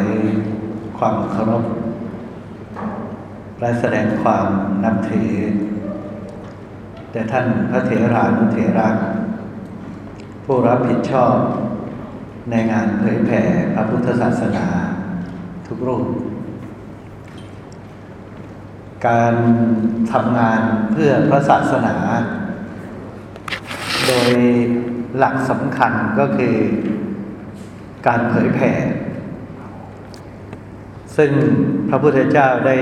ายความเคารพและแสดงความนับถือ แต่ท่านพระเถรานุเถระผู้รับผิดชอบในงานเผยแผ่พระพุทธศาสนาทุกรูป การทำงานเพื่อพระศาสนา โดยหลักสำคัญก็คือการเผยแผ่ ซึ่งพระพุทธเจ้าได้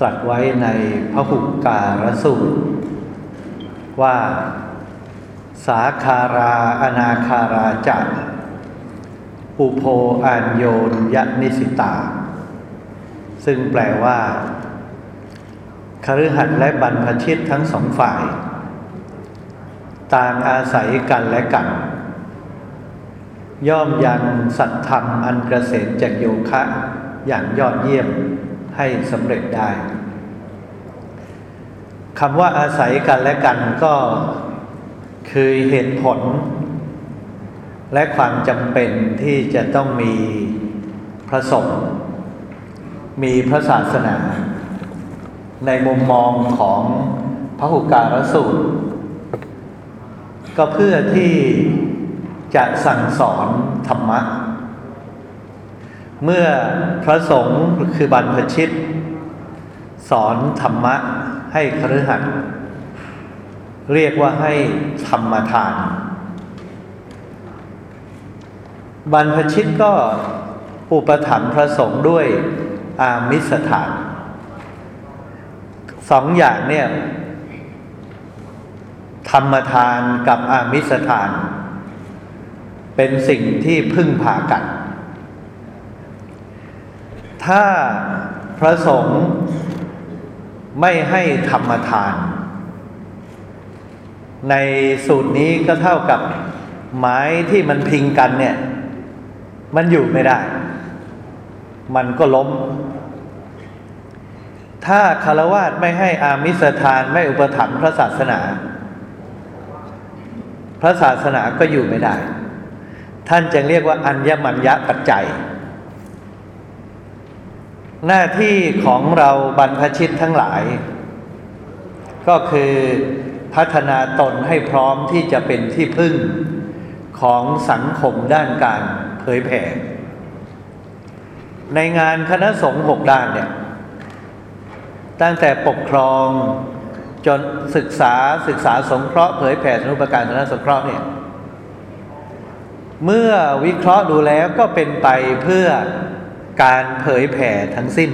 ตรัสไว้ในพระหุกการสูตร ว่าสาคาราอนาคาราจักอุโพอานโยนยนิสิตา ซึ่งแปลว่าคฤหัสถ์และบรรพชิตทั้งสองฝ่าย ต่างอาศัยกันและกัน ย่อมยังสัตธรรมอันกระเสนจากโยคะอย่างยอดเยี่ยมให้สำเร็จได้คำว่าอาศัยกันและกันก็คือเหตุผล และความจำเป็นที่จะต้องมีพระสงฆ์มีพระศาสนา ในมุมมองของพระหุการสูตร ก็เพื่อที่ จะสั่งสอนธรรมะ เมื่อพระสงฆ์คือบรรพชิต สอนธรรมะให้คฤหัสถ์เรียกว่าให้ธรรมทาน บรรพชิตก็อุปถัมภ์พระสงฆ์ด้วยอามิสถานสองอย่างเนี่ย ธรรมทานกับอามิสถาน เป็นสิ่งที่พึ่งพากัน ถ้าพระสงฆ์ไม่ให้ธรรมทาน ในสูตรนี้ก็เท่ากับไม้ที่มันพิงกันเนี่ย มันอยู่ไม่ได้ มันก็ล้ม ถ้าคารวาสไม่ให้อามิสทานไม่อุปถัมภ์พระศาสนา พระศาสนาก็อยู่ไม่ได้ ท่านจึงเรียกว่าอัญญมัญญะปัจจัย หน้าที่ของเราบรรพชิตทั้งหลาย ก็คือพัฒนาตนให้พร้อมที่จะเป็นที่พึ่งของสังคมด้านการเผยแผ่ในงานคณะสงฆ์หกด้านเนี่ย ตั้งแต่ปกครองจนศึกษาศึกษาสงเคราะห์เผยแผ่สนุปการคณะสงเคราะห์เนี่ย เมื่อวิเคราะห์ดูแล้วก็เป็นไปเพื่อการเผยแผ่ทั้งสิ้น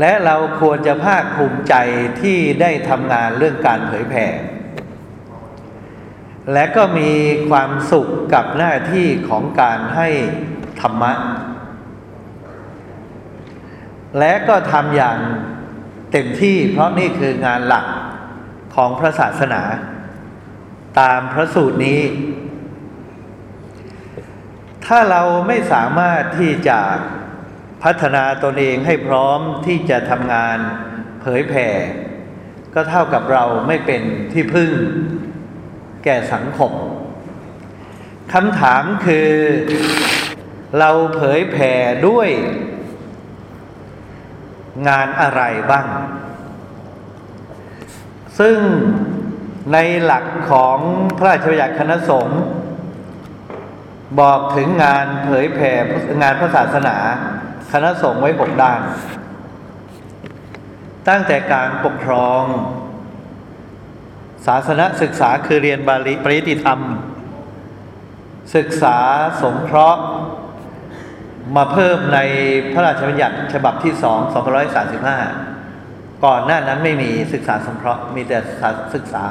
และเราควรจะภาคภูมิใจที่ได้ทำงานเรื่องการเผยแผ่และก็มีความสุขกับหน้าที่ของการให้ธรรมะ และก็ทำอย่างเต็มที่เพราะนี่คืองานหลักของพระศาสนา ตามพระสูตรนี้ ถ้าเราไม่สามารถที่จะพัฒนาตนเองให้พร้อมที่จะทำงานเผยแผ่ ก็เท่ากับเราไม่เป็นที่พึ่งแก่สังคมคำถามคือ เราเผยแผ่ด้วย งานอะไรบ้าง ซึ่ง ในหลักของพระราชบัญญัติคณะสงฆ์บอกถึงงานเผยแผ่งานพระศาสนา คณะสงฆ์ไว้หกด้าน ตั้งแต่การปกครอง ศาสนศึกษาคือเรียนบาลีปริติธรรม ศึกษาสงเคราะห์ มาเพิ่มในพระราชบัญญัติฉบับที่สอง2535 ก่อนหน้านั้นไม่มีศึกษาสงเคราะห์มีแต่ศึกษา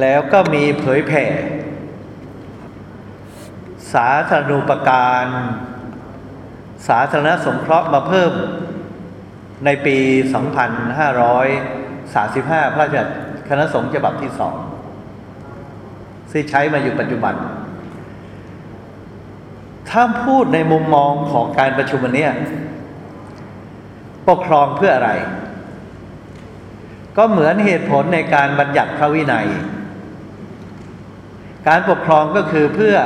แล้วก็มีเผยแผ่ สาธารณูปการ สาธารณสงเคราะห์มาเพิ่มในปี 2535 พระราชคณะสงฆ์ฉบับที่สองที่ใช้มาอยู่ปัจจุบัน ถ้าพูดในมุมมองของการประชุมวันนี้ปกครองเพื่ออะไร ก็เหมือนเหตุผลในการบัญญัติพระวินัย การปกครองก็คือเพื่อ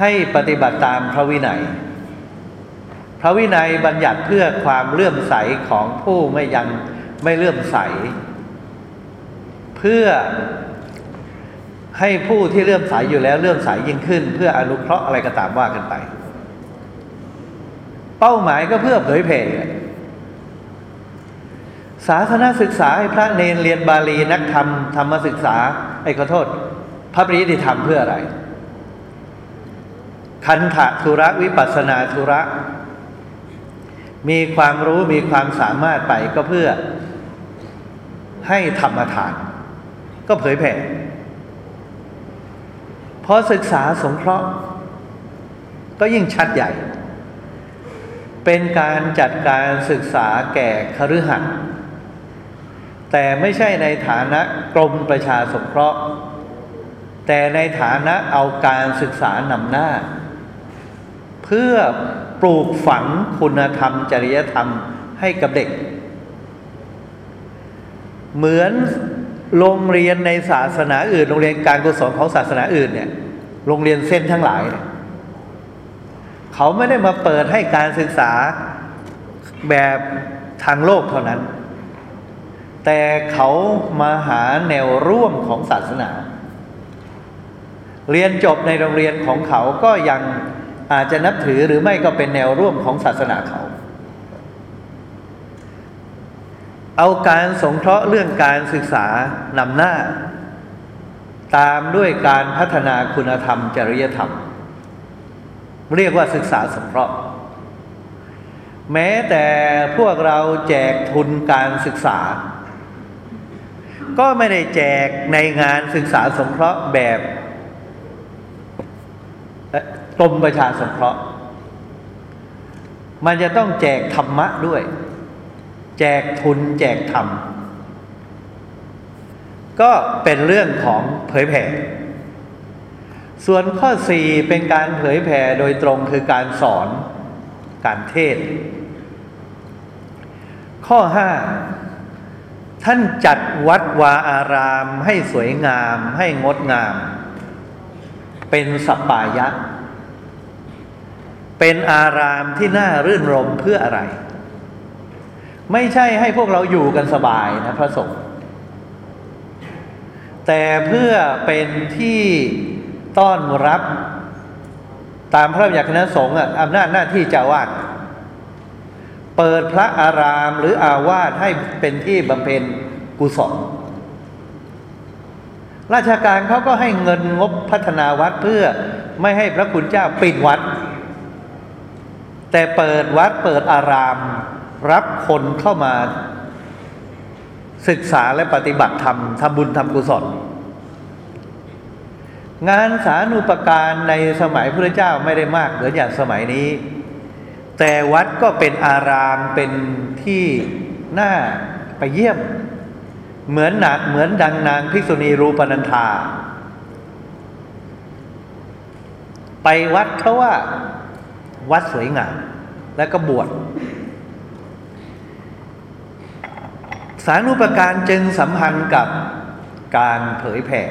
ให้ปฏิบัติตามพระวินัย พระวินัยบัญญัติเพื่อความเลื่อมใสของผู้ไม่ยังไม่เลื่อมใส เพื่อให้ผู้ที่เลื่อมใสอยู่แล้วเลื่อมใสยิ่งขึ้น เพื่ออนุเคราะห์อะไรก็ตามว่ากันไป เป้าหมายก็เพื่อเผยแผ่ศาสนาศึกษาให้พระเนนเรียนบาลีนักธรรมธรรมศึกษาไอ้ขอโทษ พระปริยติธรรมเพื่ออะไร คันธะธุระวิปัสสนาธุระ มีความรู้มีความสามารถไปก็เพื่อให้ธรรมทาน ก็เผยแผ่พอศึกษาสงเคราะห์ ก็ยิ่งชัดใหญ่ เป็นการจัดการศึกษาแก่คฤหัสถ์แต่ไม่ใช่ในฐานะกรมประชาสงเคราะห์ แต่ในฐานะเอาการศึกษานำหน้า เพื่อปลูกฝังคุณธรรม จริยธรรมให้กับเด็ก เหมือนโรงเรียนในศาสนาอื่น โรงเรียนการกุศลของศาสนาอื่นเนี่ย โรงเรียนเส้นทั้งหลายเนี่ยเขาไม่ได้มาเปิดให้การศึกษาแบบทางโลกเท่านั้น แต่เขามาหาแนวร่วมของศาสนา เรียนจบในโรงเรียนของเขาก็ยังอาจจะนับถือหรือไม่ก็เป็นแนวร่วมของศาสนาเขา เอาการสงเคราะห์เรื่องการศึกษานำหน้า ตามด้วยการพัฒนาคุณธรรม จริยธรรม เรียกว่าศึกษาสงเคราะห์ แม้แต่พวกเราแจกทุนการศึกษา ก็ไม่ได้แจกในงานศึกษาสงเคราะห์แบบ กรมประชาสงเคราะห์ มันจะต้องแจกธรรมะด้วย แจกทุนแจกธรรม ก็เป็นเรื่องของเผยแผ่ ส่วนข้อสี่เป็นการเผยแผ่โดยตรงคือการสอนการเทศ ข้อห้าท่านจัดวัดวาอารามให้สวยงามให้งดงาม เป็นสปายะ เป็นอารามที่น่ารื่นรมเพื่ออะไร ไม่ใช่ให้พวกเราอยู่กันสบายนะพระสงฆ์แต่เพื่อเป็นที่ต้อนรับตามพระบัญญัติคณะสงฆ์อำนาจหน้าที่เจ้าวาดเปิดพระอารามหรืออาวาสให้เป็นที่บำเพ็ญกุศลราชการเขาก็ให้เงินงบพัฒนาวัดเพื่อไม่ให้พระคุณเจ้าปิดวัด แต่เปิดวัดเปิดอาราม รับคนเข้ามา ศึกษาและปฏิบัติธรรมทำบุญทำกุศล งานสานุปการในสมัยพระเจ้าไม่ได้มากเหมือนอย่างสมัยนี้ แต่วัดก็เป็นอารามเป็นที่น่าไปเยี่ยม เหมือนหนักเหมือนดังนางภิกษุณีรูปนันธาไปวัดเพราะว่า วัดสวยงามแล้วก็บวชสารุปการจึงสัมพันธ์กับการเผยแผ่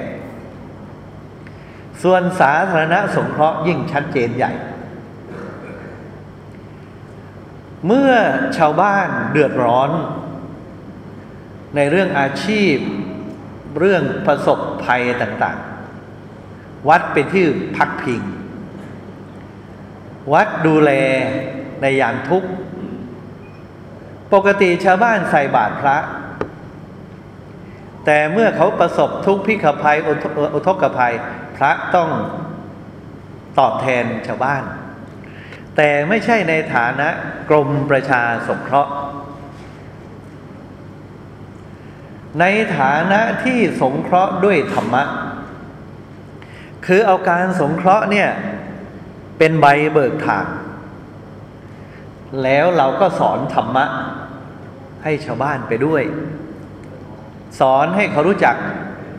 ส่วนสาธารณสงเคราะห์ยิ่งชัดเจนใหญ่ เมื่อชาวบ้านเดือดร้อน ในเรื่องอาชีพ เรื่องประสบภัยต่าง ๆ วัดเป็นที่พักพิง วัดดูแลในยามทุกข์ ปกติชาวบ้านใส่บาตรพระ แต่เมื่อเขาประสบทุกข์พิกภัยอุทกภัย พระต้องตอบแทนชาวบ้าน แต่ไม่ใช่ในฐานะกรมประชาสงเคราะห์ ในฐานะที่สงเคราะห์ด้วยธรรมะ คือเอาการสงเคราะห์เนี่ย เป็นใบเบิกทาง แล้วเราก็สอนธรรมะ ให้ชาวบ้านไปด้วย สอนให้เขารู้จัก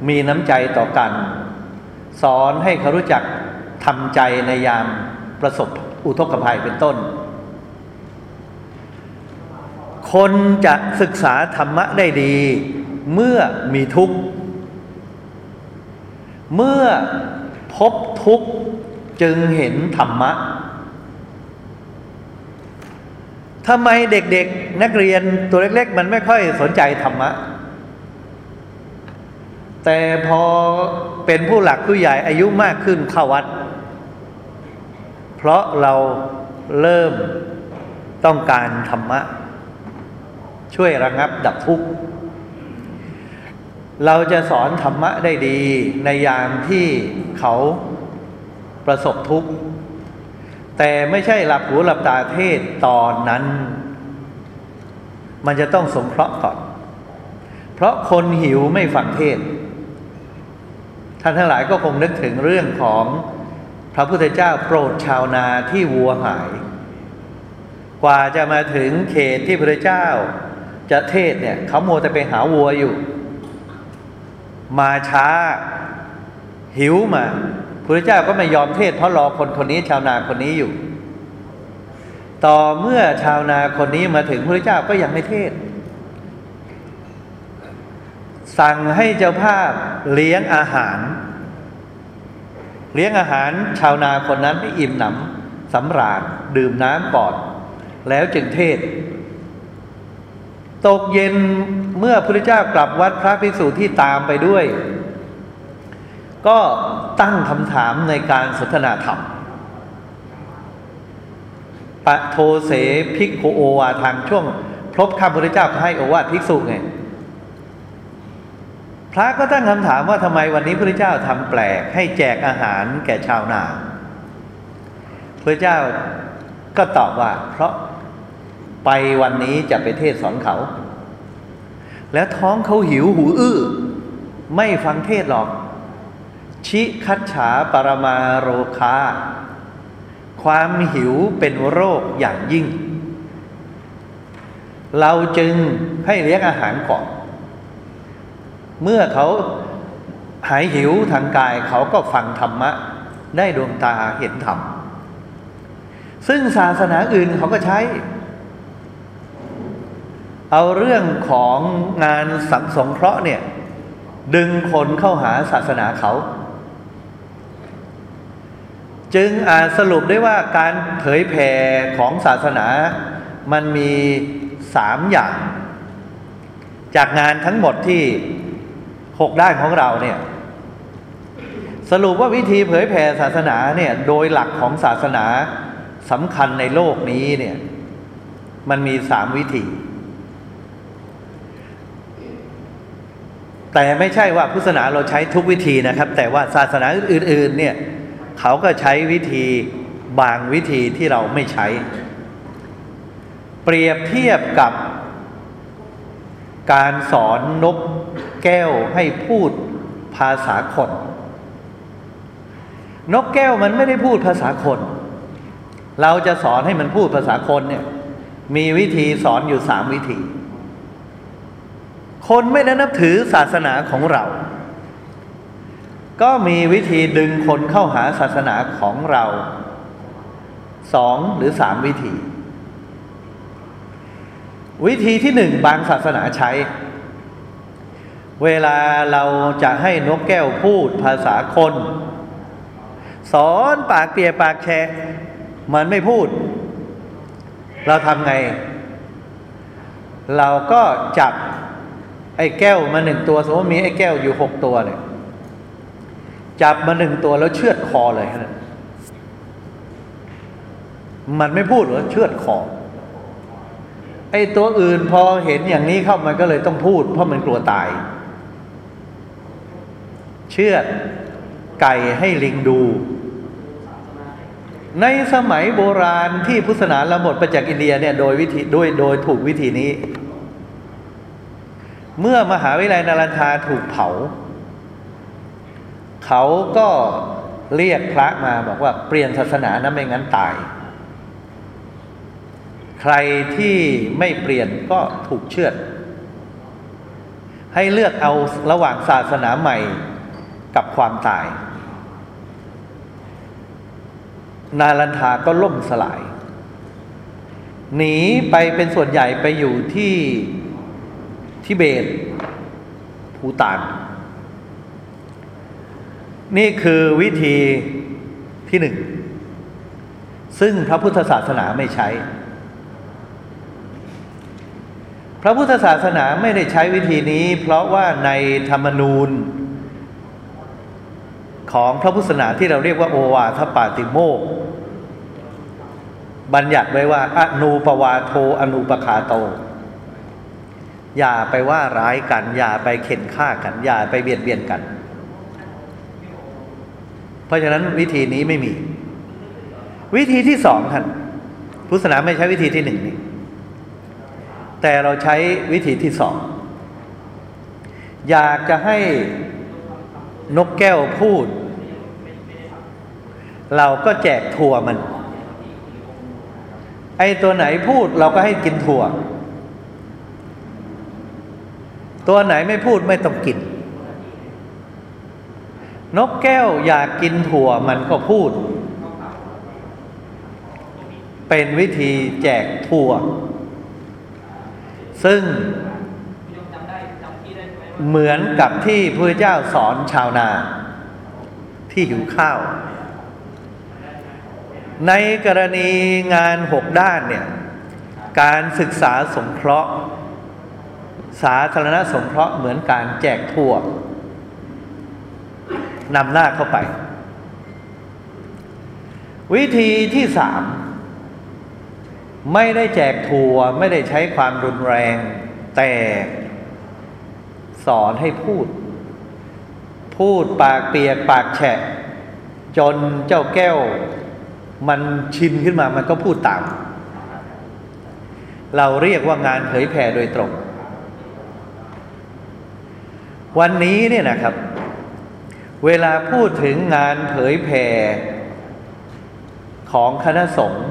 มีน้ำใจต่อกัน สอนให้เขารู้จักทำใจในยามประสบอุทกภัยเป็นต้น คนจะศึกษาธรรมะได้ดี เมื่อมีทุกข์ เมื่อพบทุกข์ จึงเห็นธรรมะทำไมเด็กๆ นักเรียนตัวเล็ก ๆ มันไม่ค่อยสนใจธรรมะ แต่พอเป็นผู้หลักผู้ใหญ่อายุมากขึ้นเข้าวัด เพราะเราเริ่มต้องการธรรมะ ช่วยระงับดับทุกข์เราจะสอนธรรมะได้ดีในยามที่เขา ประสบทุกข์ แต่ไม่ใช่หลับหูหลับตาเทศตอนนั้น มันจะต้องสงเคราะห์ก่อน เพราะคนหิวไม่ฟังเทศ ท่านทั้งหลายก็คงนึกถึงเรื่องของพระพุทธเจ้าโปรดชาวนาที่วัวหาย กว่าจะมาถึงเขตที่พระเจ้า จะเทศเนี่ยเขาโมแต่ไปหาวัวอยู่ มาช้า หิวมา พระเจ้าก็ไม่ยอมเทศเพราะรอคนคนนี้ชาวนาคนนี้อยู่ ต่อเมื่อชาวนาคนนี้มาถึงพระเจ้าก็ยังไม่เทศ สั่งให้เจ้าภาพเลี้ยงอาหาร เลี้ยงอาหารชาวนาคนนั้นให้อิ่มหนำสำราญดื่มน้ำก่อน แล้วจึงเทศตกเย็นเมื่อพระเจ้ากลับวัดพระภิกษุที่ตามไปด้วย ก็ตั้งคำถามในการสนทนาธรรมปะโทเสภิกขุโอวาทางช่วง พบคำพระเจ้าให้โอวาทภิกษุไง พระก็ตั้งคำถามว่าทำไมวันนี้พระเจ้าทำแปลก ให้แจกอาหารแก่ชาวนาพระเจ้าก็ตอบว่า เพราะไปวันนี้จะไปเทศสอนเขา แล้วท้องเขาหิวหูอื้อ ไม่ฟังเทศหรอก ชิคัดฉาปรมาโรคา ความหิวเป็นโรคอย่างยิ่ง เราจึงให้เลี้ยงอาหารก่อน เมื่อเขาหายหิวทางกายเขาก็ฟังธรรมะ ได้ดวงตาเห็นธรรม ซึ่งศาสนาอื่นเขาก็ใช้ เอาเรื่องของงานสังสงเคราะห์เนี่ย ดึงคนเข้าหาศาสนาเขา จึงอาจสรุปได้ว่าการเผยแผ่ของศาสนา มันมีสามอย่าง จากงานทั้งหมดที่หกด้านของเราเนี่ยสรุปว่าวิธีเผยแผ่ศาสนาเนี่ยโดยหลักของศาสนาสำคัญในโลกนี้เนี่ยมันมีสามวิธี แต่ไม่ใช่ว่าพุทธศาสนาเราใช้ทุกวิธีนะครับ แต่ว่าศาสนาอื่น ๆ เนี่ย เขาก็ใช้วิธีบางวิธีที่เราไม่ใช้ เปรียบเทียบกับ การสอนนกแก้วให้พูดภาษาคน นกแก้วมันไม่ได้พูดภาษาคน เราจะสอนให้มันพูดภาษาคนเนี่ย มีวิธีสอนอยู่สามวิธี คนไม่ได้นับถือศาสนาของเรา ก็มีวิธีดึงคนเข้าหาศาสนาของเราสองหรือสามวิธี วิธีที่หนึ่งบางศาสนาใช้ เวลาเราจะให้นกแก้วพูดภาษาคน สอนปากเปียปากแฉะมันไม่พูด เราทำไง เราก็จับไอ้แก้วมาหนึ่งตัว สมมติมีไอ้แก้วอยู่หกตัวเนี่ย จับมาหนึ่งตัวแล้วเชือดคอเลยนะมันไม่พูดหรอเชือดคอไอ้ตัวอื่นพอเห็นอย่างนี้เข้ามันก็เลยต้องพูด เพราะมันกลัวตาย เชือดไก่ให้ลิงดู ในสมัยโบราณที่พุทธศาสนาละหมดไปจากอินเดียเนี่ยโดยวิธีด้วยโดยถูกวิธีนี้ เมื่อมหาวิทยาลัยนารันทาถูกเผา เขาก็เรียกพระมาบอกว่าเปลี่ยนศาสนานะไม่งั้นตาย ใครที่ไม่เปลี่ยนก็ถูกเชือด ให้เลือกเอาระหว่างศาสนาใหม่กับความตาย นาลันทาก็ล่มสลาย หนีไปเป็นส่วนใหญ่ไปอยู่ที่ทิเบตภูตาน นี่คือวิธีที่หนึ่ง ซึ่งพระพุทธศาสนาไม่ใช้ พระพุทธศาสนาไม่ได้ใช้วิธีนี้ เพราะว่าในธรรมนูญ ของพระพุทธศาสนาที่เราเรียกว่าโอวาทปาติโมกบัญญัติไว้ว่าอนูปวาโทอนูปคาโต อย่าไปว่าร้ายกัน อย่าไปเข็นฆ่ากัน อย่าไปเบียดเบียนกัน เพราะฉะนั้นวิธีนี้ไม่มี วิธีที่สองท่านพุทธศาสนาไม่ใช้วิธีที่หนึ่งนี่แต่เราใช้วิธีที่สอง อยากจะให้นกแก้วพูด เราก็แจกถั่วมัน ไอ้ตัวไหนพูดเราก็ให้กินถั่ว ตัวไหนไม่พูดไม่ต้องกิน นกแก้วอยากกินถั่วมันก็พูด เป็นวิธีแจกถั่ว ซึ่งเหมือนกับที่พระเจ้าสอนชาวนา ที่หิวข้าว ในกรณีงานหกด้านเนี่ย การศึกษาสงเคราะห์ สาธารณสงเคราะห์เหมือนการแจกทั่ว นำหน้าเข้าไป วิธีที่สามไม่ได้แจกทัวไม่ได้ใช้ความรุนแรง แต่สอนให้พูด พูดปากเปียกปากแฉะ จนเจ้าแก้ว มันชินขึ้นมามันก็พูดตาม เราเรียกว่างานเผยแผ่โดยตรง วันนี้เนี่ยนะครับ เวลาพูดถึงงานเผยแผ่ของคณะสงฆ์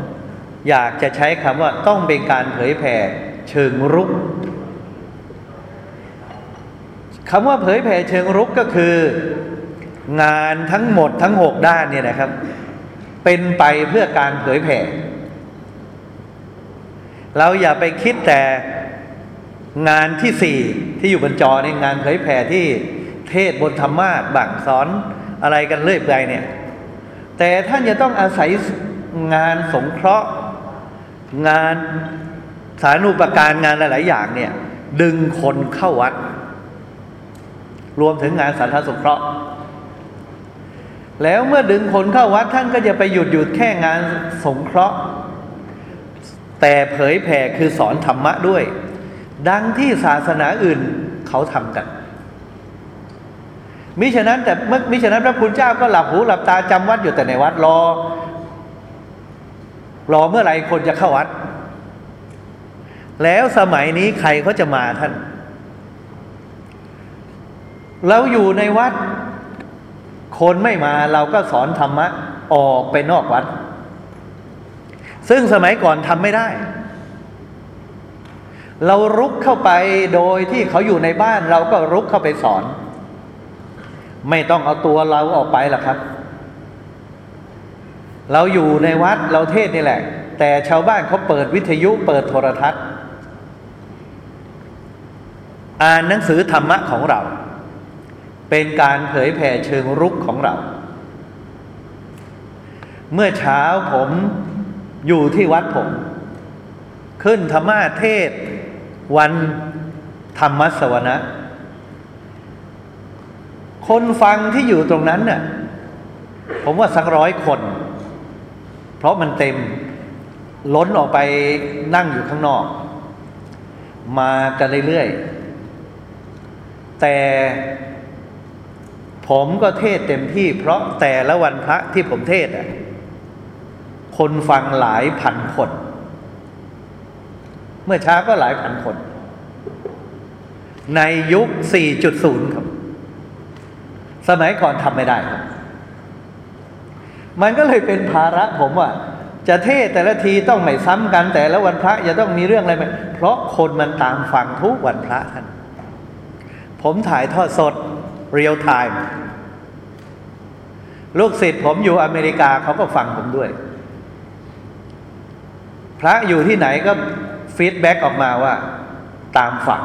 อยากจะใช้คำว่าต้องเป็นการเผยแผ่เชิงรุกคำว่าเผยแผ่เชิงรุกก็คือ งานทั้งหมดทั้งหกด้านเนี่ยนะครับ เป็นไปเพื่อการเผยแผ่ เราอย่าไปคิดแต่งานที่สี่ที่อยู่บนจอในงานเผยแผ่ที่ เทศบนธรรมาสบังสอนอะไรกันเรื่อยไปเนี่ย แต่ท่านจะต้องอาศัยงานสงเคราะห์ งานสารุปการงานหลาย ๆ อย่างเนี่ย ดึงคนเข้าวัด รวมถึงงานสาธารณสงเคราะห์ แล้วเมื่อดึงคนเข้าวัดท่านก็จะไปหยุดหยุดแค่งานสงเคราะห์ แต่เผยแผ่คือสอนธรรมะด้วย ดังที่ศาสนาอื่นเขาทำกัน มิฉะนั้นแต่เมื่อมิฉะนั้นพระคุณเจ้าก็หลับหูหลับตาจำวัดอยู่แต่ในวัดรอ รอเมื่อไหร่คนจะเข้าวัด แล้วสมัยนี้ใครเขาจะมาท่าน เราอยู่ในวัด คนไม่มาเราก็สอนธรรมะ ออกไปนอกวัด ซึ่งสมัยก่อนทำไม่ได้ เรารุกเข้าไปโดยที่เขาอยู่ในบ้าน เราก็รุกเข้าไปสอน ไม่ต้องเอาตัวเราออกไปหรอกครับ เราอยู่ในวัดเราเทศนี่แหละ แต่ชาวบ้านเขาเปิดวิทยุเปิดโทรทัศน์ อ่านหนังสือธรรมะของเรา เป็นการเผยแผ่เชิงรุกของเรา เมื่อเช้าผมอยู่ที่วัดผม ขึ้นธรรมาเทศ วันธรรมสวนะ คนฟังที่อยู่ตรงนั้นน่ะผมว่าสักร้อยคน เพราะมันเต็มล้นออกไปนั่งอยู่ข้างนอก มากันเรื่อยๆ แต่ผมก็เทศเต็มที่ เพราะแต่ละวันพระที่ผมเทศอะคนฟังหลายพันคน เมื่อเช้าก็หลายพันคน ในยุค 4.0 ครับ สมัยก่อนทำไม่ได้ครับมันก็เลยเป็นภาระผมว่า จะเทศแต่ละทีต้องไม่ซ้ำกันแต่ละวันพระจะต้องมีเรื่องอะไรไหมเพราะคนมันตามฟังทุกวันพระท่าน ผมถ่ายทอดสดเรียลไทม์ลูกศิษย์ผมอยู่อเมริกาเขาก็ฟังผมด้วย พระอยู่ที่ไหนก็ฟีดแบ็กออกมาว่า ตามฟัง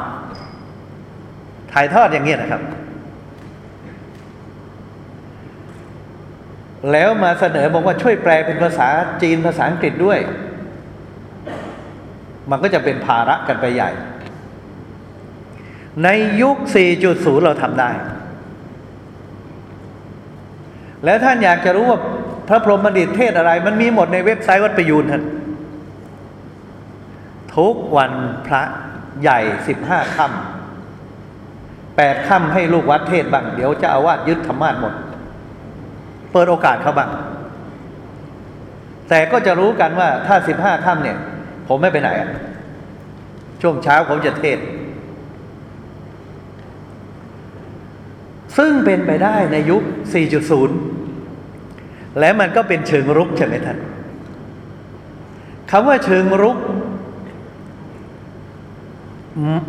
ถ่ายทอดอย่างเงี้ยนะครับ แล้วมาเสนอบอกว่าช่วยแปลเป็นภาษาจีนภาษาอังกฤษด้วย มันก็จะเป็นภาระกันไปใหญ่ ในยุค 4.0 เราทำได้ แล้วท่านอยากจะรู้ว่าพระพรหมบัณฑิตเทศอะไร มันมีหมดในเว็บไซต์วัดประยูนท่านทุกวันพระใหญ่สิบห้าค่ำแปดค่ำให้ลูกวัดเทศบ้าง เดี๋ยวจะอาวาสยึดธรรมาสหมด เปิดโอกาสเขาบ้างแต่ก็จะรู้กันว่าถ้าสิบห้าค่ำเนี่ย ผมไม่ไปไหน ช่วงเช้าผมจะเทศ ซึ่งเป็นไปได้ในยุค 4.0 และมันก็เป็นเชิงรุกใช่ไหมท่านคำว่าเชิงรุก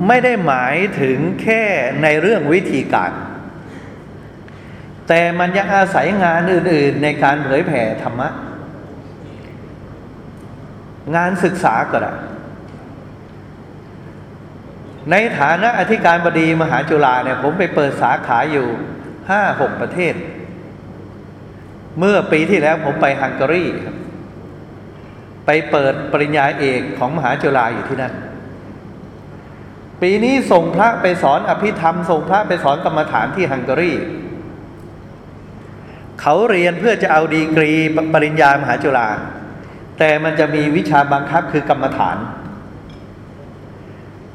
ไม่ได้หมายถึงแค่ในเรื่องวิธีการ แต่มันยังอาศัยงานอื่น ๆ ในการเผยแผ่ธรรมะ งานศึกษาก็ได้ในฐานะอธิการบดีมหาจุฬาเนี่ย ผมไปเปิดสาขาอยู่ห้าหกประเทศ เมื่อปีที่แล้วผมไปฮังการีครับไปเปิดปริญญาเอกของมหาจุฬาอยู่ที่นั่น ปีนี้ส่งพระไปสอนอภิธรรม ส่งพระไปสอนกรรมฐานที่ฮังการี เขาเรียนเพื่อจะเอาดีกรีปริญญามหาจุฬาแต่มันจะมีวิชาบังคับคือกรรมฐาน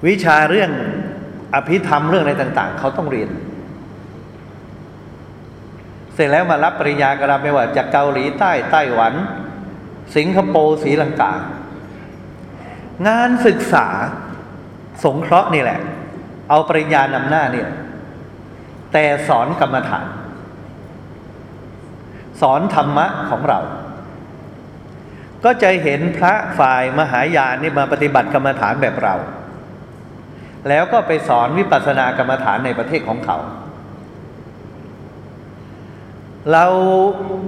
วิชาเรื่องอภิธรรมเรื่องอะไรต่าง ๆ เขาต้องเรียน เสร็จแล้วมารับปริญญากระไม่ว่าจากเกาหลีใต้ไต้หวัน สิงคโปร์ศรีลังกา งานศึกษาสงเคราะห์นี่แหละ เอาปริญญานำหน้าเนี่ยแต่สอนกรรมฐาน สอนธรรมะของเรา ก็จะเห็นพระฝ่ายมหายานนี่มาปฏิบัติกรรมฐานแบบเรา แล้วก็ไปสอนวิปัสสนากรรมฐานในประเทศของเขา เรา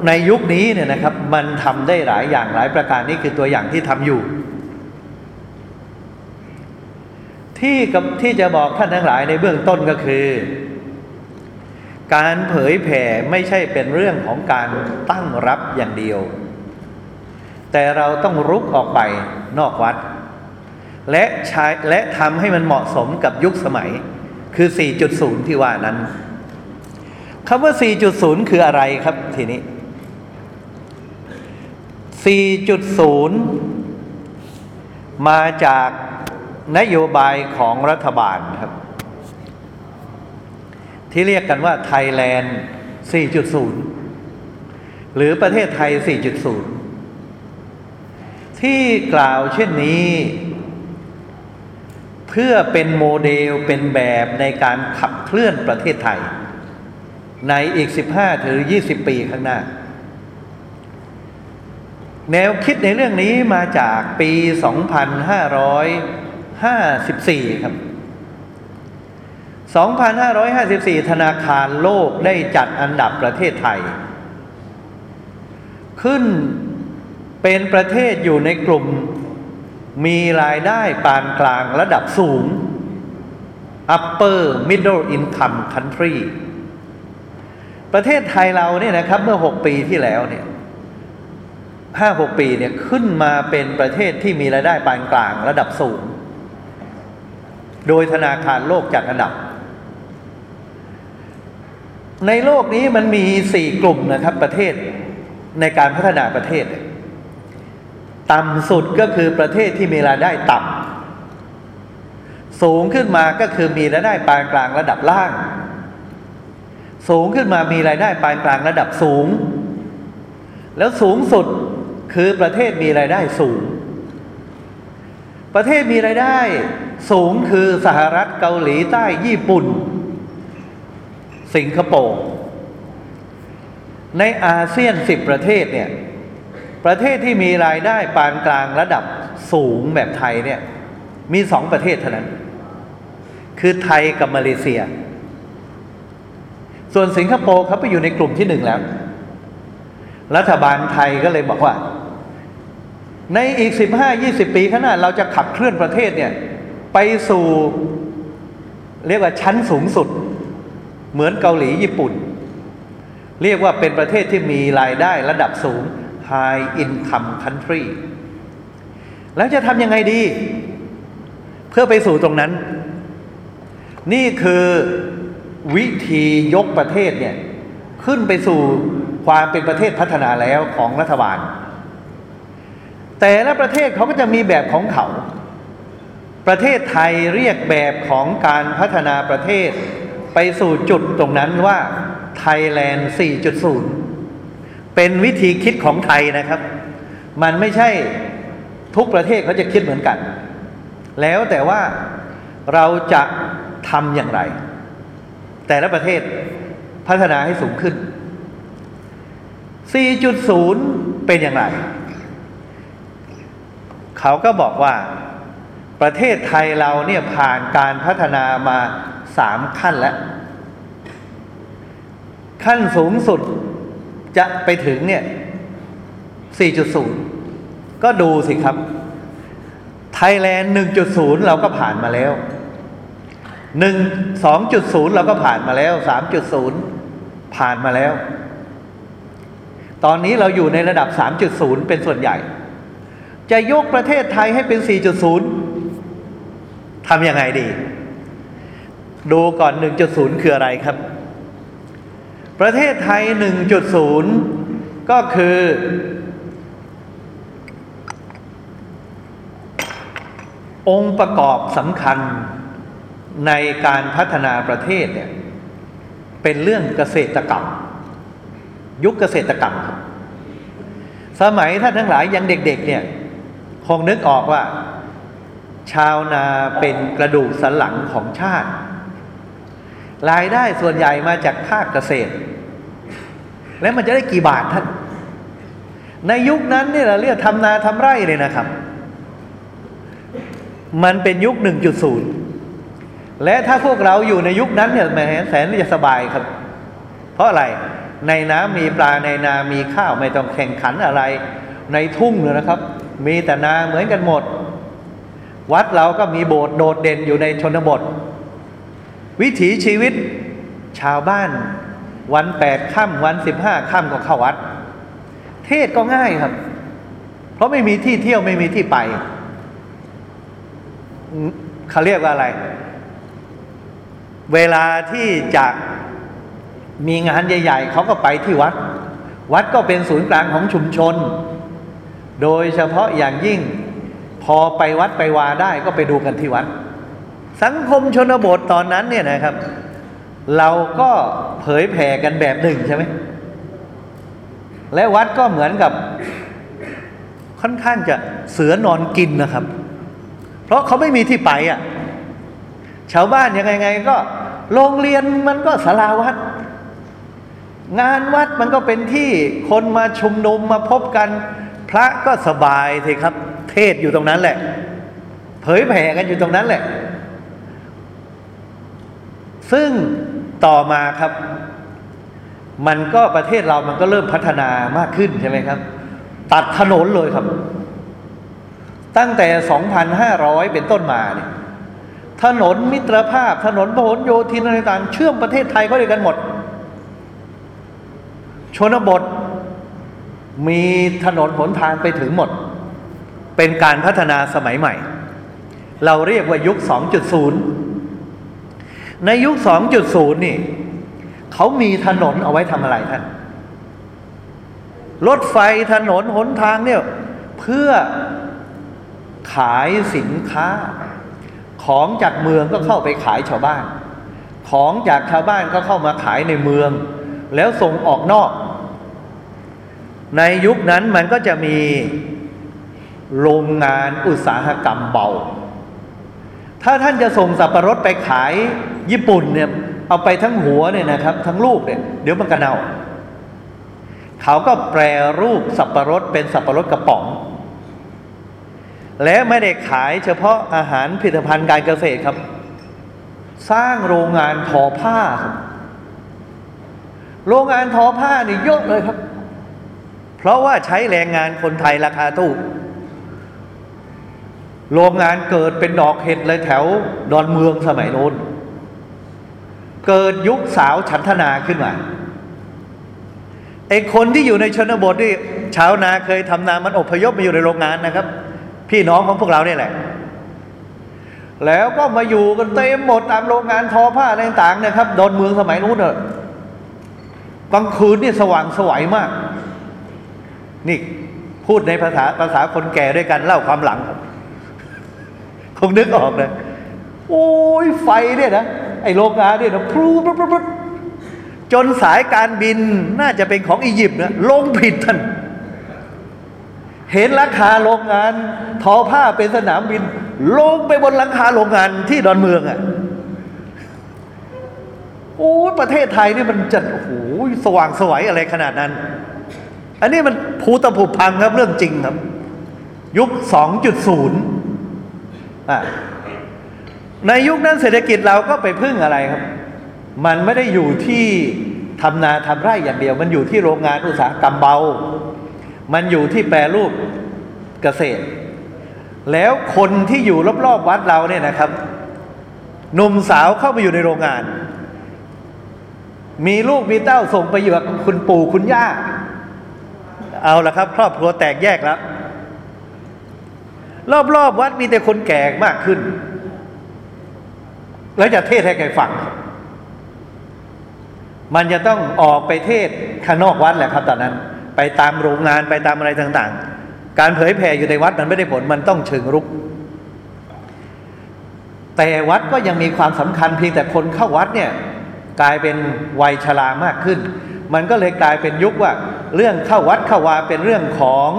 ในยุคนี้เนี่ยนะครับ มันทำได้หลายอย่างหลายประการนี่คือตัวอย่างที่ทำอยู่ที่กับที่จะบอกท่านทั้งหลายในเบื้องต้นก็คือ การเผยแผ่ไม่ใช่เป็นเรื่องของการตั้งรับอย่างเดียว แต่เราต้องรุกออกไปนอกวัด และใช้และทำให้มันเหมาะสมกับยุคสมัย คือ 4.0 ที่ว่านั้นคำว่า 4.0 คืออะไรครับทีนี้ 4.0 มาจากนโยบายของรัฐบาลครับ ที่เรียกกันว่าไทยแลนด์ 4.0 หรือประเทศไทย 4.0 ที่กล่าวเช่นนี้ เพื่อเป็นโมเดลเป็นแบบในการขับเคลื่อนประเทศไทย ในอีก 15 ถึง 20 ปีข้างหน้า แนวคิดในเรื่องนี้มาจากปี 2554 ครับ 2554 ธนาคารโลกได้จัดอันดับประเทศไทย ขึ้นเป็นประเทศอยู่ในกลุ่มมีรายได้ปานกลางระดับสูง upper middle income country ประเทศไทยเราเนี่ยนะครับ เมื่อ 6 ปีที่แล้วเนี่ยห้าหกปีเนี่ยขึ้นมาเป็นประเทศที่มีรายได้ปานกลางระดับสูง โดยธนาคารโลกจัดอันดับ ในโลกนี้มันมีสี่กลุ่มนะครับประเทศในการพัฒนาประเทศ ต่ำสุดก็คือประเทศที่มีรายได้ต่ำสูงขึ้นมาก็คือมีรายได้ปานกลางระดับล่าง สูงขึ้นมามีรายได้ปานกลางระดับสูง แล้วสูงสุดคือประเทศมีรายได้สูง ประเทศมีรายได้สูงคือสหรัฐเกาหลีใต้ญี่ปุ่น สิงคโปร์ในอาเซียนสิบประเทศเนี่ยประเทศที่มีรายได้ปานกลางระดับสูงแบบไทยเนี่ยมีสองประเทศเท่านั้น คือไทยกับมาเลเซีย ส่วนสิงคโปร์เขาไปอยู่ในกลุ่มที่หนึ่งแล้ว รัฐบาลไทยก็เลยบอกว่า ในอีกสิบห้ายี่สิบปีข้างหน้าเราจะขับเคลื่อนประเทศเนี่ยไปสู่เรียกว่าชั้นสูงสุด เหมือนเกาหลีญี่ปุ่น เรียกว่าเป็นประเทศที่มีรายได้ระดับสูง High Income Country แล้วจะทำยังไงดี เพื่อไปสู่ตรงนั้น นี่คือวิธียกประเทศเนี่ย ขึ้นไปสู่ความเป็นประเทศพัฒนาแล้วของรัฐบาล แต่ละประเทศเขาก็จะมีแบบของเขา ประเทศไทยเรียกแบบของการพัฒนาประเทศ ไปสู่จุดตรงนั้นว่าไทยแลนด์ 4.0 เป็นวิธีคิดของไทยนะครับ มันไม่ใช่ทุกประเทศเขาจะคิดเหมือนกัน แล้วแต่ว่าเราจะทำอย่างไร แต่ละประเทศพัฒนาให้สูงขึ้น 4.0 เป็นอย่างไร เขาก็บอกว่าประเทศไทยเราเนี่ยผ่านการพัฒนามา สามขั้นแล้ว ขั้นสูงสุดจะไปถึงเนี่ย 4.0 ก็ดูสิครับ ไทยแลนด์ 1.0 เราก็ผ่านมาแล้ว1 2.0เราก็ผ่านมาแล้ว3.0ผ่านมาแล้ว ตอนนี้เราอยู่ในระดับ3.0เป็นส่วนใหญ่ จะยกประเทศไทยให้เป็น4.0ทำยังไงดี ดูก่อน 1.0 คืออะไรครับ ประเทศไทย 1.0 ก็คือ องค์ประกอบสำคัญในการพัฒนาประเทศเนี่ยเป็นเรื่องเกษตรกรรม ยุคเกษตรกรรมครับ สมัยท่านทั้งหลายยังเด็กๆเนี่ยคงนึกออกว่า ชาวนาเป็นกระดูกสันหลังของชาติ รายได้ส่วนใหญ่มาจากภาคเกษตร แล้วมันจะได้กี่บาทท่าน ในยุคนั้นเนี่ยเราเรียกทำนาทำไร่เลยนะครับ มันเป็นยุค 1.0 และถ้าพวกเราอยู่ในยุคนั้นเนี่ยแหมแสนจะสบายครับ เพราะอะไรในน้ำมีปลาในนามีข้าวไม่ต้องแข่งขันอะไร ในทุ่งเลยนะครับ มีแต่นาเหมือนกันหมด วัดเราก็มีโบสถ์โดดเด่นอยู่ในชนบท วิถีชีวิตชาวบ้าน วันแปดค่ำวันสิบห้าค่ำก็เข้าวัด เทศก็ง่ายครับ เพราะไม่มีที่เที่ยวไม่มีที่ไปเขาเรียกว่าอะไร เวลาที่จะมีงานใหญ่ ๆ เขาก็ไปที่วัด วัดก็เป็นศูนย์กลางของชุมชน โดยเฉพาะอย่างยิ่ง พอไปวัดไปวาได้ก็ไปดูกันที่วัด สังคมชนบทตอนนั้นเนี่ยนะครับ เราก็เผยแผ่กันแบบหนึ่งใช่ไหมและวัดก็เหมือนกับค่อนข้างจะเสือนอนกินนะครับ เพราะเขาไม่มีที่ไปอะชาวบ้านยังไงไงก็ โรงเรียนมันก็สาราวัด งานวัดมันก็เป็นที่คนมาชุมนุมมาพบกัน พระก็สบายสิครับ เทศอยู่ตรงนั้นแหละ เผยแผ่กันอยู่ตรงนั้นแหละ ซึ่งต่อมาครับ มันก็ประเทศเรามันก็เริ่มพัฒนามากขึ้นใช่ไหมครับ ตัดถนนเลยครับ ตั้งแต่ 2,500 เป็นต้นมาเนี่ยถนนมิตรภาพ ถนนพหลโยธินอะไรต่างเชื่อมประเทศไทยเข้าด้วยกันหมด ชนบท มีถนนหนทางไปถึงหมด เป็นการพัฒนาสมัยใหม่ เราเรียกว่ายุค 2.0 ในยุค 2.0 นี่ เขามีถนนเอาไว้ทำอะไรท่าน รถไฟถนนหนทางเนี่ย เพื่อขายสินค้า ของจากเมืองก็เข้าไปขายชาวบ้าน ของจากชาวบ้านก็เข้ามาขายในเมือง แล้วส่งออกนอก ในยุคนั้นมันก็จะมีโรงงานอุตสาหกรรมเบา ถ้าท่านจะส่งสับปะรดไปขาย ญี่ปุ่นเนี่ยเอาไปทั้งหัวเนี่ยนะครับ ทั้งลูกเนี่ยเดี๋ยวมันกระเนาเขาก็แปรรูปสับปะรดเป็นสับปะรดกระป๋อง และไม่ได้ขายเฉพาะอาหารผลิตภัณฑ์การเกษตรครับ สร้างโรงงานทอผ้าครับโรงงานทอผ้านี่เยอะเลยครับ เพราะว่าใช้แรงงานคนไทยราคาถูกโรงงานเกิดเป็นดอกเห็ดเลยแถวดอนเมืองสมัยโน้น เกิดยุคสาวฉันทนาขึ้นมาไอ้คนที่อยู่ในชนบทที่ชาวนาเคยทำนามันอพยพมาอยู่ในโรงงานนะครับ พี่น้องของพวกเราเนี่ยแหละ แล้วก็มาอยู่กันเต็มหมดตามโรงงานทอผ้าอะไรต่างๆนะครับดอนเมืองสมัยนู้นเนอะกลางคืนนี่สว่างสวยมาก นี่พูดในภาษาภาษาคนแก่ด้วยกันเล่าความหลัง คงนึกออกนะโอ้ยไฟเนี่ยนะ ไอ้โรงงานเนี่ยนะพรูพรูพรูจนสายการบินน่าจะเป็นของอียิปต์นะลงผิดท่านเห็นราคาโรงงาน ทอผ้าเป็นสนามบิน ลงไปบนหลังคาโรงงานที่ดอนเมืองอะ่ะโอ้ยประเทศไทยนี่มันจะโอ้โหสว่างสวยอะไรขนาดนั้น อันนี้มันภูตะผูพังครับเรื่องจริงครับ ยุค 2.0อะ ในยุคนั้นเศรษฐกิจเราก็ไปพึ่งอะไรครับ มันไม่ได้อยู่ที่ทำนาทำไร่อย่างเดียว มันอยู่ที่โรงงานอุตสาหกรรมเบา มันอยู่ที่แปรรูปเกษตร แล้วคนที่อยู่รอบๆวัดเราเนี่ยนะครับหนุ่มสาวเข้ามาอยู่ในโรงงาน มีลูกมีเต้าส่งไปอยู่กับคุณปู่คุณย่า เอาละครับ ครอบครัวแตกแยกแล้ว รอบๆวัดมีแต่คนแก่มากขึ้น แล้วจะเทศให้ใครฟัง มันจะต้องออกไปเทศข้างนอกวัดแหละครับตอนนั้น ไปตามโรงงานไปตามอะไรต่างๆ การเผยแผ่อยู่ในวัดมันไม่ได้ผลมันต้องเชิงรุก แต่วัดก็ยังมีความสำคัญเพียงแต่คนเข้าวัดเนี่ยกลายเป็นวัยชรามากขึ้น มันก็เลยกลายเป็นยุคว่า เรื่องเข้าวัดเข้าวาเป็นเรื่องของ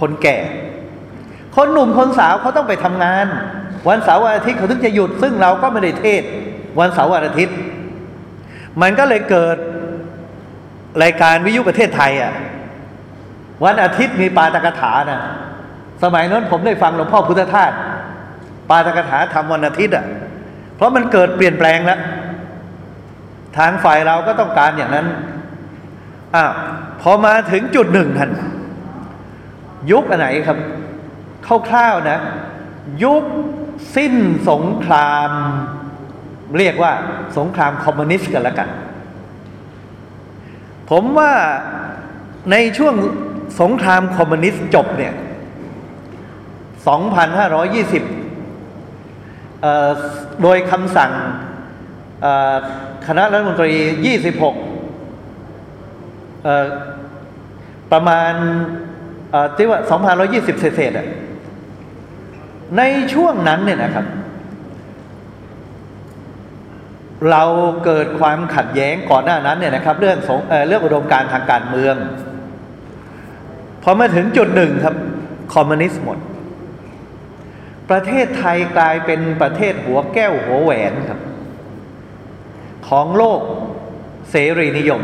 คนแก่ คนหนุ่มคนสาวเขาต้องไปทำงาน วันเสาร์วันอาทิตย์เขาถึงจะหยุด ซึ่งเราก็ไม่ได้เทศ วันเสาร์วันอาทิตย์ มันก็เลยเกิดรายการวิทยุประเทศไทยอะวันอาทิตย์มีปาตกถานะสมัยนั้นผมได้ฟังหลวงพ่อพุทธทาสปาตกถาทำวันอาทิตย์อะเพราะมันเกิดเปลี่ยนแปลงแล้วทางฝ่ายเราก็ต้องการอย่างนั้นอ้าวพอมาถึงจุดหนึ่งท่านยุคอันไหนครับคร่าวๆนะ ยุค สิ้นสงคราม เรียกว่า สงครามคอมมิวนิสต์กันแล้วกัน ผมว่าในช่วงสงครามคอมมิวนิสต์จบเนี่ย 2,520 โดยคำสั่งคณะรัฐมนตรี 26 ประมาณที่ว่า2,120 เศษๆ ในช่วงนั้นเนี่ยนะครับ เราเกิดความขัดแย้งก่อนหน้านั้นเนี่ยนะครับ เรื่องสงเเรื่องอุดมการทางการเมือง พอมาถึงจุดหนึ่งครับคอมมิวนิสต์หมด ประเทศไทยกลายเป็นประเทศหัวแก้วหัวแหวนครับ ของโลกเสรีนิยม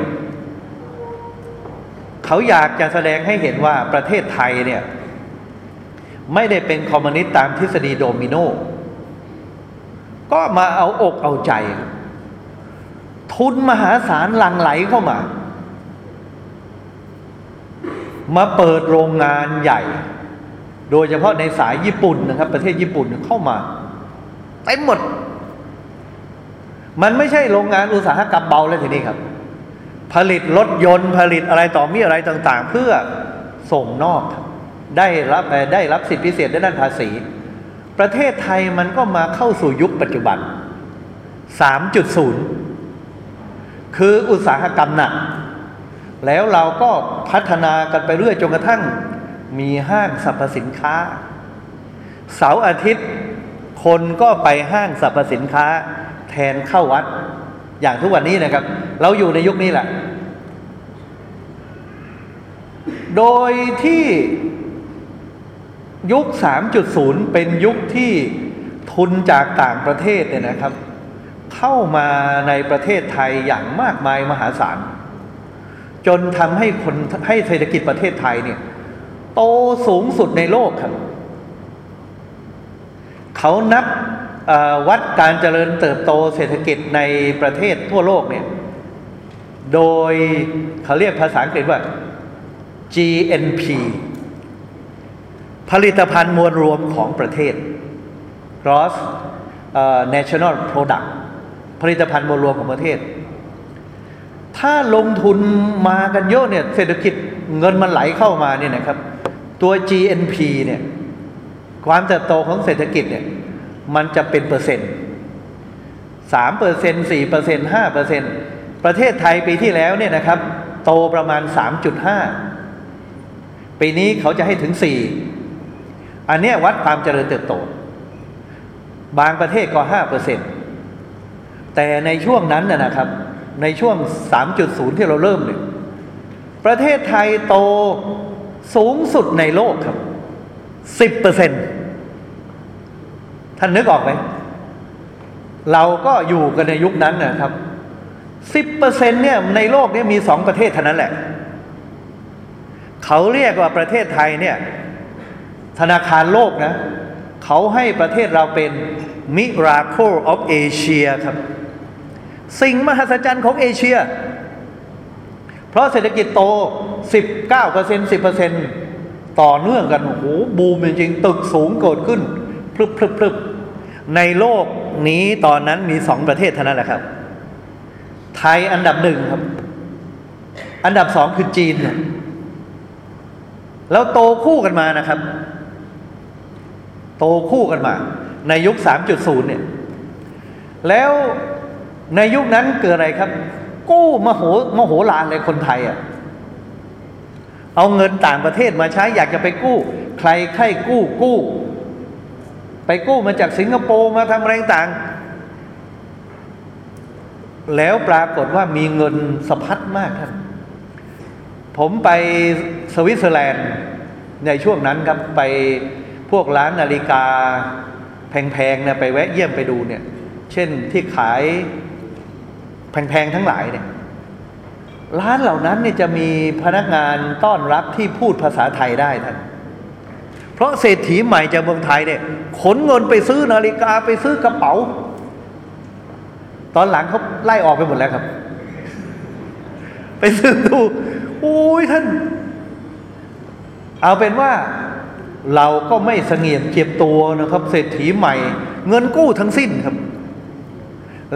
เขาอยากจะแสดงให้เห็นว่าประเทศไทยเนี่ย ไม่ได้เป็นคอมมิวนิสต์ตามทฤษฎีโดมิโน ก็มาเอาอกเอาใจ ทุนมหาศาลหลั่งไหลเข้ามา มาเปิดโรงงานใหญ่ โดยเฉพาะในสายญี่ปุ่นนะครับ ประเทศญี่ปุ่นเข้ามาเต็มหมด มันไม่ใช่โรงงานอุตสาหกรรมเบาเลยทีนี้ครับ ผลิตรถยนต์ผลิตอะไรต่อมีอะไรต่าง ๆ เพื่อส่งนอก ได้รับได้รับสิทธิพิเศษด้านภาษี ประเทศไทยมันก็มาเข้าสู่ยุคปัจจุบัน 3.0 คืออุตสาหกรรมหนัก แล้วเราก็พัฒนากันไปเรื่อยจนกระทั่งมีห้างสรรพสินค้า เสาร์อาทิตย์ คนก็ไปห้างสรรพสินค้า แทนเข้าวัด อย่างทุกวันนี้นะครับ เราอยู่ในยุคนี้แหละ โดยที่ ยุค 3.0 เป็นยุคที่ทุนจากต่างประเทศเนี่ยนะครับ เข้ามาในประเทศไทยอย่างมากมายมหาศาล จนทำให้คนให้เศรษฐกิจประเทศไทยเนี่ยโตสูงสุดในโลกครับ เขานับวัดการเจริญเติบโตเศรษฐกิจในประเทศทั่วโลกเนี่ย โดยเขาเรียกภาษาอังกฤษว่า GNP ผลิตภัณฑ์มวลรวมของประเทศ gross national product ผลิตภัณฑ์มวลรวมของประเทศ ถ้าลงทุนมากันเยอะเนี่ยเศรษฐกิจเงินมันไหลเข้ามาเนี่ยนะครับ ตัว GNP เนี่ยความเติบโตของเศรษฐกิจเนี่ยมันจะเป็นเปอร์เซ็นต์สามเปอร์เซ็นต์สี่เปอร์เซ็นต์ห้าเปอร์เซ็นต์ประเทศไทยปีที่แล้วเนี่ยนะครับ โตประมาณสามจุดห้าปีนี้เขาจะให้ถึงสี่ อันนี้วัดความเจริญเติบโต บางประเทศก็ห้าเปอร์เซ็นตแต่ในช่วงนั้นนะครับ ในช่วงสามจุดศูนย์ที่เราเริ่มเนี่ยประเทศไทยโตสูงสุดในโลกครับสิบเปอร์เซ็นท่านนึกออกไหม เราก็อยู่กันในยุคนั้นนะครับสิบเปอร์เซ็นเนี่ยในโลกนี้มีสองประเทศเท่านั้นแหละ เขาเรียกว่าประเทศไทยเนี่ย ธนาคารโลกนะ เขาให้ประเทศเราเป็น Miracle of Asia ครับ สิ่งมหัศจรรย์ของเอเชีย เพราะเศรษฐกิจโต 19% 10%ต่อเนื่องกัน โอ้โห บูมจริงๆ ตึกสูงเกิดขึ้นพรึบพรึบพรึบในโลกนี้ตอนนั้นมีสองประเทศเท่านั้นแหละครับ ไทยอันดับหนึ่งครับ อันดับสองคือจีน แล้วโตคู่กันมานะครับ โตคู่กันมา ในยุค 3.0 เนี่ย แล้วในยุคนั้นเกิดอะไรครับ กู้มโหมโหลานเลยคนไทยอะ่ะเอาเงินต่างประเทศมาใช้อยากจะไปกู้ ใครใครกู้กู้ ไปกู้มาจากสิงคโปร์มาทำอะไรต่าง แล้วปรากฏว่ามีเงินสะพัดมากท่านผมไปสวิตเซอร์แลนด์ในช่วงนั้นครับไป พวกร้านนาฬิกา แพงๆเนี่ยไปแวะเยี่ยมไปดูเนี่ย เช่นที่ขายแพงๆทั้งหลายเนี่ยร้านเหล่านั้นเนี่ยจะมีพนักงานต้อนรับที่พูดภาษาไทยได้ท่าน เพราะเศรษฐีใหม่จากเมืองไทยเนี่ย ขนเงินไปซื้อนาฬิกาไปซื้อกระเป๋า ตอนหลังเขาไล่ออกไปหมดแล้วครับ ไปซื้อดูโอ้ยท่าน เอาเป็นว่า เราก็ไม่เสงี่ยมเจียมตัวนะครับ เศรษฐีใหม่ เงินกู้ทั้งสิ้นครับ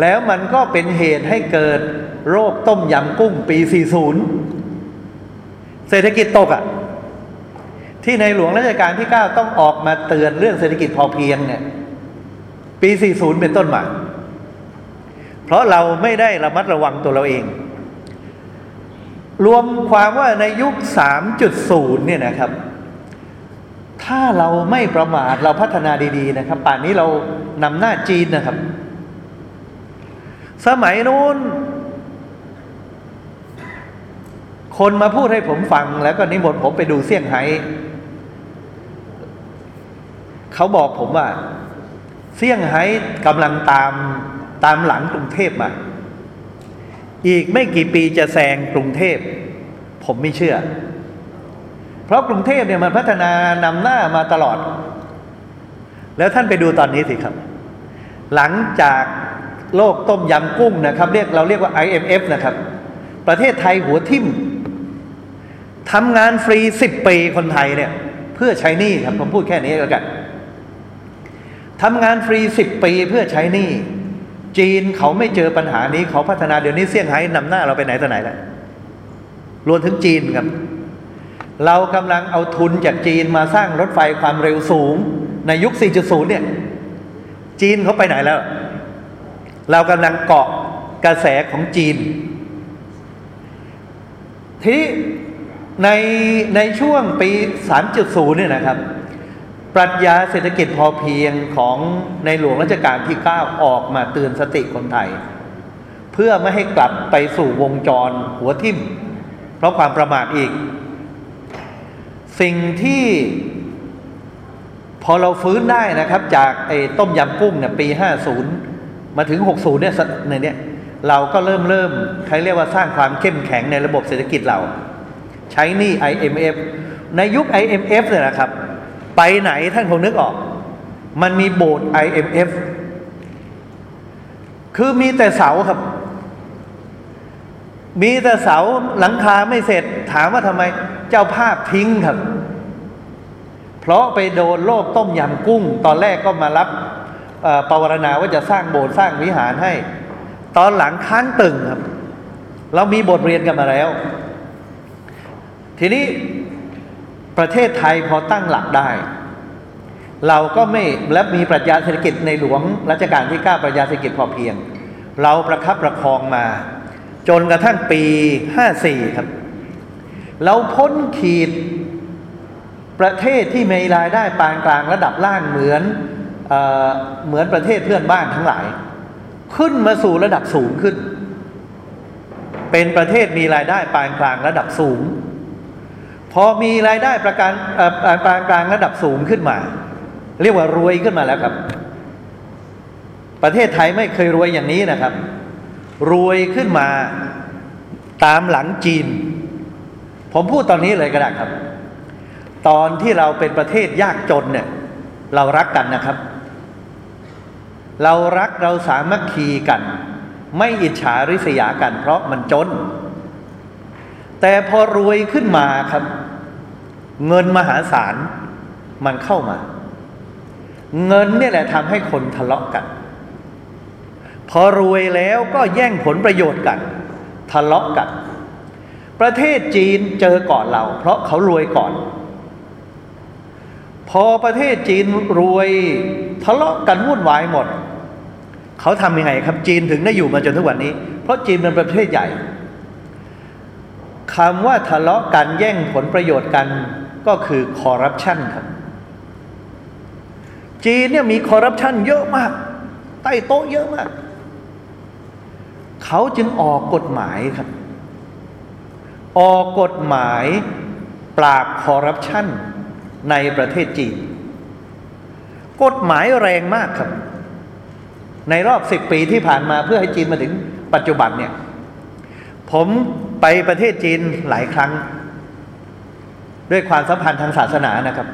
แล้วมันก็เป็นเหตุให้เกิดโรคต้มยำกุ้งปี 40 เศรษฐกิจตกอะ่ะ ที่ในหลวงรัชกาลที่ 9 ต้องออกมาเตือนเรื่องเศรษฐกิจพอเพียงเนี่ย ปี 40 เป็นต้นมา เพราะเราไม่ได้ระมัดระวังตัวเราเอง รวมความว่าในยุค 3.0 เนี่ยนะครับ ถ้าเราไม่ประมาทเราพัฒนาดี ๆ นะครับ ป่านนี้เรานำหน้าจีนนะครับ สมัยนู้น คนมาพูดให้ผมฟัง แล้วก็นิมนต์ผมไปดูเซี่ยงไฮ้เขาบอกผมว่า เซี่ยงไฮ้กำลังตามตามหลังกรุงเทพมา อีกไม่กี่ปีจะแซงกรุงเทพ ผมไม่เชื่อ เพราะกรุงเทพเนี่ยมันพัฒนานำหน้ามาตลอด แล้วท่านไปดูตอนนี้สิครับ หลังจากโลกต้มยำกุ้งนะครับ เรียกเราเรียกว่า IMF นะครับ ประเทศไทยหัวทิ่มทำงานฟรีสิบปีคนไทยเนี่ยเพื่อใช้หนี้ครับผมพูดแค่นี้แล้วกันทำงานฟรีสิบปีเพื่อใช้หนี้จีนเขาไม่เจอปัญหานี้เขาพัฒนาเดี๋ยวนี้เซี่ยงไฮ้นำหน้าเราไปไหนต่อไหนแล้วรวมถึงจีนครับ เรากำลังเอาทุนจากจีนมาสร้างรถไฟความเร็วสูง ในยุค 4.0 เนี่ย จีนเขาไปไหนแล้ว เรากำลังเกาะกระแสของจีน ทีนี้ในในช่วงปี 3.0 เนี่ยนะครับ ปรัชญาเศรษฐกิจพอเพียงของในหลวงรัชกาลที่ 9 ออกมาเตือนสติคนไทย เพื่อไม่ให้กลับไปสู่วงจรหัวทิ่ม เพราะความประมาทอีก สิ่งที่พอเราฟื้นได้นะครับ จากไอ้ต้มยำกุ้งเนี่ยปี 50 มาถึง 60 เนี่ยในเนี้ยเราก็เริ่มเริ่มใครเรียกว่าสร้างความเข้มแข็งในระบบเศรษฐกิจเรา ใช้หนี้ IMF ในยุค IMF เนี่ยนะครับ ไปไหนท่านคงนึกออก มันมีโบสถ์ IMF คือมีแต่เสาครับ มีแต่เสาหลังคาไม่เสร็จ ถามว่าทำไม เจ้าภาพทิ้งครับ เพราะไปโดนโลกต้มยำกุ้ง ตอนแรกก็มารับปวารณาว่าจะสร้างโบสถ์สร้างวิหารให้ ตอนหลังค้างตึงครับ เรามีบทเรียนกันมาแล้ว ทีนี้ประเทศไทยพอตั้งหลักได้ เราก็ไม่และมีปรัชญาเศรษฐกิจในหลวงรัชกาลที่ 9 ปรัชญาเศรษฐกิจพอเพียง เราประคับประคองมา จนกระทั่งปี 54 ครับ เราพ้นขีดประเทศที่มีรายได้ปานกลางระดับล่างเหมือนเอเหมือนประเทศเพื่อนบ้านทั้งหลาย ขึ้นมาสู่ระดับสูงขึ้น เป็นประเทศมีรายได้ปานกลางระดับสูง พอมีรายได้ประกันปานกลางระดับสูงขึ้นมา เรียกว่ารวยขึ้นมาแล้วครับ ประเทศไทยไม่เคยรวยอย่างนี้นะครับ รวยขึ้นมาตามหลังจีน ผมพูดตอนนี้เลยก็ได้ครับ ตอนที่เราเป็นประเทศยากจนเนี่ย เรารักกันนะครับ เรารักเราสามัคคีกัน ไม่อิจฉาริษยากัน เพราะมันจน แต่พอรวยขึ้นมาครับ เงินมหาศาลมันเข้ามา เงินเนี่ยแหละทำให้คนทะเลาะกัน พอรวยแล้วก็แย่งผลประโยชน์กัน ทะเลาะกัน ประเทศจีนเจอก่อนเรา เพราะเขารวยก่อน พอประเทศจีนรวยทะเลาะกันวุ่นวายหมด เขาทำยังไงครับจีนถึงได้อยู่มาจนทุกวันนี้ เพราะจีนเป็นประเทศใหญ่คำว่าทะเลาะกันแย่งผลประโยชน์กันก็คือคอร์รัปชันครับ จีนเนี่ยมีคอร์รัปชันเยอะมาก ใต้โต๊ะเยอะมาก เขาจึงออกกฎหมายครับ ออกกฎหมายปราบคอร์รัปชันในประเทศจีน กฎหมายแรงมากครับ ในรอบสิบปีที่ผ่านมาเพื่อให้จีนมาถึงปัจจุบันเนี่ย ผมไปประเทศจีนหลายครั้ง ด้วยความสัมพันธ์ทางศาสนานะครับ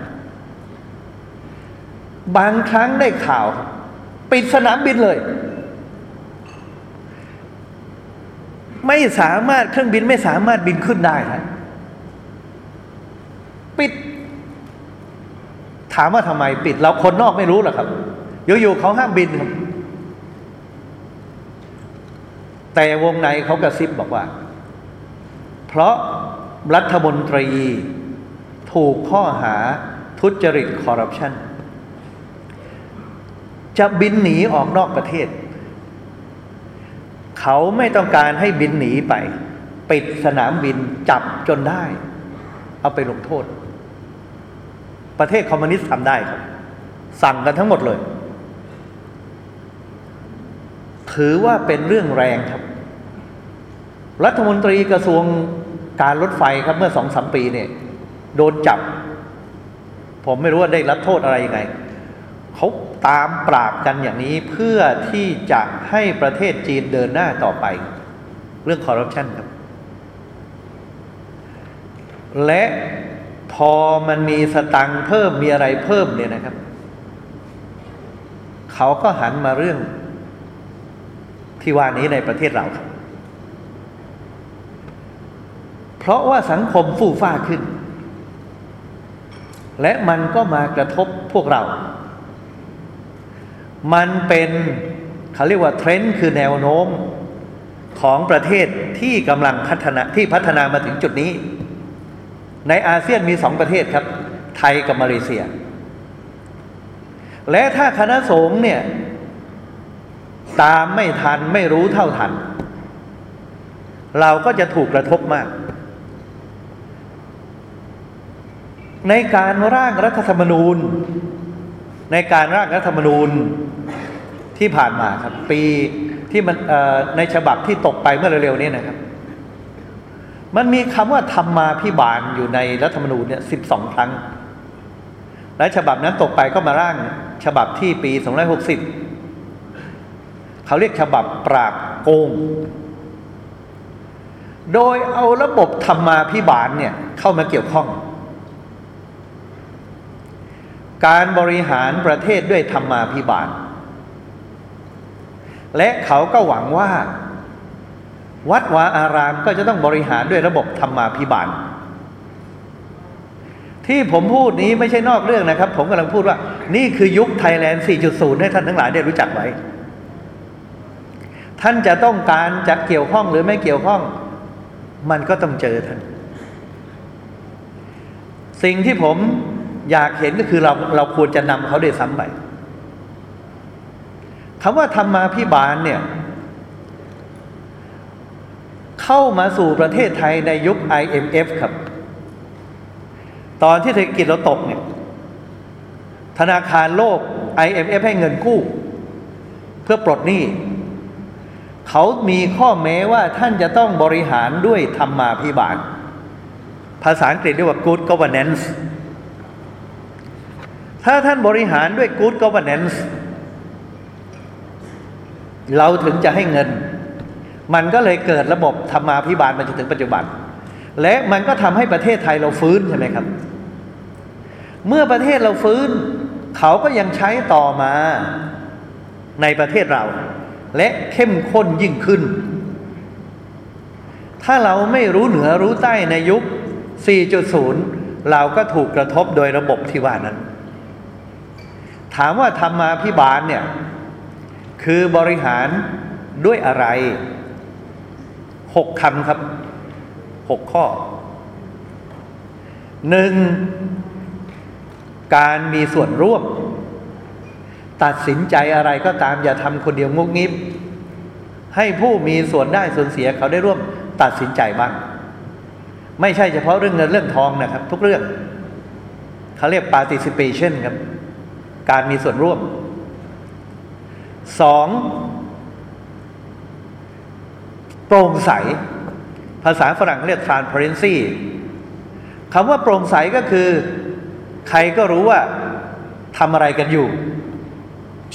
บางครั้งได้ข่าว ปิดสนามบินเลย ไม่สามารถเครื่องบินไม่สามารถบินขึ้นได้นะปิด ถามว่าทำไมปิด เราคนนอกไม่รู้หรอกครับอยู่ๆเขาห้ามบินครับ แต่วงในเขากระซิบบอกว่า เพราะรัฐมนตรีถูกข้อหาทุจริตคอร์รัปชันจะบินหนีออกนอกประเทศ เขาไม่ต้องการให้บินหนีไป ปิดสนามบินจับจนได้ เอาไปลงโทษ ประเทศคอมมิวนิสต์ทำได้ครับ สั่งกันทั้งหมดเลย ถือว่าเป็นเรื่องแรงครับ รัฐมนตรีกระทรวงการรถไฟครับเมื่อสองสามปีเนี่ย โดนจับ ผมไม่รู้ว่าได้รับโทษอะไรยังไงเขา ตามปราบกันอย่างนี้เพื่อที่จะให้ประเทศจีนเดินหน้าต่อไป เรื่องคอร์รัปชันครับ และพอมันมีสตังเพิ่มมีอะไรเพิ่มเนี่ยนะครับ เขาก็หันมาเรื่องที่ว่านี้ในประเทศเราครับ เพราะว่าสังคมฟู่ฟ้าขึ้น และมันก็มากระทบพวกเรา มันเป็นเขาเรียกว่าเทรนด์คือแนวโน้มของประเทศที่กำลังพัฒนาที่พัฒนามาถึงจุดนี้ ในอาเซียนมีสองประเทศครับ ไทยกับมาเลเซีย และถ้าคณะสงฆ์เนี่ย ตามไม่ทันไม่รู้เท่าทัน เราก็จะถูกกระทบมาก ในการร่างรัฐธรรมนูญ ในการร่างรัฐธรรมนูญ ที่ผ่านมาครับ ปีที่มันในฉบับที่ตกไปเมื่อเร็วๆนี้นะครับ มันมีคำว่าธรรมาพิบาลอยู่ในรัฐธรรมนูญเนี่ยสิบสองครั้ง และฉบับนั้นตกไปก็มาร่างฉบับที่ปีสองร้อยหกสิบเขาเรียกฉบับปราบโกง โดยเอาระบบธรรมาพิบาลเนี่ยเข้ามาเกี่ยวข้อง การบริหารประเทศด้วยธรรมาพิบาล และเขาก็หวังว่า วัดวาอารามก็จะต้องบริหารด้วยระบบธรรมาพิบาล ที่ผมพูดนี้ไม่ใช่นอกเรื่องนะครับ ผมกำลังพูดว่า นี่คือยุคไทยแลนด์ 4.0 ให้ท่านทั้งหลายได้รู้จักไว้ ท่านจะต้องการจะเกี่ยวข้องหรือไม่เกี่ยวข้อง มันก็ต้องเจอท่าน สิ่งที่ผมอยากเห็นก็คือเราเราควรจะนำเขาด้วยซ้ำไป คำว่าธรรมาพิบาลเนี่ย เข้ามาสู่ประเทศไทยในยุค IMF ครับ ตอนที่เศรษฐกิจเราตกเนี่ย ธนาคารโลก IMF ให้เงินกู้ เพื่อปลดหนี้ เขามีข้อแม้ว่าท่านจะต้องบริหารด้วยธรรมาพิบาล ภาษาอังกฤษเรียกว่า good governance ถ้าท่านบริหารด้วย good governance เราถึงจะให้เงิน มันก็เลยเกิดระบบธรรมาพิบาลมาจนถึงปัจจุบัน และมันก็ทำให้ประเทศไทยเราฟื้นใช่ไหมครับ เมื่อประเทศเราฟื้น เขาก็ยังใช้ต่อมาในประเทศเรา และเข้มข้นยิ่งขึ้น ถ้าเราไม่รู้เหนือรู้ใต้ในยุค 4.0 เราก็ถูกกระทบโดยระบบที่ว่านั้น ถามว่าธรรมาพิบาลเนี่ย คือบริหารด้วยอะไรหกคำครับหกข้อหนึ่งการมีส่วนร่วม ตัดสินใจอะไรก็ตามอย่าทำคนเดียวงุกงิบ ให้ผู้มีส่วนได้ส่วนเสียเขาได้ร่วม ตัดสินใจบ้างไม่ใช่เฉพาะเรื่องเงินเรื่องทองนะครับ ทุกเรื่องเขาเรียก participation ครับ การมีส่วนร่วม สองโปร่งใส ภาษาฝรั่งเรียก transparency คำว่าโปร่งใสก็คือ ใครก็รู้ว่าทำอะไรกันอยู่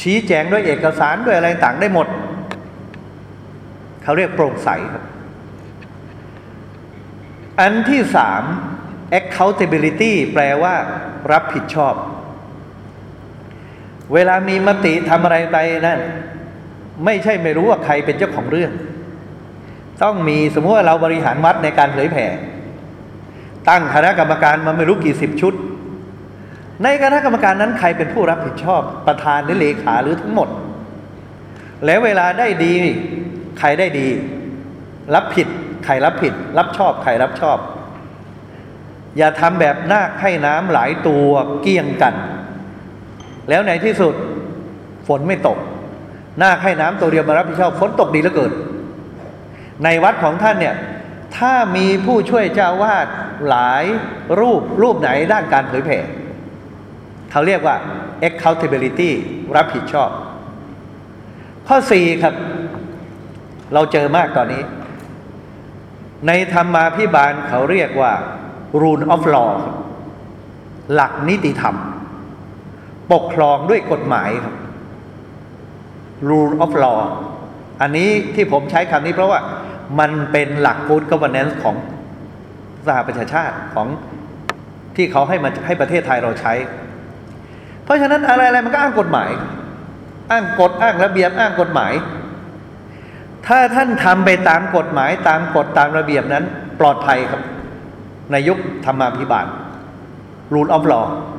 ชี้แจงด้วยเอกสารด้วยอะไรต่างได้หมด เขาเรียกโปร่งใสครับ อันที่สาม accountability แปลว่า รับผิดชอบ เวลามีมติทำอะไรไปนั่นไม่ใช่ไม่รู้ว่าใครเป็นเจ้าของเรื่อง ต้องมีสมมติว่าเราบริหารวัดในการเผยแผ่ ตั้งคณะกรรมการมาไม่รู้กี่สิบชุด ในคณะกรรมการนั้นใครเป็นผู้รับผิดชอบ ประธานหรือเลขาหรือทั้งหมด แล้วเวลาได้ดี ใครได้ดี รับผิด ใครรับผิด รับชอบ ใครรับชอบ อย่าทำแบบนาคให้น้ำหลายตัวเกี้ยงกัน แล้วในที่สุดฝนไม่ตก นาคให้น้ำตัวเดียวมารับผิดชอบฝนตกดีเหลือเกินในวัดของท่านเนี่ยถ้ามีผู้ช่วยเจ้าวาดหลายรูปรูปไหนด้านการเผยแผ่เขาเรียกว่า accountability รับผิดชอบ ข้อสี่ครับ เราเจอมากตอนนี้ ในธรรมาพิบาลเขาเรียกว่า rule of law หลักนิติธรรม ปกครองด้วยกฎหมายครับ rule of law อันนี้ที่ผมใช้คำนี้เพราะว่ามันเป็นหลัก good governance ของสหประชาชาติของที่เขาให้มาให้ประเทศไทยเราใช้ เพราะฉะนั้นอะไรอะไรมันก็อ้างกฎหมาย อ้างกฎอ้างระเบียบอ้างกฎหมาย ถ้าท่านทำไปตามกฎหมายตามกฎตามระเบียบนั้น ปลอดภัยครับ ในยุคธรรมาภิบาล rule of law อั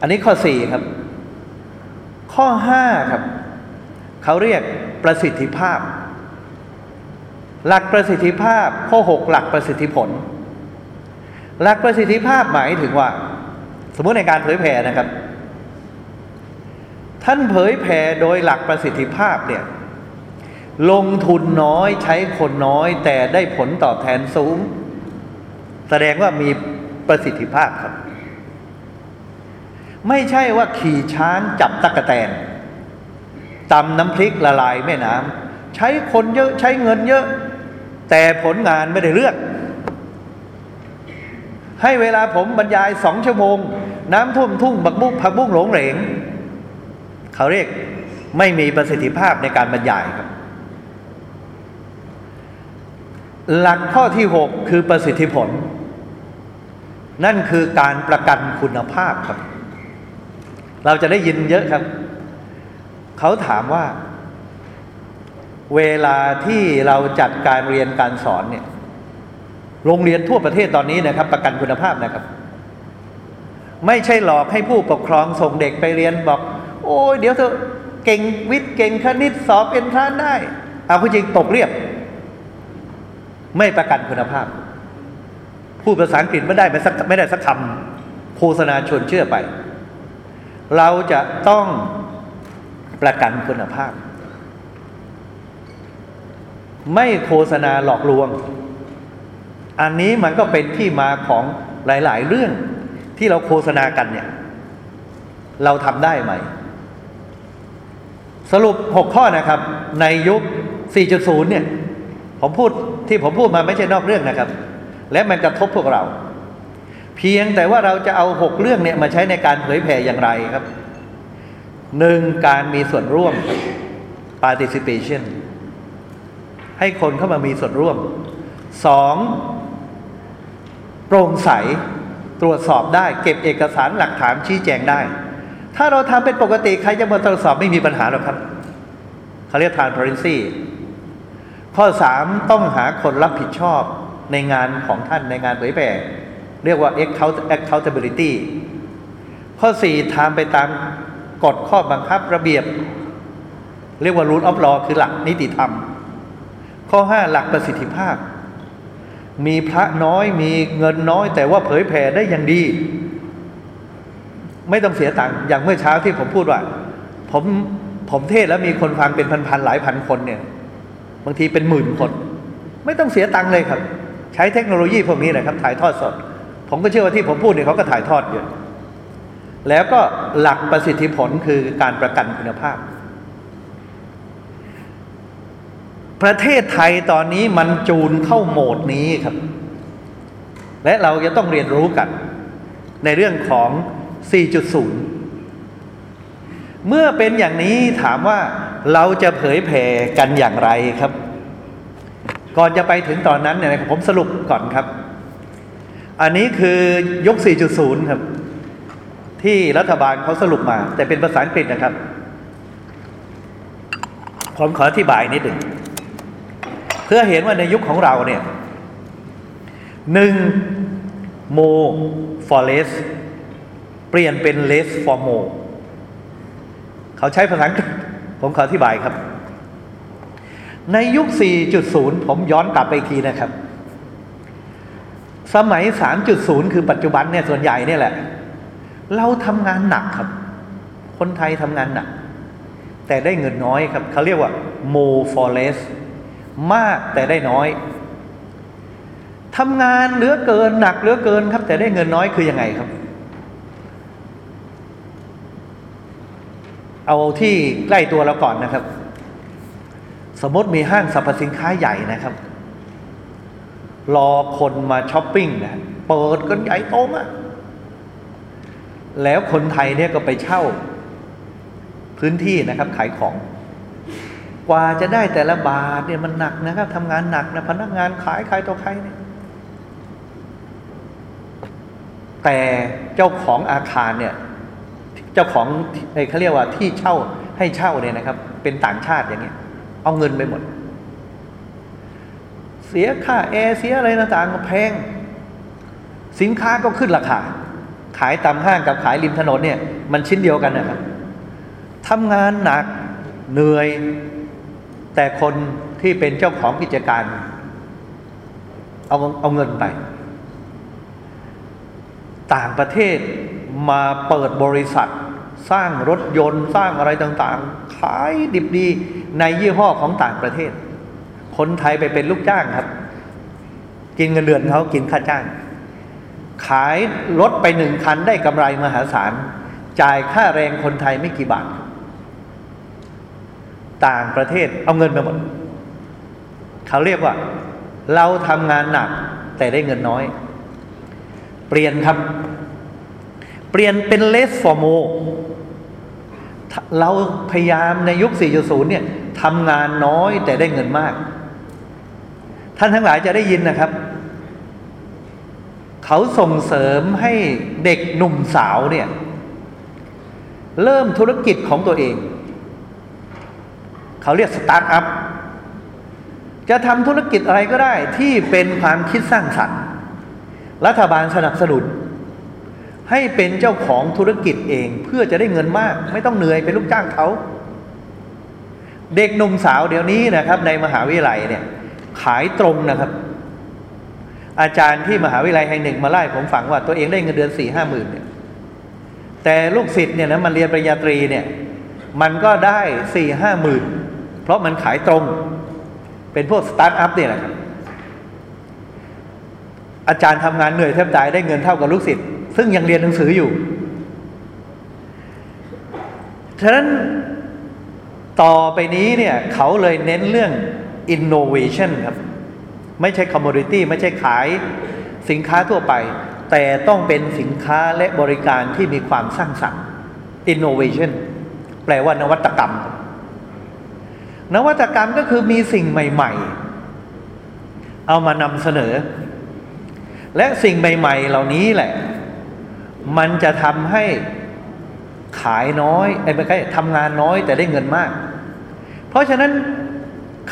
อันนี้ข้อสี่ครับ ข้อห้าครับ เขาเรียกประสิทธิภาพ หลักประสิทธิภาพ ข้อหกหลักประสิทธิผล หลักประสิทธิภาพหมายถึงว่า สมมติในการเผยแผ่นะครับ ท่านเผยแผ่โดยหลักประสิทธิภาพเนี่ยลงทุนน้อยใช้คนน้อย แต่ได้ผลตอบแทนสูง แสดงว่ามีประสิทธิภาพครับ ไม่ใช่ว่าขี่ช้างจับตะกะแตนตำน้ำพริกละลายแม่น้ำใช้คนเยอะใช้เงินเยอะ แต่ผลงานไม่ได้เลือก ให้เวลาผมบรรยายสองชั่วโมง น้ำท่วมทุ่งบักบุกผักบุ้งหลงเหลง เขาเรียกไม่มีประสิทธิภาพในการบรรยายครับ หลักข้อที่หกคือประสิทธิผล นั่นคือการประกันคุณภาพครับ เราจะได้ยินเยอะครับ เขาถามว่า เวลาที่เราจัดการเรียนการสอนเนี่ย โรงเรียนทั่วประเทศตอนนี้นะครับ ประกันคุณภาพนะครับ ไม่ใช่หลอกให้ผู้ปกครองส่งเด็กไปเรียนบอก โอ้ยเดี๋ยวเธอเก่งวิทย์เก่งคณิตสอบเอ็นทรานได้ เอาคุณจริงตกเรียบ ไม่ประกันคุณภาพ พูดภาษาอังกฤษไม่ได้ไม่สักไม่ได้สักคำโฆษณาชวนเชื่อไป เราจะต้องประกันคุณภาพ ไม่โฆษณาหลอกลวง อันนี้มันก็เป็นที่มาของหลาย ๆ เรื่องที่เราโฆษณากันเนี่ย เราทำได้ไหม สรุป 6 ข้อนะครับ ในยุค 4.0 เนี่ย ผมพูดที่ผมพูดมาไม่ใช่นอกเรื่องนะครับ และมันกระทบพวกเรา เพียงแต่ว่าเราจะเอา6เรื่องเนี่ยมาใช้ในการเผยแผ่อย่างไรครับหนึ่งการมีส่วนร่วม participation ให้คนเข้ามามีส่วนร่วมสองโปร่งใสตรวจสอบได้ เก็บเอกสารหลักฐานชี้แจงได้ ถ้าเราทำเป็นปกติ ใครจะมาตรวจสอบไม่มีปัญหาหรอกครับเขาเรียก transparency ข้อสามต้องหาคนรับผิดชอบในงานของท่านในงานเผยแผ่ เรียกว่า accountability ข้อสี่ทำไปตามกฎข้อบังคับระเบียบ เรียกว่า rule of law คือหลักนิติธรรม ข้อห้าหลักประสิทธิภาพ มีพระน้อยมีเงินน้อย แต่ว่าเผยแผ่ได้อย่างดี ไม่ต้องเสียตังค์อย่างเมื่อเช้าที่ผมพูดว่า ผมผมเทศแล้วมีคนฟังเป็นพันๆหลายพันคนเนี่ย บางทีเป็นหมื่นคน ไม่ต้องเสียตังค์เลยครับ ใช้เทคโนโลยีพวกนี้นะครับถ่ายทอดสด ผมก็เชื่อว่าที่ผมพูดเนี่ยเขาก็ถ่ายทอดอยู่แล้วก็หลักประสิทธิผลคือการประกันคุณภาพ ประเทศไทยตอนนี้มันจูนเข้าโหมดนี้ครับ และเราจะต้องเรียนรู้กัน ในเรื่องของ 4.0 เมื่อเป็นอย่างนี้ถามว่าเราจะเผยแผ่กันอย่างไรครับ ก่อนจะไปถึงตอนนั้นเนี่ยผมสรุปก่อนครับ อันนี้คือยก 4.0 ครับ ที่รัฐบาลเขาสรุปมา แต่เป็นภาษาอังกฤษนะครับ ผมขออธิบายนิดหนึ่ง เพื่อเห็นว่าในยุคของเราเนี่ยหนึ่งโม for less เปลี่ยนเป็น less for more เขาใช้ภาษาอังกฤษผมขออธิบายครับ ในยุค 4.0 ผมย้อนกลับไปอีกทีนะครับ สมัย 3.0 คือปัจจุบันเนี่ยส่วนใหญ่เนี่ยแหละ เราทำงานหนักครับ คนไทยทำงานหนัก แต่ได้เงินน้อยครับ เขาเรียกว่า more for less มากแต่ได้น้อยทำงานเหลือเกินหนักเหลือเกินครับ แต่ได้เงินน้อยคือยังไงครับ เอาที่ใกล้ตัวเราก่อนนะครับ สมมติมีห้างสรรพสินค้าใหญ่นะครับ รอคนมาช้อปปิ้งนะเปิดกันใหญ่โตมากแล้วคนไทยเนี่ยก็ไปเช่า พื้นที่นะครับ ขายของ กว่าจะได้แต่ละบาทเนี่ยมันหนักนะครับทำงานหนักนะพนักงานขายใครต่อใครเนี่ยแต่เจ้าของอาคารเนี่ย เจ้าของเขาเรียกว่าที่เช่าให้เช่าเนี่ยนะครับ เป็นต่างชาติอย่างเงี้ย เอาเงินไปหมด เสียค่าแอร์เสียอะไรต่างๆแพง สินค้าก็ขึ้นราคา ขายตามห้างกับขายริมถนนเนี่ย มันชิ้นเดียวกันนะครับทำงานหนักเหนื่อย แต่คนที่เป็นเจ้าของกิจการ เอาเอาเงินไป ต่างประเทศมาเปิดบริษัท สร้างรถยนต์สร้างอะไรต่างๆ ขายดิบดีในยี่ห้อของต่างประเทศ คนไทยไปเป็นลูกจ้างครับ กินเงินเดือนเขากินค่าจ้าง ขายรถไปหนึ่งคันได้กำไรมหาศาล จ่ายค่าแรงคนไทยไม่กี่บาท ต่างประเทศเอาเงินไปหมด เขาเรียกว่า เราทำงานหนักแต่ได้เงินน้อย เปลี่ยนครับ เปลี่ยนเป็น less for more เราพยายามในยุค 4.0 เนี่ยทำงานน้อยแต่ได้เงินมาก ท่านทั้งหลายจะได้ยินนะครับ เขาส่งเสริมให้เด็กหนุ่มสาวเนี่ย เริ่มธุรกิจของตัวเอง เขาเรียกสตาร์ทอัพจะทำธุรกิจอะไรก็ได้ที่เป็นความคิดสร้างสรรค์ รัฐบาลสนับสนุน ให้เป็นเจ้าของธุรกิจเองเพื่อจะได้เงินมาก ไม่ต้องเหนื่อยเป็นลูกจ้างเขา เด็กหนุ่มสาวเดี๋ยวนี้นะครับ ในมหาวิทยาลัยเนี่ย ขายตรงนะครับ อาจารย์ที่มหาวิทยาลัยแห่งหนึ่งมาไล่ผมฟังว่า ตัวเองได้เงินเดือนสี่ห้าหมื่นเนี่ยแต่ลูกศิษย์เนี่ยนะมันเรียนปริญญาตรีเนี่ย มันก็ได้สี่ห้าหมื่นเพราะมันขายตรง เป็นพวกสตาร์ทอัพเนี่ยแหละครับอาจารย์ทำงานเหนื่อยแทบตายได้เงินเท่ากับลูกศิษย์ซึ่งยังเรียนหนังสืออยู่ ฉะนั้นต่อไปนี้เนี่ยเขาเลยเน้นเรื่อง innovation ครับ ไม่ใช่ commodity ไม่ใช่ขายสินค้าทั่วไป แต่ต้องเป็นสินค้าและบริการที่มีความสร้างสรรค์ innovation แปลว่านวัตกรรม นวัตกรรมก็คือมีสิ่งใหม่ ๆ เอามานำเสนอ และสิ่งใหม่ ๆ เหล่านี้แหละ มันจะทำให้ขายน้อยไอ้ไม่ใช่ทำงานน้อยแต่ได้เงินมาก เพราะฉะนั้น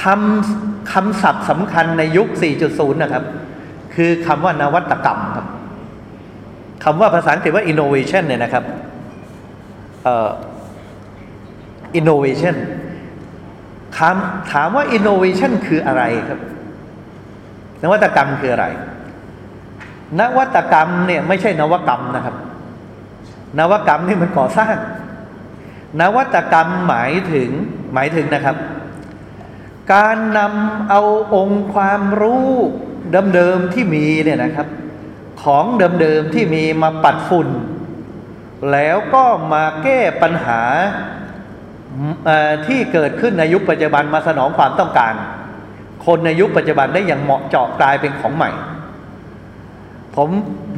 คำคำศัพท์สำคัญในยุค 4.0 นะครับ คือคำว่านวัตกรรมครับคำว่าภาษาอังกฤษว่า innovation เนี่ยนะครับเอ่อ innovation คำถามว่า innovation คืออะไรครับ นวัตกรรมคืออะไร นวัตกรรมเนี่ยไม่ใช่นวกรรมนะครับ นวกรรมนี่มันก่อสร้าง นวัตกรรมหมายถึงหมายถึงนะครับ การนำเอาองค์ความรู้เดิมๆที่มีเนี่ยนะครับ ของเดิมๆที่มีมาปัดฝุ่น แล้วก็มาแก้ปัญหาที่เกิดขึ้นในยุคปัจจุบันมาสนองความต้องการ คนในยุคปัจจุบันได้อย่างเหมาะเจาะกลายเป็นของใหม่ ผม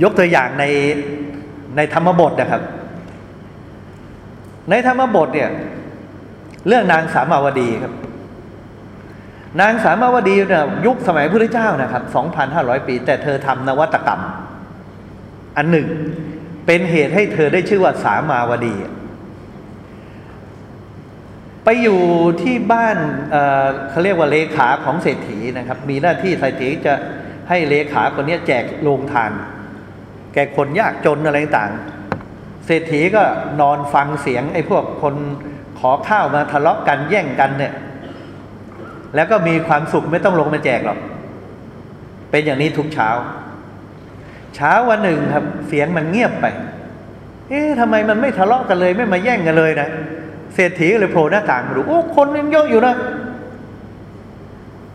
ยกตัวอย่างในในธรรมบทนะครับ ในธรรมบทเนี่ยเรื่องนางสามาวดีครับ นางสามาวดีเนี่ยยุคสมัยพระพุทธเจ้านะครับ 2,500 ปี แต่เธอทำนวัตกรรม อันหนึ่ง เป็นเหตุให้เธอได้ชื่อว่าสามาวดี ไปอยู่ที่บ้านเเขาเรียกว่าเลขาของเศรษฐีนะครับ มีหน้าที่เศรษฐีจะให้เลขาคนนี้แจกโรงทาน แก่คนยากจนอะไรต่าง เศรษฐีก็นอนฟังเสียงไอ้พวกคนขอข้าวมาทะเลาะกันแย่งกันเนี่ย แล้วก็มีความสุขไม่ต้องลงมาแจกหรอก เป็นอย่างนี้ทุกเช้า เช้าวันหนึ่งครับ เสียงมันเงียบไป เอ๊ะทำไมมันไม่ทะเลาะกันเลย ไม่มาแย่งกันเลยนะเศรษฐีเลยโผล่หน้าต่างมาดูโอ้คนยังเยอะอยู่นะ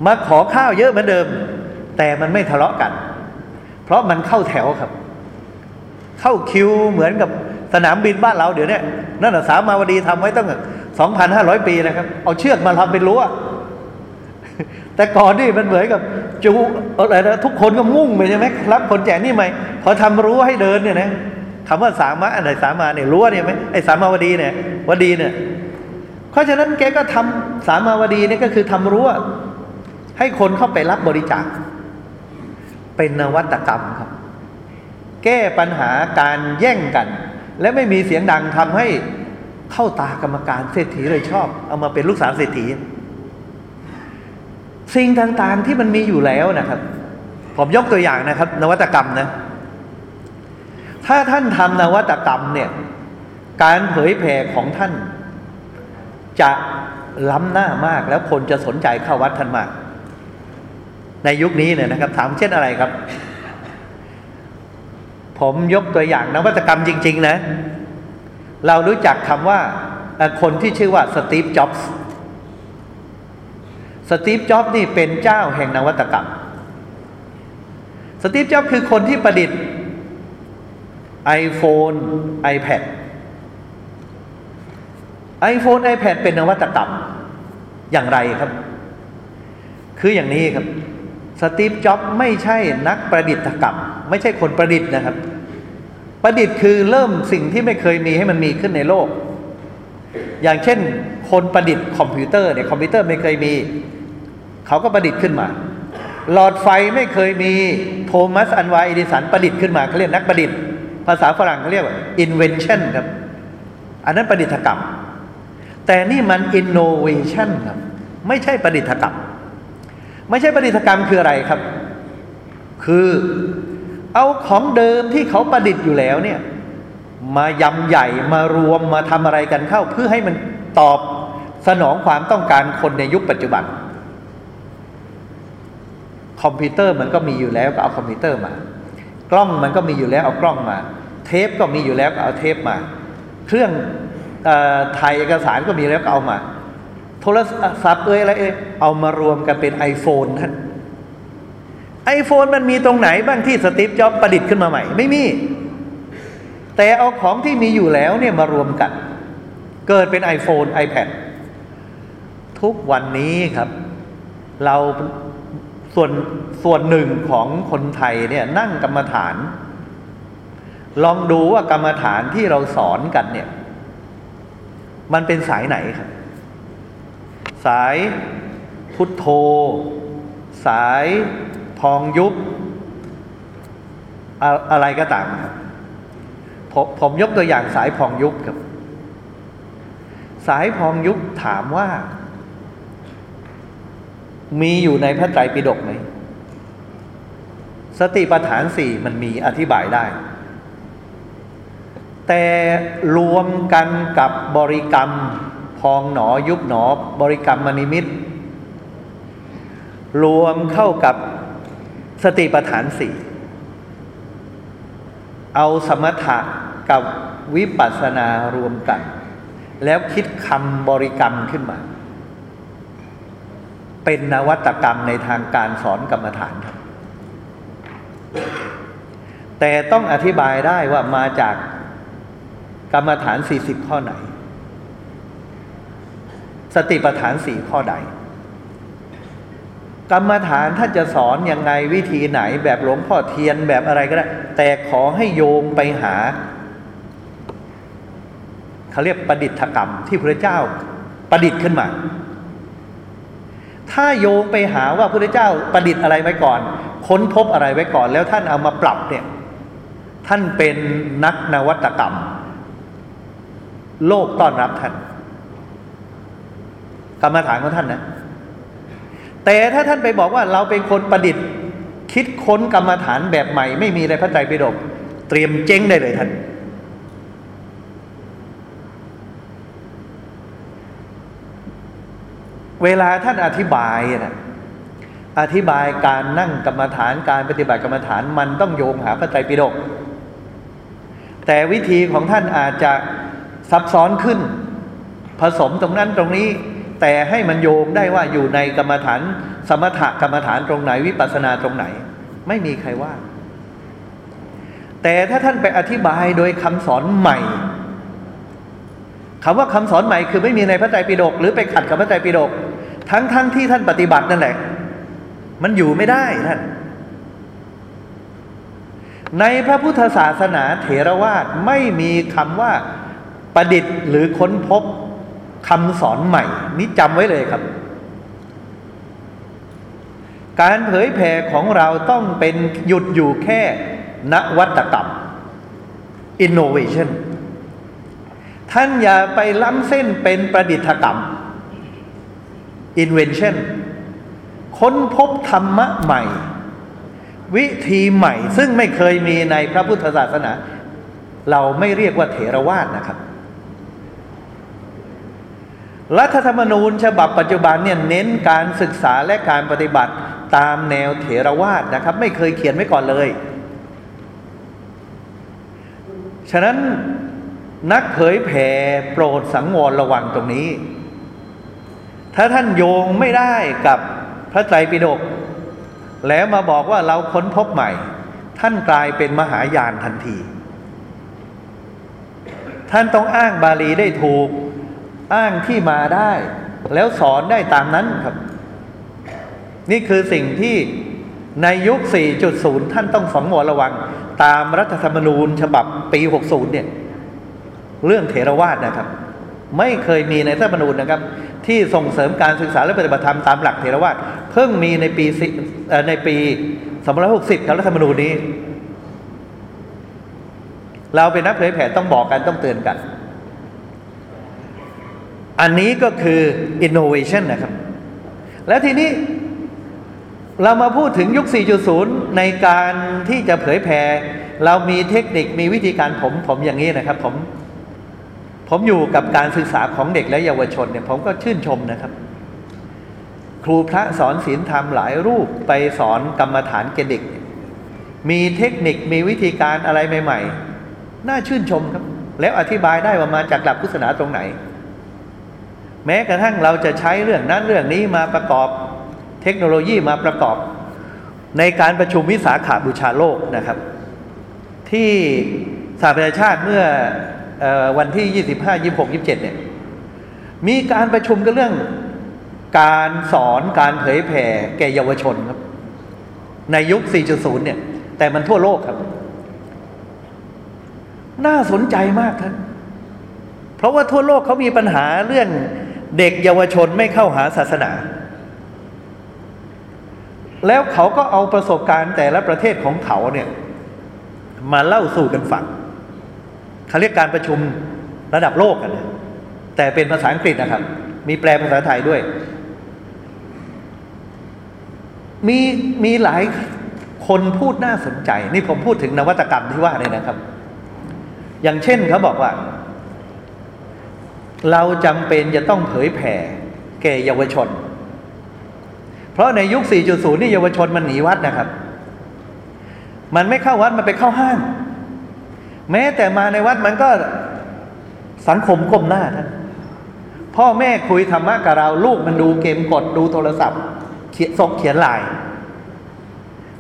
มาขอข้าวเยอะเหมือนเดิม แต่มันไม่ทะเลาะกัน เพราะมันเข้าแถวครับ เข้าคิวเหมือนกับสนามบินบ้านเราเดี๋ยวนี้นั่นสามาวดีทำไว้ตั้งสองพันห้าร้อยปีนะครับ เอาเชือกมาทำเป็นรั้ว แต่ก่อนนี่มันเหมือนกับจูอะไรนะทุกคนก็มุ่งไปใช่ไหมรับคนแจกนี่ไหมพอทำรั้ให้เดินเนี่ยนะคำว่าสามะอะไรสามาเนี่ยรั้วเนี่ยไหมไอ้สามาวดีเนี่ยวดีเนี่ย เพราะฉะนั้นแกก็ทำสามาวดีเนี่ยก็คือทำรั้ให้คนเข้าไปรับบริจาค เป็นนวัตกรรมครับ แก้ปัญหาการแย่งกัน และไม่มีเสียงดังทำให้เข้าตากรรมการเศรษฐีเลยชอบ เอามาเป็นลูกสาวเศรษฐี สิ่งต่างๆที่มันมีอยู่แล้วนะครับ ผมยกตัวอย่างนะครับ นวัตกรรมนะ ถ้าท่านทำนวัตกรรมเนี่ย การเผยแผ่ของท่าน จะล้ำหน้ามากแล้วคนจะสนใจเข้าวัดท่านมาก ในยุคนี้เนี่ยนะครับ ถามเช่นอะไรครับ ผมยกตัวอย่างนวัตกรรมจริง ๆ นะ เรารู้จักคำว่าคนที่ชื่อว่าสตีฟจ็อบส์ สตีฟ จ็อบส์นี่เป็นเจ้าแห่งนวัตกรรม สตีฟ จ็อบส์คือคนที่ประดิษฐ์ iPhone iPad iPhone iPad เป็นนวัตกรรมอย่างไรครับ คืออย่างนี้ครับ สตีฟ จ็อบส์ไม่ใช่นักประดิษฐกรรม ไม่ใช่คนประดิษฐ์นะครับ ประดิษฐ์คือเริ่มสิ่งที่ไม่เคยมีให้มันมีขึ้นในโลก อย่างเช่น คนประดิษฐ์คอมพิวเตอร์เนี่ยคอมพิวเตอร์ไม่เคยมี เขาก็ประดิษฐ์ขึ้นมา หลอดไฟไม่เคยมีโทมัสอันวาอิดิสันประดิษฐ์ขึ้นมาเขาเรียกนักประดิษฐ์ ภาษาฝรั่งเขาเรียกว่า invention ครับ อันนั้นประดิษฐกรรม แต่นี่มัน innovation ครับ ไม่ใช่ประดิษฐกรรม ไม่ใช่ประดิษฐกรรมคืออะไรครับ คือเอาของเดิมที่เขาประดิษฐ์อยู่แล้วเนี่ยมายำใหญ่มารวมมาทำอะไรกันเข้า เพื่อให้มันตอบสนองความต้องการคนในยุคปัจจุบัน คอมพิวเตอร์มันก็มีอยู่แล้วก็เอาคอมพิวเตอร์มา กล้องมันก็มีอยู่แล้วเอากล้องมา เทปก็มีอยู่แล้วก็เอาเทปมา เครื่องถ่ายเอกสารก็มีแล้วก็เอามา โทรศัพท์เอ้ยอะไรเอ้ยเอามารวมกันเป็น iPhone ท่านไอโฟนมันมีตรงไหนบ้างที่สตีฟจ็อบประดิษฐ์ขึ้นมาใหม่ ไม่มี แต่เอาของที่มีอยู่แล้วเนี่ยมารวมกัน เกิดเป็น iPhone iPad ทุกวันนี้ครับ เรา ส่วนส่วนหนึ่งของคนไทยเนี่ยนั่งกรรมฐาน ลองดูว่ากรรมฐานที่เราสอนกันเนี่ย มันเป็นสายไหนครับ สายพุทโธ สายพองยุบอะอะไรก็ตามครับผมผมยกตัวอย่างสายพองยุบครับ สายพองยุบถามว่า มีอยู่ในพระไตรปิฎกไหมสติปัฏฐานสี่มันมีอธิบายได้ แต่รวมกันกับบริกรรม พองหนอยุบหนอ บริกรรมมนิมิตรวมเข้ากับสติปัฏฐานสี่เอาสมถะกับวิปัสสนารวมกัน แล้วคิดคำบริกรรมขึ้นมา เป็นนวัตกรรมในทางการสอนกรรมฐานครับ แต่ต้องอธิบายได้ว่ามาจากกรรมฐานสี่สิบข้อไหน สติปัฏฐานสี่ข้อใด กรรมฐานถ้าจะสอนยังไงวิธีไหนแบบหลวงพ่อเทียนแบบอะไรก็ได้ แต่ขอให้โยมไปหาเขาเรียกประดิษฐกรรมที่พระเจ้าประดิษฐ์ขึ้นมา ถ้าโยมไปหาว่าพระเจ้าประดิษฐ์อะไรไว้ก่อน ค้นพบอะไรไว้ก่อน แล้วท่านเอามาปรับเนี่ยท่านเป็นนักนวัตกรรม โลกต้อนรับท่านกรรมฐานของท่านนะ แต่ถ้าท่านไปบอกว่าเราเป็นคนประดิษฐ์ คิดค้นกรรมฐานแบบใหม่ ไม่มีในพระไตรปิฎกเตรียมเจ๊งได้เลยท่าน เวลาท่านอธิบายนะอธิบายการนั่งกรรมฐานการปฏิบัติกรรมฐานมันต้องโยงหาพระไตรปิฎกแต่วิธีของท่านอาจจะซับซ้อนขึ้น ผสมตรงนั้นตรงนี้ แต่ให้มันโยงได้ว่าอยู่ในกรรมฐาน สมถกรรมฐานตรงไหนวิปัสสนาตรงไหน ไม่มีใครว่า แต่ถ้าท่านไปอธิบายโดยคำสอนใหม่คำว่าคำสอนใหม่คือไม่มีในพระไตรปิฎกหรือไปขัดกับพระไตรปิฎก ทั้งทั้งที่ท่านปฏิบัตินั่นแหละ มันอยู่ไม่ได้ท่านในพระพุทธศาสนาเถรวาทไม่มีคำว่าประดิษฐ์หรือค้นพบคำสอนใหม่ นี่จำไว้เลยครับ การเผยแผ่ของเราต้องเป็นหยุดอยู่แค่นวัตกรรม innovation ท่านอย่าไปล้ำเส้นเป็นประดิษฐกรรม invention ค้นพบธรรมะใหม่ วิธีใหม่ ซึ่งไม่เคยมีในพระพุทธศาสนา เราไม่เรียกว่าเถรวาทนะครับ รัฐธรรมนูญฉบับปัจจุบันเนี่ยเน้นการศึกษาและการปฏิบัติตามแนวเถรวาทนะครับ ไม่เคยเขียนไว้ก่อนเลย ฉะนั้นนักเผยแผ่โปรดสังวรระวังตรงนี้ ถ้าท่านโยงไม่ได้กับพระไตรปิฎกแล้วมาบอกว่าเราค้นพบใหม่ ท่านกลายเป็นมหายานทันที ท่านต้องอ้างบาลีได้ถูก อ้างที่มาได้ แล้วสอนได้ตามนั้นครับ นี่คือสิ่งที่ในยุค 4.0 ท่านต้องสังวรระวัง ตามรัฐธรรมนูญฉบับปี 60 เนี่ย เรื่องเถรวาทนะครับ ไม่เคยมีในรัฐธรรมนูญนะครับ ที่ส่งเสริมการศึกษาและปฏิบัติธรรมตามหลักเถรวาทเพิ่งมีในปีในปี2560ครับรัฐธรรมนูญนี้ เราเป็นนักเผยแผ่ต้องบอกกันต้องเตือนกัน อันนี้ก็คือ innovation นะครับ แล้วทีนี้เรามาพูดถึงยุค 4.0 ในการที่จะเผยแผ่เรามีเทคนิคมีวิธีการผมผมอย่างนี้นะครับ ผม ผมอยู่กับการศึกษาของเด็กและเยาวชนเนี่ยผมก็ชื่นชมนะครับ ครูพระสอนศีลธรรมหลายรูปไปสอนกรรมฐานแก่เด็ก มีเทคนิคมีวิธีการอะไรใหม่ ๆ น่าชื่นชมครับ แล้วอธิบายได้ว่ามาจากหลักพุทธศาสนาตรงไหน แม้กระทั่งเราจะใช้เรื่องนั้นเรื่องนี้มาประกอบเทคโนโลยีมาประกอบ ในการประชุมวิสาขาบูชาโลกนะครับ ที่สหประชาชาติเมื่อ วันที่ 25 26 27เนี่ยมีการประชุมกันเรื่อง การสอนการเผยแผ่แก่เยาวชนครับ ในยุค 4.0 เนี่ย แต่มันทั่วโลกครับ น่าสนใจมากท่านเพราะว่าทั่วโลกเขามีปัญหาเรื่องเด็กเยาวชนไม่เข้าหาศาสนา แล้วเขาก็เอาประสบการณ์แต่ละประเทศของเขาเนี่ย มาเล่าสู่กันฟัง เขาเรียกการประชุมระดับโลกกันแต่เป็นภาษาอังกฤษนะครับ มีแปลภาษาไทยด้วย มีมีหลายคนพูดน่าสนใจ นี่ผมพูดถึงนวัตกรรมที่ว่าเนี่ยนะครับ อย่างเช่นเขาบอกว่า เราจำเป็นจะต้องเผยแผ่แก่เยาวชน เพราะในยุค 4.0 นี่เยาวชนมันหนีวัดนะครับ มันไม่เข้าวัดมันไปเข้าห้าง แม้แต่มาในวัดมันก็สังคมก้มหน้าท่านพ่อแม่คุยธรรมะกับเรา ลูกมันดูเกมกดดูโทรศัพท์ เขียนส่งเขียนลาย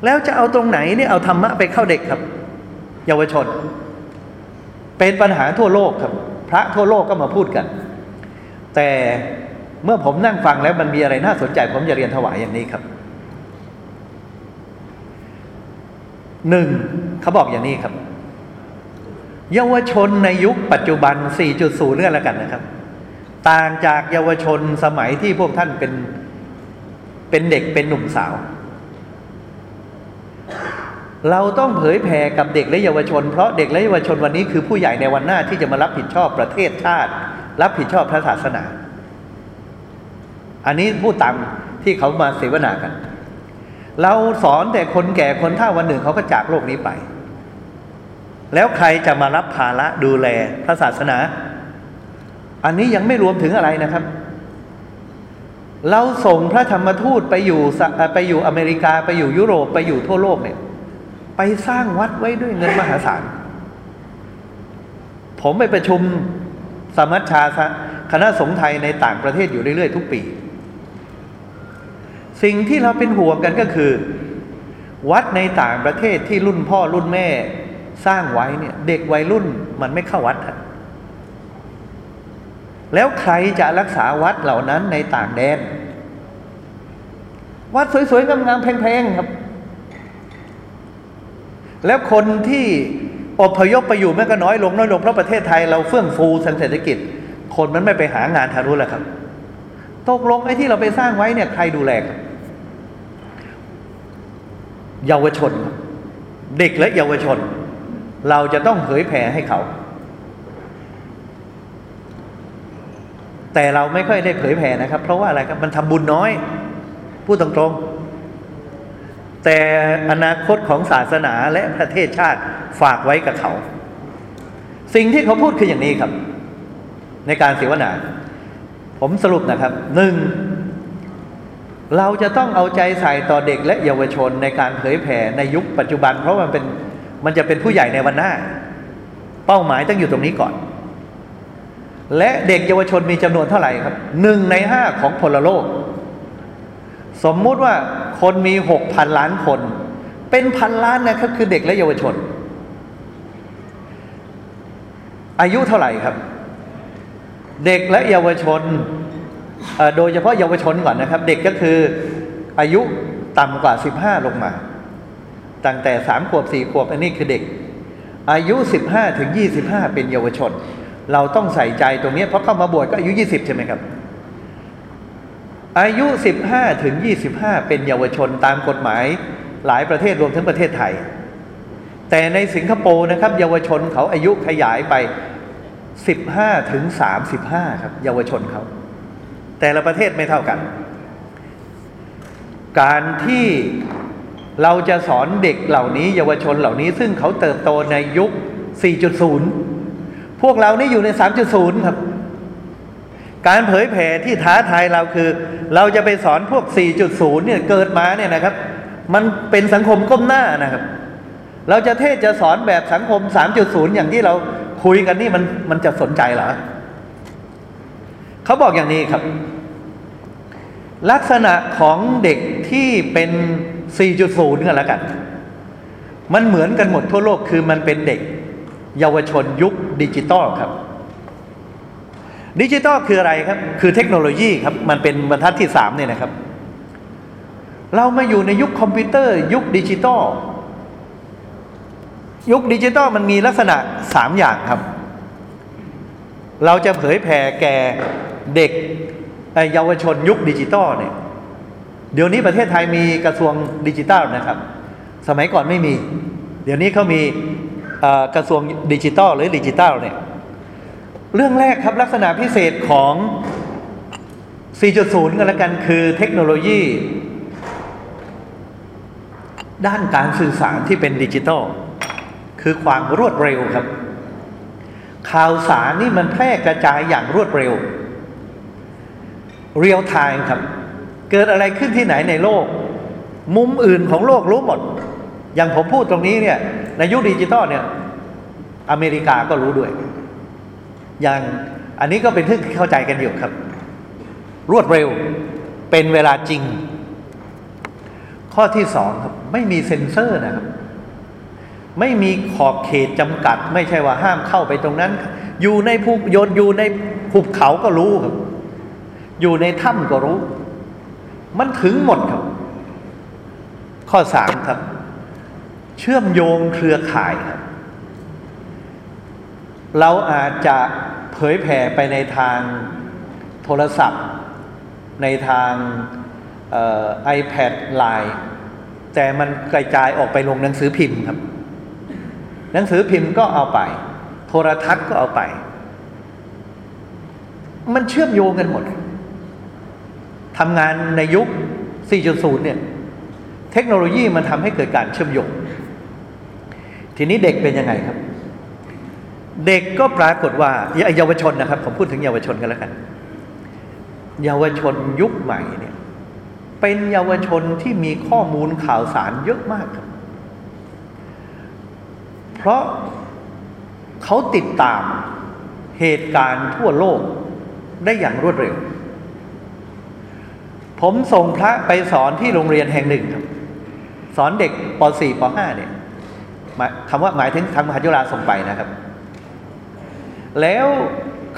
แล้วจะเอาตรงไหนเนี่ยเอาธรรมะไปเข้าเด็กครับ เยาวชน เป็นปัญหาทั่วโลกครับ พระทั่วโลกก็มาพูดกัน แต่เมื่อผมนั่งฟังแล้วมันมีอะไรน่าสนใจ ผมจะเรียนถวายอย่างนี้ครับหนึ่งเขาบอกอย่างนี้ครับ เยาวชนในยุคปัจจุบัน 4.0เรื่องแล้วกันนะครับ ต่างจากเยาวชนสมัยที่พวกท่านเป็นเป็นเด็กเป็นหนุ่มสาว เราต้องเผยแผ่กับเด็กและเยาวชน เพราะเด็กและเยาวชนวันนี้คือผู้ใหญ่ในวันหน้าที่จะมารับผิดชอบประเทศชาติ รับผิดชอบพระศาสนา อันนี้พูดตามที่เขามาเสวนากัน เราสอนแต่คนแก่คนเฒ่าวันหนึ่งเขาก็จากโลกนี้ไป แล้วใครจะมารับภาระดูแลพระศาสนา อันนี้ยังไม่รวมถึงอะไรนะครับ เราส่งพระธรรมทูตไปอยู่ไปอยู่อเมริกาไปอยู่ยุโรปไปอยู่ทั่วโลกเนี่ย ไปสร้างวัดไว้ด้วยเงินมหาศาล ผมไปประชุมสมัชชาคณะสงฆ์ไทยในต่างประเทศอยู่เรื่อยๆ ทุกปี สิ่งที่เราเป็นห่วงกันก็คือ วัดในต่างประเทศที่รุ่นพ่อรุ่นแม่ สร้างไว้เนี่ยเด็กวัยรุ่นมันไม่เข้าวัด แล้วใครจะรักษาวัดเหล่านั้นในต่างแดน วัดสวยๆงามๆแพงๆครับ แล้วคนที่อพยพไปอยู่แม้ก็น้อยลงน้อยลงเพราะประเทศไทยเราเฟื่องฟูทางเศรษฐกิจ คนมันไม่ไปหางานทารุณแล้วครับ ตกลงไอ้ที่เราไปสร้างไว้เนี่ยใครดูแลครับเยาวชน เด็กและเยาวชน เราจะต้องเผยแผ่ให้เขา แต่เราไม่ค่อยได้เผยแผ่นะครับ เพราะว่าอะไรครับมันทำบุญน้อย พูดตรงๆ แต่อนาคตของศาสนาและประเทศชาติฝากไว้กับเขา สิ่งที่เขาพูดคืออย่างนี้ครับ ในการเสวนา ผมสรุปนะครับหนึ่งเราจะต้องเอาใจใส่ต่อเด็กและเยาวชนในการเผยแผ่ในยุคปัจจุบัน เพราะมันเป็น มันจะเป็นผู้ใหญ่ในวันหน้า เป้าหมายต้องอยู่ตรงนี้ก่อน และเด็กเยาวชนมีจำนวนเท่าไหร่ครับหนึ่งในห้าของพลโลก สมมุติว่าคนมีหกพันล้านคน เป็นพันล้านนะครับคือเด็กและเยาวชน อายุเท่าไหร่ครับ เด็กและเยาวชน โดยเฉพาะเยาวชนก่อนนะครับ เด็กก็คืออายุต่ำกว่า 15 ลงมา ตั้งแต่3ขวบ4ขวบอันนี้คือเด็ก อายุ15ถึง25เป็นเยาวชน เราต้องใส่ใจตรงนี้เพราะเข้ามาบวชก็อายุ20ใช่ไหมครับ อายุ15ถึง25เป็นเยาวชนตามกฎหมายหลายประเทศรวมทั้งประเทศไทย แต่ในสิงคโปร์นะครับ เยาวชนเขาอายุขยายไป15ถึง35ครับ เยาวชนเขาแต่ละประเทศไม่เท่ากัน การที่ เราจะสอนเด็กเหล่านี้ เยาวชนเหล่านี้ ซึ่งเขาเติบโตในยุค 4.0 พวกเรานี่อยู่ใน 3.0 ครับ การเผยแผ่ที่ท้าทายเราคือ เราจะไปสอนพวก 4.0 เนี่ยเกิดมาเนี่ยนะครับ มันเป็นสังคมก้มหน้านะครับ เราจะเทศจะสอนแบบสังคม 3.0 อย่างที่เราคุยกันนี่มันมันจะสนใจเหรอเขาบอกอย่างนี้ครับ ลักษณะของเด็กที่เป็น 4.0กันแล้วกัน มันเหมือนกันหมดทั่วโลกคือมันเป็นเด็ก เยาวชนยุคดิจิตอลครับดิจิตอลคืออะไรครับ คือเทคโนโลยีครับ มันเป็นบรรทัดที่สามเนี่ยนะครับ เรามาอยู่ในยุคคอมพิวเตอร์ ยุคดิจิตอลยุคดิจิตอลมันมีลักษณะสามอย่างครับ เราจะเผยแผ่แก่เด็กเยาวชนยุคดิจิตอลเนี่ย เดี๋ยวนี้ประเทศไทยมีกระทรวงดิจิตอลนะครับ สมัยก่อนไม่มี เดี๋ยวนี้เขามีกระทรวงดิจิตอลหรือดิจิตอลเนี่ย เรื่องแรกครับลักษณะพิเศษของ 4.0 กันแล้วกันคือเทคโนโลยี ด้านการสื่อสารที่เป็นดิจิตอลคือความรวดเร็วครับ ข่าวสารนี่มันแพร่กระจายอย่างรวดเร็ว real time ครับ เกิดอะไรขึ้นที่ไหนในโลก มุมอื่นของโลกรู้หมด อย่างผมพูดตรงนี้เนี่ย ในยุคดิจิตอลเนี่ย อเมริกาก็รู้ด้วย อย่างอันนี้ก็เป็นที่เข้าใจกันอยู่ครับ รวดเร็วเป็นเวลาจริง ข้อที่สองครับ ไม่มีเซ็นเซอร์นะครับ ไม่มีขอบเขตจำกัด ไม่ใช่ว่าห้ามเข้าไปตรงนั้น อยู่ในภูโยนอยู่ในภูเขาก็รู้ครับ อยู่ในถ้ำก็รู้ มันถึงหมดครับ ข้อสามครับ เชื่อมโยงเครือข่ายครับ เราอาจจะเผยแผ่ไปในทางโทรศัพท์ ในทางไอแพดไลน์แต่มันกระจายออกไปลงหนังสือพิมพ์ครับ หนังสือพิมพ์ก็เอาไป โทรทัศน์ก็เอาไป มันเชื่อมโยงกันหมด ทำงานในยุค 4.0 เนี่ย เทคโนโลยีมันทำให้เกิดการเชื่อมโยง ทีนี้เด็กเป็นยังไงครับ เด็กก็ปรากฏว่าเยาวชนนะครับ ผมพูดถึงเยาวชนกันแล้วกัน เยาวชนยุคใหม่เนี่ย เป็นเยาวชนที่มีข้อมูลข่าวสารเยอะมากครับ เพราะเขาติดตามเหตุการณ์ทั่วโลกได้อย่างรวดเร็ว ผมส่งพระไปสอนที่โรงเรียนแห่งหนึ่งครับ สอนเด็กป .4 ป .5 เนี่ยคำว่าหมายถึงทางมหาจุฬาส่งไปนะครับ แล้ว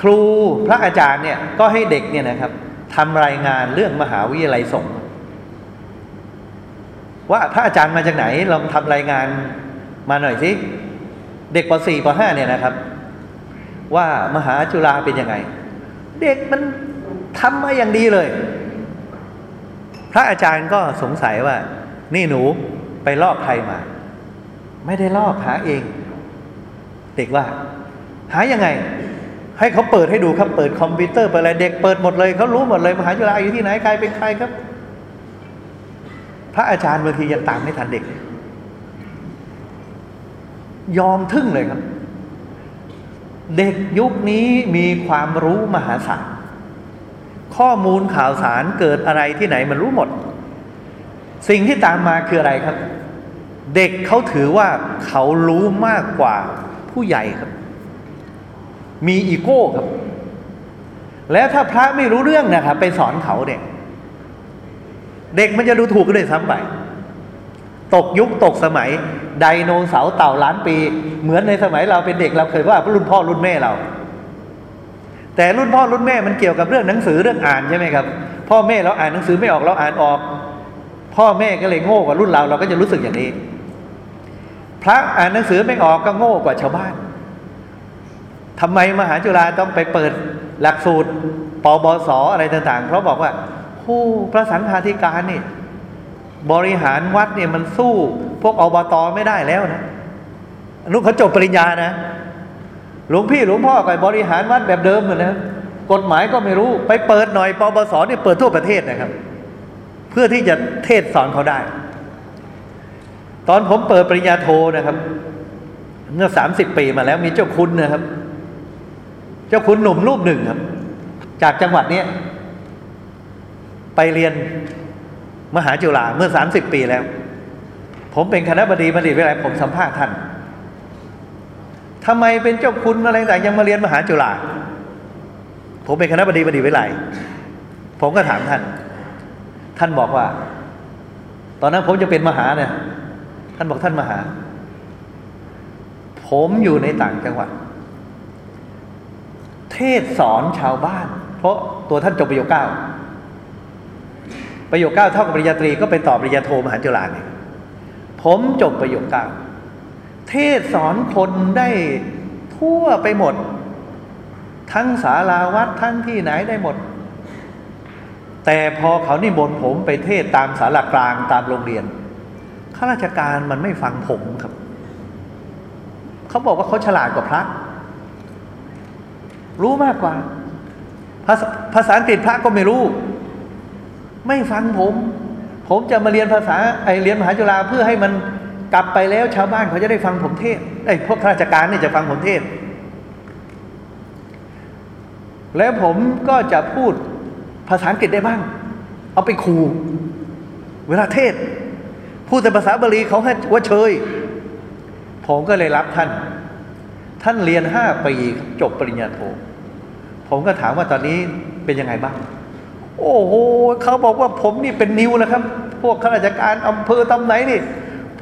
ครูพระอาจารย์เนี่ยก็ให้เด็กเนี่ยนะครับทำรายงานเรื่องมหาวิทยาลัยสงฆ์ว่าพระอาจารย์มาจากไหนลองทำรายงานมาหน่อยสิเด็กป .4 ป .5 เนี่ยนะครับ ว่ามหาจุฬาเป็นยังไง เด็กมันทำมาอย่างดีเลย พระอาจารย์ก็สงสัยว่า นี่หนูไปลอกใครมา ไม่ได้ลอกหาเอง เด็กว่า หายังไง ให้เขาเปิดให้ดูครับเปิดคอมพิวเตอร์เปิดอะไรเด็กเปิดหมดเลยเขารู้หมดเลยมหาจุฬาอยู่ที่ไหนใครเป็นใครครับ พระอาจารย์บางทียังตามไม่ทันเด็ก ยอมทึ่งเลยครับ เด็กยุคนี้มีความรู้มหาศาล ข้อมูลข่าวสารเกิดอะไรที่ไหนมันรู้หมด สิ่งที่ตามมาคืออะไรครับ เด็กเขาถือว่าเขารู้มากกว่าผู้ใหญ่ครับ มีอีโก้ครับ แล้วถ้าพระไม่รู้เรื่องนะครับไปสอนเขาเด็กเด็กมันจะดูถูกก็เลยซ้ำไปตกยุคตกสมัยไดโนเสาร์เต่าล้านปี เหมือนในสมัยเราเป็นเด็กเราเคยว่ารุ่นพ่อรุ่นแม่เรา แต่รุ่นพ่อรุ่นแม่มันเกี่ยวกับเรื่องหนังสือเรื่องอ่านใช่ไหมครับ พ่อแม่เราอ่านหนังสือไม่ออกเราอ่านออก พ่อแม่ก็เลยโง่กว่ารุ่นเราเราก็จะรู้สึกอย่างนี้ พระอ่านหนังสือไม่ออกก็โง่กว่าชาวบ้านทำไมมหาจุฬาต้องไปเปิดหลักสูตรปบสออะไรต่างๆ เพราะบอกว่าโอ้พระสังฆาธิการนี่บริหารวัดเนี่ยมันสู้ พวกอบตไม่ได้แล้วนะนุเขาจบปริญญานะ หลวงพี่หลวงพ่อก็บริหารวัดแบบเดิมเหมือนนะกฎหมายก็ไม่รู้ไปเปิดหน่อยปบสเนี่ยเปิดทั่วประเทศนะครับ เพื่อที่จะเทศสอนเขาได้ ตอนผมเปิดปริญญาโทนะครับ เมื่อสามสิบปีมาแล้วมีเจ้าคุณนะครับ เจ้าคุณหนุ่มรูปหนึ่งครับ จากจังหวัดเนี้ยไปเรียนมหาจุฬาเมื่อสามสิบปีแล้ว ผมเป็นคณะบดีบัณฑิตวิทยาลัยผมสัมภาษณ์ท่าน ทำไมเป็นเจ้าคุณอะไรแต่างยังมาเรียนมหาจุฬาผมเป็นคณะบดีบัณฑิตวิทยาลัยผมก็ถามท่าน ท่านบอกว่า ตอนนั้นผมจะเป็นมหาเนี่ย ท่านบอกท่านมหา ผมอยู่ในต่างจังหวัด เทศสอนชาวบ้าน เพราะตัวท่านจบประโยคเก้าประโยคเก้าเท่ากับปริญญาตรีก็ไปต่อปริญญาโทมหาจุฬาเนี่ยผมจบประโยคเก้า เทศสอนคนได้ทั่วไปหมด ทั้งศาลาวัดทั้งที่ไหนได้หมด แต่พอเขานิมนต์ผมไปเทศตามศาลากลางตามโรงเรียนข้าราชการมันไม่ฟังผมครับ เขาบอกว่าเขาฉลาดกว่าพระ รู้มากกว่า ภาษาภาษาอังกฤษพระก็ไม่รู้ ไม่ฟังผม ผมจะมาเรียนภาษาไอเรียนมหาจุฬาเพื่อให้มัน กลับไปแล้วชาวบ้านเขาจะได้ฟังผมเทศไอ้พวกข้าราชการเนี่ยจะฟังผมเทศ แล้วผมก็จะพูดภาษาอังกฤษได้บ้าง เอาไปคูเวลาเทศ พูดแต่ภาษาบาลีเขาให้ว่าเชย ผมก็เลยรับท่าน ท่านเรียนห้าปีจบปริญญาโท ผมก็ถามว่าตอนนี้เป็นยังไงบ้าง โอ้โหเขาบอกว่าผมนี่เป็นนิวนะครับ พวกข้าราชการอำเภอตำไหนนี่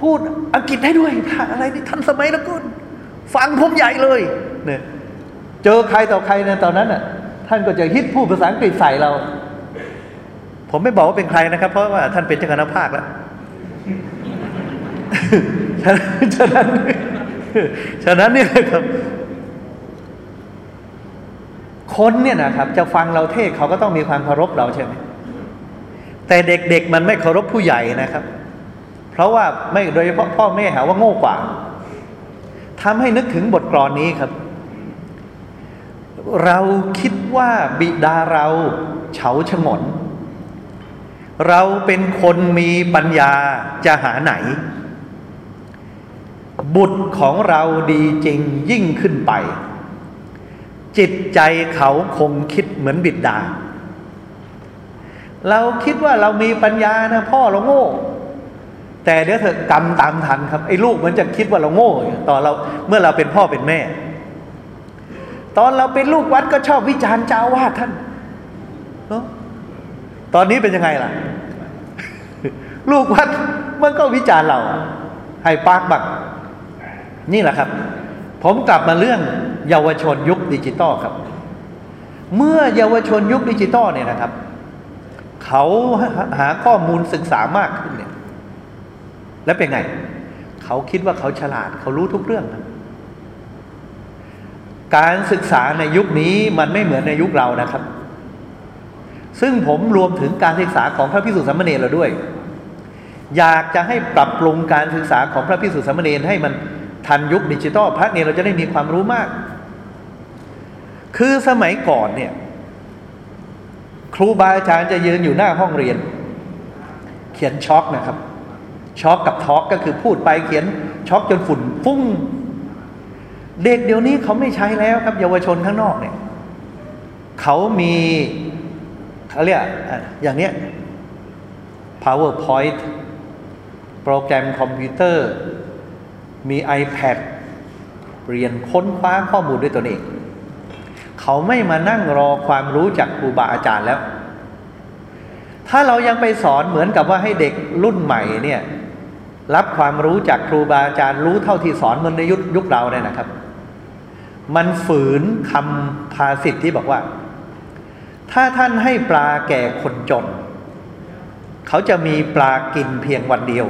พูดอังกฤษได้ด้วยอะไรนี่ทันสมัยแล้วกุนฟังผมใหญ่เลยเนี่ยเจอใครต่อใครในตอนนั้นน่ะ ท่านก็จะฮิตพูดภาษาอังกฤษใส่เรา ผมไม่บอกว่าเป็นใครนะครับ เพราะว่าท่านเป็นเจ้าคณะภาคแล้วฉะนั้นฉะนั้นฉะนั้นเนี่ยครับคนเนี่ยนะครับ จะฟังเราเทศเขาก็ต้องมีความเคารพเราใช่ไหมแต่เด็กๆมันไม่เคารพผู้ใหญ่นะครับ เพราะว่าไม่โดยเฉพาะพ่อแม่หาว่าโง่กว่าทำให้นึกถึงบทกลอนนี้ครับ เราคิดว่าบิดาเราเฉาฉงน เราเป็นคนมีปัญญาจะหาไหน บุตรของเราดีจริงยิ่งขึ้นไป จิตใจเขาคงคิดเหมือนบิดา เราคิดว่าเรามีปัญญานะพ่อเราโง่ แต่เดี๋ยวเถอะกรรมตามทันครับไอ้ลูกมันจะคิดว่าเราโง่ตอนเราเมื่อเราเป็นพ่อเป็นแม่ ตอนเราเป็นลูกวัดก็ชอบวิจารณ์เจ้าวาดท่านเนาะตอนนี้เป็นยังไงล่ะ ลูกวัดมันก็วิจารณ์เรา ให้ปากบัก นี่แหละครับ ผมกลับมาเรื่องเยาวชนยุคดิจิตอลครับ เมื่อเยาวชนยุคดิจิตอลเนี่ยนะครับ เขาหาข้อมูลศึกษามากขึ้นเนี่ย แล้วเป็นไง เขาคิดว่าเขาฉลาด เขารู้ทุกเรื่อง การศึกษาในยุคนี้มันไม่เหมือนในยุคเรานะครับ ซึ่งผมรวมถึงการศึกษาของพระภิกษุสามเณรเราด้วย อยากจะให้ปรับปรุงการศึกษาของพระภิกษุสามเณรให้มันทันยุคดิจิตอลพระเณรเราจะได้มีความรู้มาก คือสมัยก่อนเนี่ย ครูบาอาจารย์จะยืนอยู่หน้าห้องเรียน เขียนชอล์กนะครับ chalk กับ talk ก็คือพูดไปเขียนช็อกจนฝุ่นฟุ้ง เด็กเดี๋ยวนี้เขาไม่ใช้แล้วครับ เยาวชนข้างนอกเนี่ยเขามีเขาเรียกอย่างเนี้ย powerpoint โปรแกรมคอมพิวเตอร์ มี iPad เรียนค้นคว้าข้อมูลด้วยตนเอง เขาไม่มานั่งรอความรู้จากครูบาอาจารย์แล้ว ถ้าเรายังไปสอนเหมือนกับว่าให้เด็กรุ่นใหม่เนี่ย รับความรู้จากครูบาอาจารย์รู้เท่าที่สอนเหมือนในยุคยุคเราเนี่ยนะครับ มันฝืนคำภาษิตที่บอกว่า ถ้าท่านให้ปลาแก่คนจน เขาจะมีปลากินเพียงวันเดียว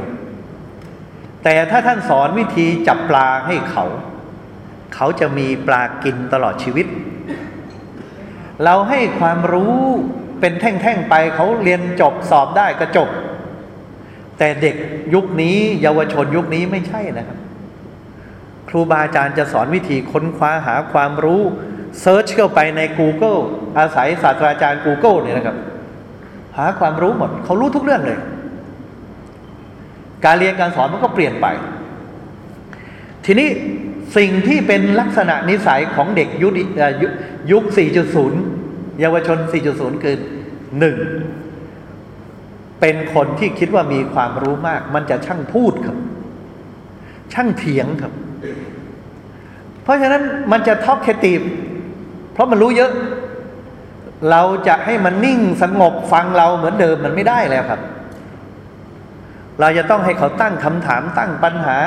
แต่ถ้าท่านสอนวิธีจับปลาให้เขา เขาจะมีปลากินตลอดชีวิต เราให้ความรู้เป็นแท่งๆไปเขาเรียนจบสอบได้ก็จบ แต่เด็กยุคนี้ เยาวชนยุคนี้ไม่ใช่นะครับ ครูบาอาจารย์จะสอนวิธีค้นคว้าหาความรู้เซิร์ชเข้าไปใน Google อาศัยศาสตราจารย์ Google เนี่ยนะครับ หาความรู้หมด เขารู้ทุกเรื่องเลย การเรียนการสอนมันก็เปลี่ยนไป ทีนี้สิ่งที่เป็นลักษณะนิสัยของเด็กยุคยุค 4.0 เยาวชน 4.0 คือหนึ่ง เป็นคนที่คิดว่ามีความรู้มาก มันจะช่างพูดครับ ช่างเถียงครับ เพราะฉะนั้นมันจะท็อกเคตีฟเพราะมันรู้เยอะ เราจะให้มันนิ่งสงบฟังเราเหมือนเดิมมันไม่ได้แล้วครับ เราจะต้องให้เขาตั้งคำถามตั้งปัญหา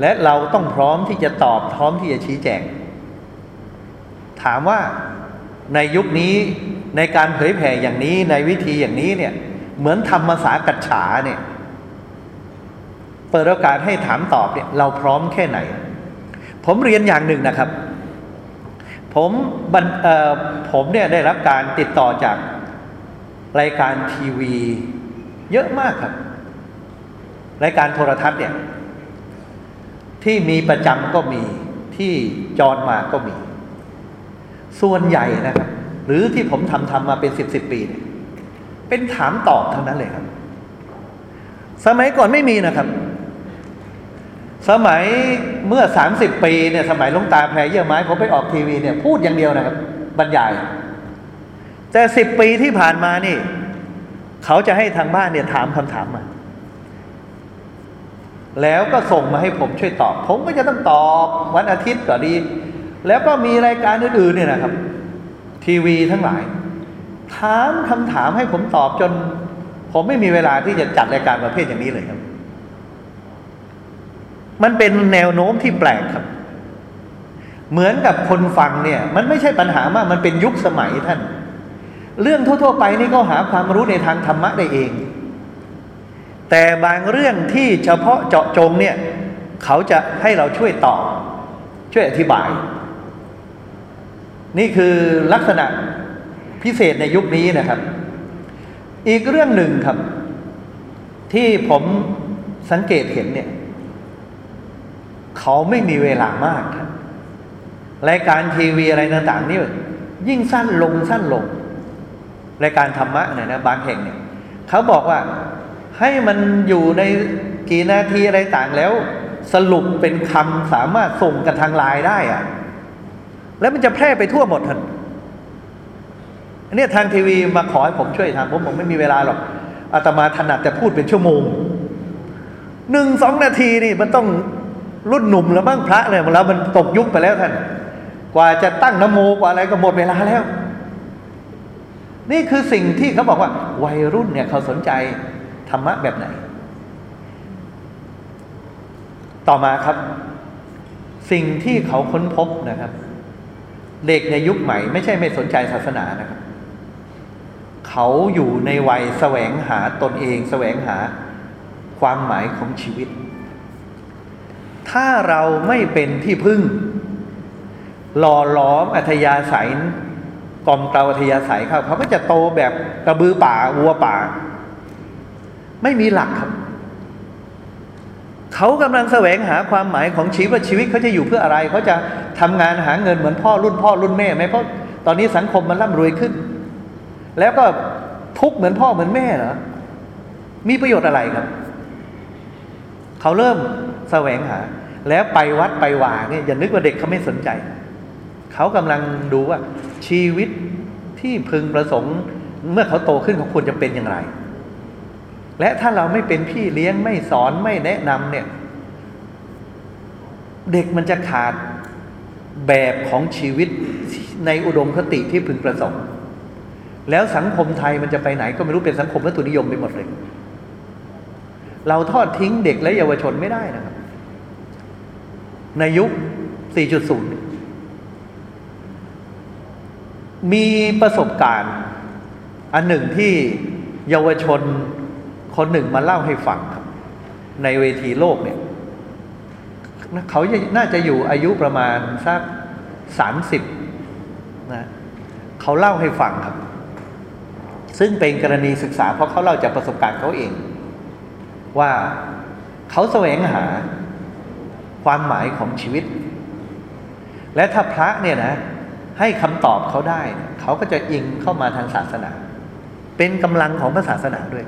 และเราต้องพร้อมที่จะตอบพร้อมที่จะชี้แจง ถามว่าในยุคนี้ในการเผยแผ่อย่างนี้ในวิธีอย่างนี้เนี่ย เหมือนธรรมศากัจฉาเนี่ย เปิดโอกาสให้ถามตอบเนี่ย เราพร้อมแค่ไหน ผมเรียนอย่างหนึ่งนะครับ ผมบผมเนี่ยได้รับการติดต่อจากรายการทีวี เยอะมากครับ รายการโทรทัศน์เนี่ย ที่มีประจำก็มีที่จอรมาก็มี ส่วนใหญ่นะครับ หรือที่ผมทำทำมาเป็นสิบสิบปีเนี่ย เป็นถามตอบเท่านั้นเลยครับ สมัยก่อนไม่มีนะครับ สมัยเมื่อสามสิบปีเนี่ยสมัยลุงตาแพรเยี่ยไม้ผมไปออกทีวีเนี่ยพูดอย่างเดียวนะครับ บรรยาย แต่สิบปีที่ผ่านมานี่ เขาจะให้ทางบ้านเนี่ยถามคำถามมาแล้วก็ส่งมาให้ผมช่วยตอบ ผมก็จะต้องตอบวันอาทิตย์ก็ดี แล้วก็มีรายการอื่นๆเนี่ยนะครับ ทีวีทั้งหลาย ถามคำถามให้ผมตอบจน ผมไม่มีเวลาที่จะจัดรายการประเภทอย่างนี้เลยครับ มันเป็นแนวโน้มที่แปลกครับ เหมือนกับคนฟังเนี่ย มันไม่ใช่ปัญหามาก มันเป็นยุคสมัยท่าน เรื่องทั่ว ๆ ไปนี่ก็หาความรู้ในทางธรรมะได้เอง แต่บางเรื่องที่เฉพาะเจาะจงเนี่ย เขาจะให้เราช่วยตอบ ช่วยอธิบายนี่คือลักษณะ พิเศษในยุคนี้นะครับ อีกเรื่องหนึ่งครับ ที่ผมสังเกตเห็นเนี่ย เขาไม่มีเวลามากครับรายการทีวีอะไรต่างๆนี่ยิ่งสั้นลงสั้นลง รายการธรรมะเนี่ยนะบางแห่งเนี่ย เขาบอกว่าให้มันอยู่ในกี่นาทีอะไรต่างแล้ว สรุปเป็นคำสามารถส่งกันทางไลน์ได้อะแล้วมันจะแพร่ไปทั่วหมดทัน อันนี้ทางทีวีมาขอให้ผมช่วยทำผมผมไม่มีเวลาหรอกอาตมาถนัดแต่พูดเป็นชั่วโมงหนึ่งสองนาทีนี่มันต้องรุ่นหนุ่มแล้วบ้างพระเลยแล้วมันตกยุคไปแล้วท่าน กว่าจะตั้งนโมกว่าอะไรก็หมดเวลาแล้ว นี่คือสิ่งที่เขาบอกว่า วัยรุ่นเนี่ยเขาสนใจธรรมะแบบไหน ต่อมาครับ สิ่งที่เขาค้นพบนะครับ เด็กในยุคใหม่ ไม่ใช่ไม่สนใจศาสนานะครับ เขาอยู่ในวัยแสวงหาตนเอง แสวงหาความหมายของชีวิต ถ้าเราไม่เป็นที่พึ่ง หล่อหลอมอัธยาศัยกอมเกลาอัธยาศัยเขาเขาก็จะโตแบบกระบือป่าวัวป่า ไม่มีหลักครับ เขากำลังแสวงหาความหมายของชีวิตว่าชีวิตเขาจะอยู่เพื่ออะไร เขาจะทำงานหาเงินเหมือนพ่อรุ่นพ่อรุ่นแม่ไหมเพราะตอนนี้สังคมมันร่ำรวยขึ้น แล้วก็ทุกข์เหมือนพ่อเหมือนแม่เหรอ มีประโยชน์อะไรครับ เขาเริ่มแสวงหา แล้วไปวัดไปวาเนี่ยอย่านึกว่าเด็กเขาไม่สนใจ เขากำลังดูว่า ชีวิตที่พึงประสงค์ เมื่อเขาโตขึ้นเขาควรจะเป็นอย่างไร และถ้าเราไม่เป็นพี่เลี้ยงไม่สอนไม่แนะนำเนี่ย เด็กมันจะขาดแบบของชีวิตในอุดมคติที่พึงประสงค์ แล้วสังคมไทยมันจะไปไหนก็ไม่รู้เป็นสังคมวัตถุนิยมไปหมดเลย เราทอดทิ้งเด็กและเยาวชนไม่ได้นะครับ ในยุค 4.0 มีประสบการณ์ อันหนึ่งที่เยาวชนคนหนึ่งมาเล่าให้ฟังครับ ในเวทีโลกเนี่ยเขาน่าจะอยู่อายุประมาณสักสามสิบนะเขาเล่าให้ฟังครับ ซึ่งเป็นกรณีศึกษาเพราะเขาเล่าจากประสบการณ์เขาเอง ว่าเขาแสวงหาความหมายของชีวิต และถ้าพระเนี่ยนะ ให้คำตอบเขาได้ เขาก็จะอิงเข้ามาทางศาสนา เป็นกำลังของพระศาสนาด้วย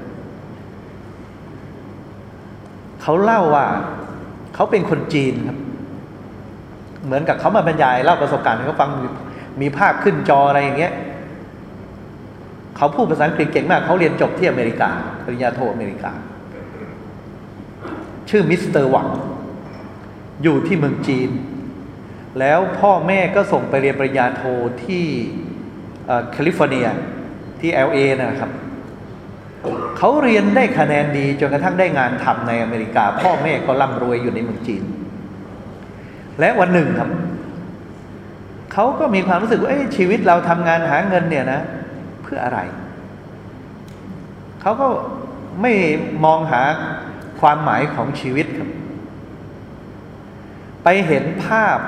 เขาเล่าว่าเขาเป็นคนจีนครับ เหมือนกับเขามาบรรยายเล่าประสบการณ์ให้เขาฟังมีภาพขึ้นจออะไรอย่างเงี้ย เขาพูดภาษาอังกฤษเก่งมาก เขาเรียนจบที่อเมริกา ปริญญาโทอเมริกา ชื่อมิสเตอร์หวัง อยู่ที่เมืองจีน แล้วพ่อแม่ก็ส่งไปเรียนปริญญาโทที่แคลิฟอร์เนียที่ LA นะครับ เขาเรียนได้คะแนนดีจนกระทั่งได้งานทำในอเมริกา พ่อแม่ก็ร่ำรวยอยู่ในเมืองจีน และวันหนึ่งครับ เขาก็มีความรู้สึกว่าชีวิตเราทำงานหาเงินเนี่ยนะ เพื่ออะไร เขาก็ไม่มองหาความหมายของชีวิตครับ ไปเห็นภาพ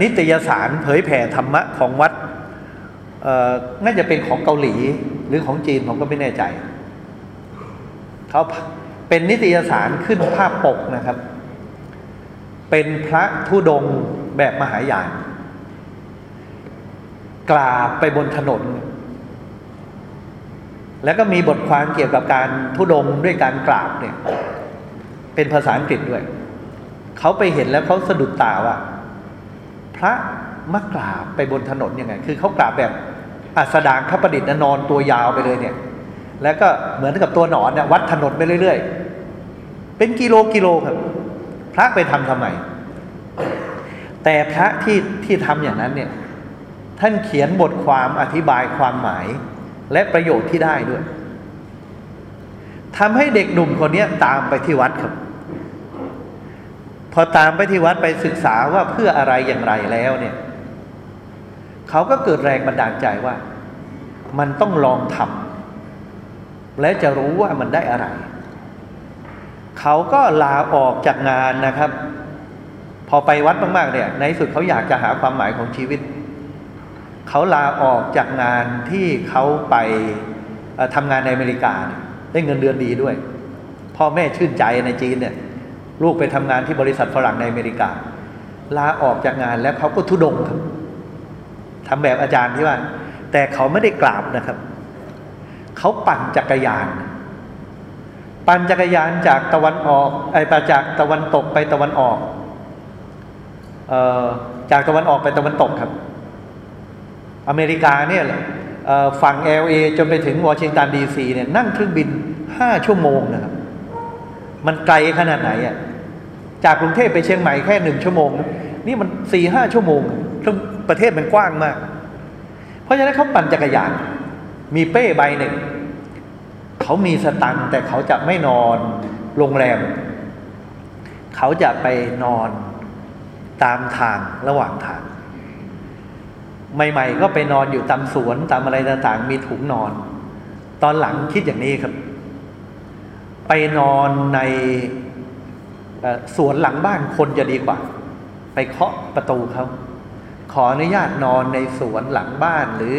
นิตยสารเผยแผ่ธรรมะของวัดน่าจะเป็นของเกาหลีหรือของจีนผมก็ไม่แน่ใจ เขาเป็นนิตยสารขึ้นภาพปกนะครับ เป็นพระธุดงแบบมหายาน กราบไปบนถนน แล้วก็มีบทความเกี่ยวกับการทุดงด้วยการกราบเนี่ย เป็นภาษาอังกฤษด้วย เขาไปเห็นแล้วเขาสะดุดตาว่าพระมากราบไปบนถนนยังไง คือเขากราบแบบอัสดางข้าประดิษฐ์นอนตัวยาวไปเลยเนี่ย แล้วก็เหมือนกับตัวหนอนเนี่ยวัดถนนไปเรื่อยๆ เป็นกิโลกิโลครับ พระไปทำทำไม แต่พระที่ที่ทำอย่างนั้นเนี่ย ท่านเขียนบทความอธิบายความหมาย และประโยชน์ที่ได้ด้วยทำให้เด็กหนุ่มคนนี้ตามไปที่วัดครับ พอตามไปที่วัดไปศึกษาว่าเพื่ออะไรอย่างไรแล้วเนี่ยเขาก็เกิดแรงบันดาลใจว่า มันต้องลองทำและจะรู้ว่ามันได้อะไร เขาก็ลาออกจากงานนะครับ พอไปวัดมากๆเนี่ย ในสุดเขาอยากจะหาความหมายของชีวิต เขาลาออกจากงานที่เขาไปทำงานในอเมริกาได้เงินเดือนดีด้วย พ่อแม่ชื่นใจในจีนเนี่ยลูกไปทำงานที่บริษัทฝรั่งในอเมริกา ลาออกจากงานแล้วเขาก็ทุดงครับทำแบบอาจารย์ที่ว่า แต่เขาไม่ได้กราบนะครับ เขาปั่นจักรยาน ปั่นจักรยานจากตะวันออกไอ้ปจากตะวันตกไปตะวันออกเอ่อจากตะวันออกไปตะวันตกครับ อเมริกาเนี่ยฝั่งเอลเอจนไปถึงวอชิงตันดีซีเนี่ยนั่งเครื่องบินห้าชั่วโมงนะครับ มันไกลขนาดไหนอะจากกรุงเทพไปเชียงใหม่แค่หนึ่งชั่วโมง นี่มันสี่ห้าชั่วโมงประเทศมันกว้างมาก เพราะฉะนั้นเขาปั่นจักรยาน มีเป้ใบหนึ่ง เขามีสตังแต่เขาจะไม่นอนโรงแรม เขาจะไปนอนตามทางระหว่างทาง ใหม่ ๆ ก็ไปนอนอยู่ตามสวนตามอะไรต่างๆ มีถุงนอน ตอนหลังคิดอย่างนี้ครับ ไปนอนในสวนหลังบ้านคนจะดีกว่า ไปเคาะประตูเขาขออนุญาตนอนในสวนหลังบ้านหรือ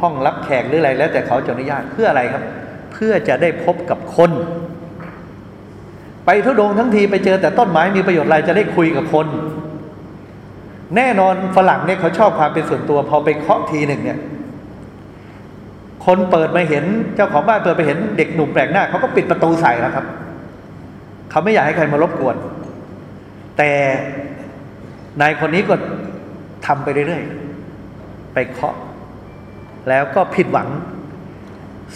ห้องรับแขกหรืออะไรแล้วแต่เขาจะอนุญาตเพื่ออะไรครับ เพื่อจะได้พบกับคน ไปทุดงทั้งทีไปเจอแต่ต้นไม้มีประโยชน์อะไรจะได้คุยกับคน แน่นอนฝรั่งเนี่ยเขาชอบความเป็นส่วนตัว พอไปเคาะทีหนึ่งเนี่ย คนเปิดมาเห็นเจ้าของบ้านเปิดไปเห็นเด็กหนุ่มแปลกหน้าเขาก็ปิดประตูใส่แล้วครับ เขาไม่อยากให้ใครมารบกวน แต่นายคนนี้ก็ทำไปเรื่อยๆ ไปเคาะ แล้วก็ผิดหวัง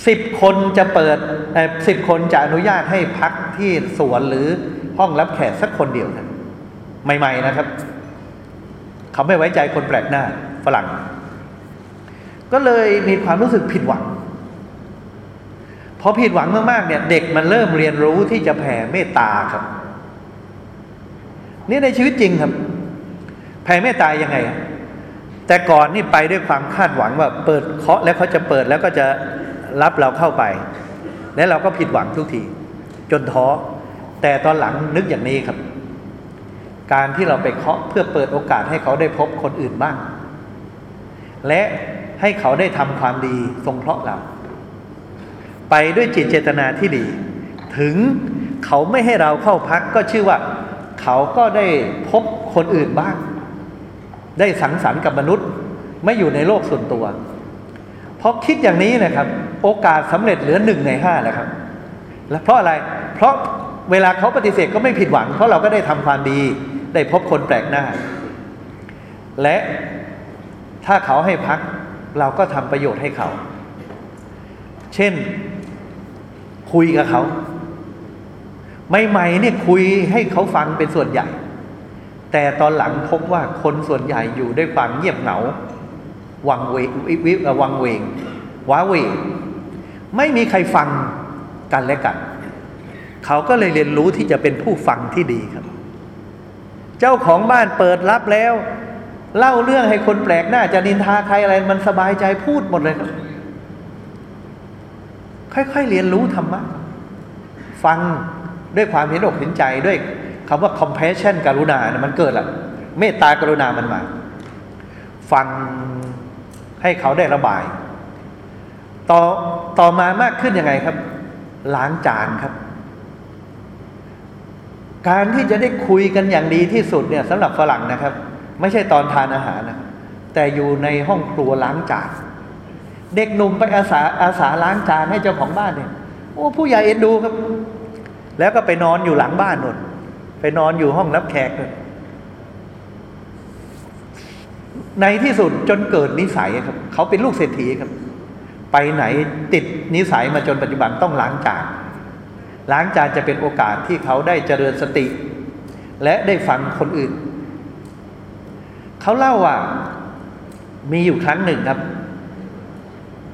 สิบคนจะเปิดสิบคนจะอนุญาตให้พักที่สวนหรือห้องรับแขกสักคนเดียวนะใหม่ ๆ นะครับ เขาไม่ไว้ใจคนแปลกหน้าฝรั่ง ก็เลยมีความรู้สึกผิดหวังพอผิดหวังมากๆเนี่ยเด็กมันเริ่มเรียนรู้ที่จะแผ่เมตตาครับ นี่ในชีวิตจริงครับ แผ่เมตตายังไง แต่ก่อนนี่ไปด้วยความคาดหวังว่าเปิดเคาะแล้วเขาจะเปิดแล้วก็จะรับเราเข้าไป แล้วเราก็ผิดหวังทุกที จนท้อแต่ตอนหลังนึกอย่างนี้ครับ การที่เราไปเคาะเพื่อเปิดโอกาสให้เขาได้พบคนอื่นบ้าง และให้เขาได้ทำความดีทรงเคราะห์เรา ไปด้วยจิตเจตนาที่ดี ถึงเขาไม่ให้เราเข้าพักก็ชื่อว่า เขาก็ได้พบคนอื่นบ้าง ได้สังสรรค์กับมนุษย์ ไม่อยู่ในโลกส่วนตัวเพราะคิดอย่างนี้นะครับ โอกาสสำเร็จเหลือหนึ่งในห้าแล้วครับ และเพราะอะไร เพราะเวลาเขาปฏิเสธก็ไม่ผิดหวัง เพราะเราก็ได้ทำความดี ได้พบคนแปลกหน้า และถ้าเขาให้พักเราก็ทำประโยชน์ให้เขา เช่น คุยกับเขา ใหม่ๆเนี่ยคุยให้เขาฟังเป็นส่วนใหญ่ แต่ตอนหลังพบว่าคนส่วนใหญ่อยู่ด้วยความเงียบเหงา วังเวงวิวังเวง ว้าเวงไม่มีใครฟังกันและกัน เขาก็เลยเรียนรู้ที่จะเป็นผู้ฟังที่ดีครับ เจ้าของบ้านเปิดรับแล้ว เล่าเรื่องให้คนแปลกหน้าจะนินทาใครอะไร มันสบายใจพูดหมดเลยครับ ค่อยๆเรียนรู้ธรรมะ ฟังด้วยความเห็นอกเห็นใจด้วยคำว่า compassion กรุณานะมันเกิดละเมตตากรุณามันมา ฟังให้เขาได้ระบาย ต่อต่อมามากขึ้นยังไงครับ ล้างจานครับ การที่จะได้คุยกันอย่างดีที่สุดเนี่ยสำหรับฝรั่งนะครับ ไม่ใช่ตอนทานอาหารนะแต่อยู่ในห้องครัวล้างจานเด็กหนุ่มไปอาสาอาสาล้างจานให้เจ้าของบ้านเนี่ยโอ้ผู้ใหญ่เอ็นดูครับ แล้วก็ไปนอนอยู่หลังบ้านนนไปนอนอยู่ห้องรับแขกนู่นในที่สุดจนเกิดนิสัยครับ เขาเป็นลูกเศรษฐีครับ ไปไหนติดนิสัยมาจนปัจจุบันต้องล้างจาน ล้างจานจะเป็นโอกาสที่เขาได้เจริญสติ และได้ฟังคนอื่น เขาเล่าว่า มีอยู่ครั้งหนึ่งครับ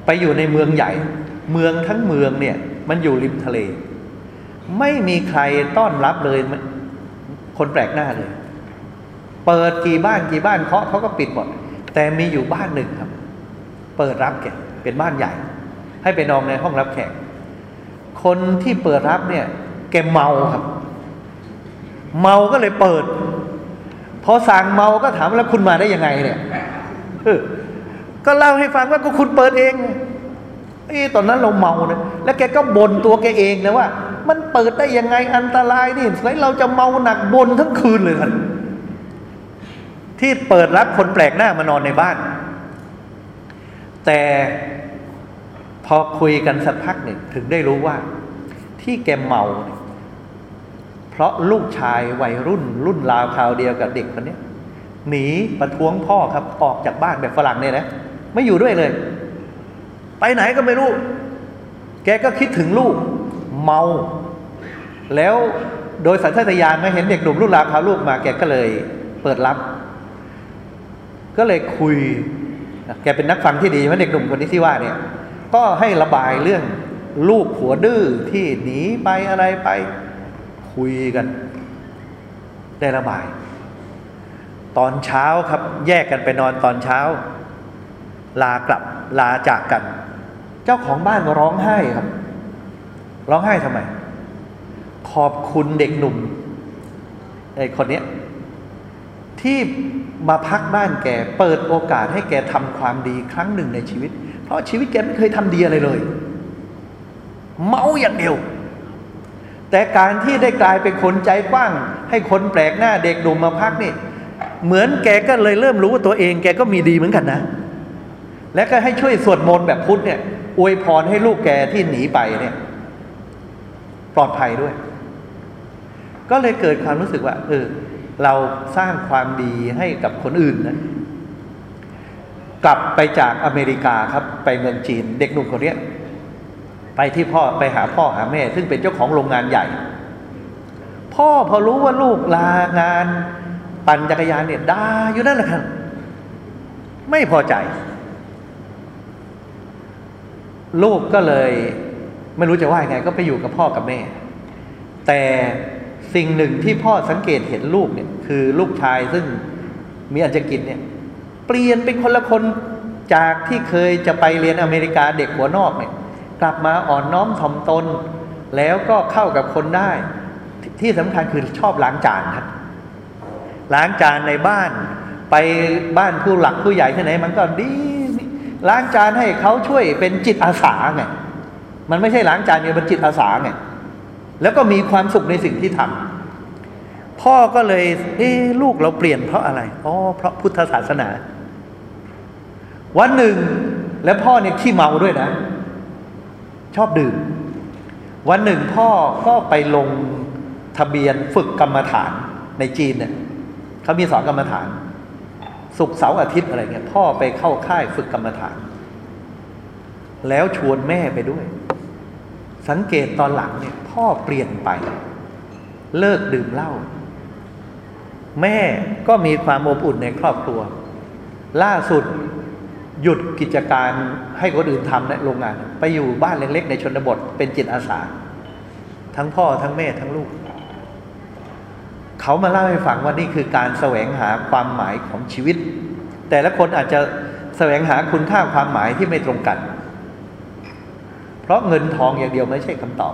ไปอยู่ในเมืองใหญ่ เมืองทั้งเมืองเนี่ย มันอยู่ริมทะเล ไม่มีใครต้อนรับเลย คนแปลกหน้าเลย เปิดกี่บ้านกี่บ้านเคาะเขาก็ปิดหมด แต่มีอยู่บ้านหนึ่งครับ เปิดรับแกเป็นบ้านใหญ่ ให้ไปนอนในห้องรับแขก คนที่เปิดรับเนี่ย แกเมาครับ เมาก็เลยเปิดพอสั่งเมาก็ถามแล้วคุณมาได้ยังไงเนี่ยก็เล่าให้ฟังว่าก็คุณเปิดเองไอ้ตอนนั้นเราเมาเนี่ยแล้วแกก็บ่นตัวแกเองนะว่า มันเปิดได้ยังไงอันตรายนี่สมัยเราจะเมาหนักบนทั้งคืนเลยครับที่เปิดรับคนแปลกหน้ามานอนในบ้าน แต่พอคุยกันสักพักหนึ่งถึงได้รู้ว่า ที่แกเมาเนี่ยเพราะลูกชายวัยรุ่น รุ่นราวคราวเดียวกับเด็กคนนี้หนีประท้วงพ่อครับออกจากบ้านแบบฝรั่งเนี่ยนะไม่อยู่ด้วยเลย ไปไหนก็ไม่รู้ แกก็คิดถึงลูกเมา แล้วโดยสัญชาตญาณม่เห็นเด็กหนุ่มรุ่นราวคราวลูกมา แกก็เลยเปิดรับ ก็เลยคุย แกเป็นนักฟังที่ดีใช่ไหมเด็กหนุ่มคนนี้ที่ว่าเนี่ย ก็ให้ระบายเรื่อง ลูกหัวดื้อที่หนีไปอะไรไป คุยกัน ได้ระบาย ตอนเช้าครับ แยกกันไปนอนตอนเช้า ลากลับลาจากกัน เจ้าของบ้านร้องไห้ครับ ร้องไห้ทำไม ขอบคุณเด็กหนุ่มไอ้คนเนี้ยที่มาพักบ้านแก เปิดโอกาสให้แกทำความดีครั้งหนึ่งในชีวิต เพราะชีวิตแกไม่เคยทำดีอะไรเลย เมาอย่างเดียว แต่การที่ได้กลายเป็นคนใจกว้าง ให้คนแปลกหน้าเด็กหนุ่มมาพักนี่ เหมือนแกก็เลยเริ่มรู้ว่าตัวเอง แกก็มีดีเหมือนกันนะ และก็ให้ช่วยสวดมนต์แบบพุทธเนี่ยอวยพรให้ลูกแกที่หนีไปเนี่ย ปลอดภัยด้วย ก็เลยเกิดความรู้สึกว่า เออ เราสร้างความดีให้กับคนอื่นนะกลับไปจากอเมริกาครับ ไปเมืองจีน เด็กหนุ่มคนนี้ ไปที่พ่อไปหาพ่อหาแม่ ซึ่งเป็นเจ้าของโรงงานใหญ่ พ่อพอรู้ว่าลูกลางาน ปั่นจักรยานเนี่ยด่าอยู่นั่นแหละครับไม่พอใจ ลูกก็เลย ไม่รู้จะว่ายังไง ก็ไปอยู่กับพ่อกับแม่ แต่สิ่งหนึ่งที่พ่อสังเกตเห็นลูกเนี่ยคือลูกชายซึ่งมีอัจฉริยเนี่ย เปลี่ยนเป็นคนละคนจากที่เคยจะไปเรียนอเมริกาเด็กหัวนอกเนี่ย กลับมาอ่อนน้อมถ่อมตน แล้วก็เข้ากับคนได้ที่สำคัญคือชอบล้างจานครับล้างจานในบ้าน ไปบ้านผู้หลักผู้ใหญ่ที่ไหน มันก็ดีล้างจานให้เขาช่วยเป็นจิตอาสาไงมันไม่ใช่ล้างจานเนี่ยมันจิตอาสาไงแล้วก็มีความสุขในสิ่งที่ทำพ่อก็เลยเอ๊ลูกเราเปลี่ยนเพราะอะไรอ๋อเพราะพุทธศาสนา วันหนึ่งแล้วพ่อเนี่ยขี้เมาด้วยนะ ชอบดื่ม วันหนึ่งพ่อก็ไปลงทะเบียนฝึกกรรมฐานในจีนเนี่ยเขามีสอนกรรมฐานศุกร์เสาร์อาทิตย์อะไรเงี้ยพ่อไปเข้าค่ายฝึกกรรมฐาน แล้วชวนแม่ไปด้วย สังเกตตอนหลังเนี่ย พ่อเปลี่ยนไป เลิกดื่มเหล้าแม่ก็มีความอบอุ่นในครอบครัว ล่าสุด หยุดกิจการให้คนอื่นทำในโรงงาน ไปอยู่บ้านเล็ก ๆ ในชนบทเป็นจิตอาสา ทั้งพ่อทั้งแม่ทั้งลูก เขามาเล่าให้ฟังว่านี่คือการแสวงหาความหมายของชีวิต แต่ละคนอาจจะแสวงหาคุณค่าความหมายที่ไม่ตรงกัน เพราะเงินทองอย่างเดียวไม่ใช่คำตอบ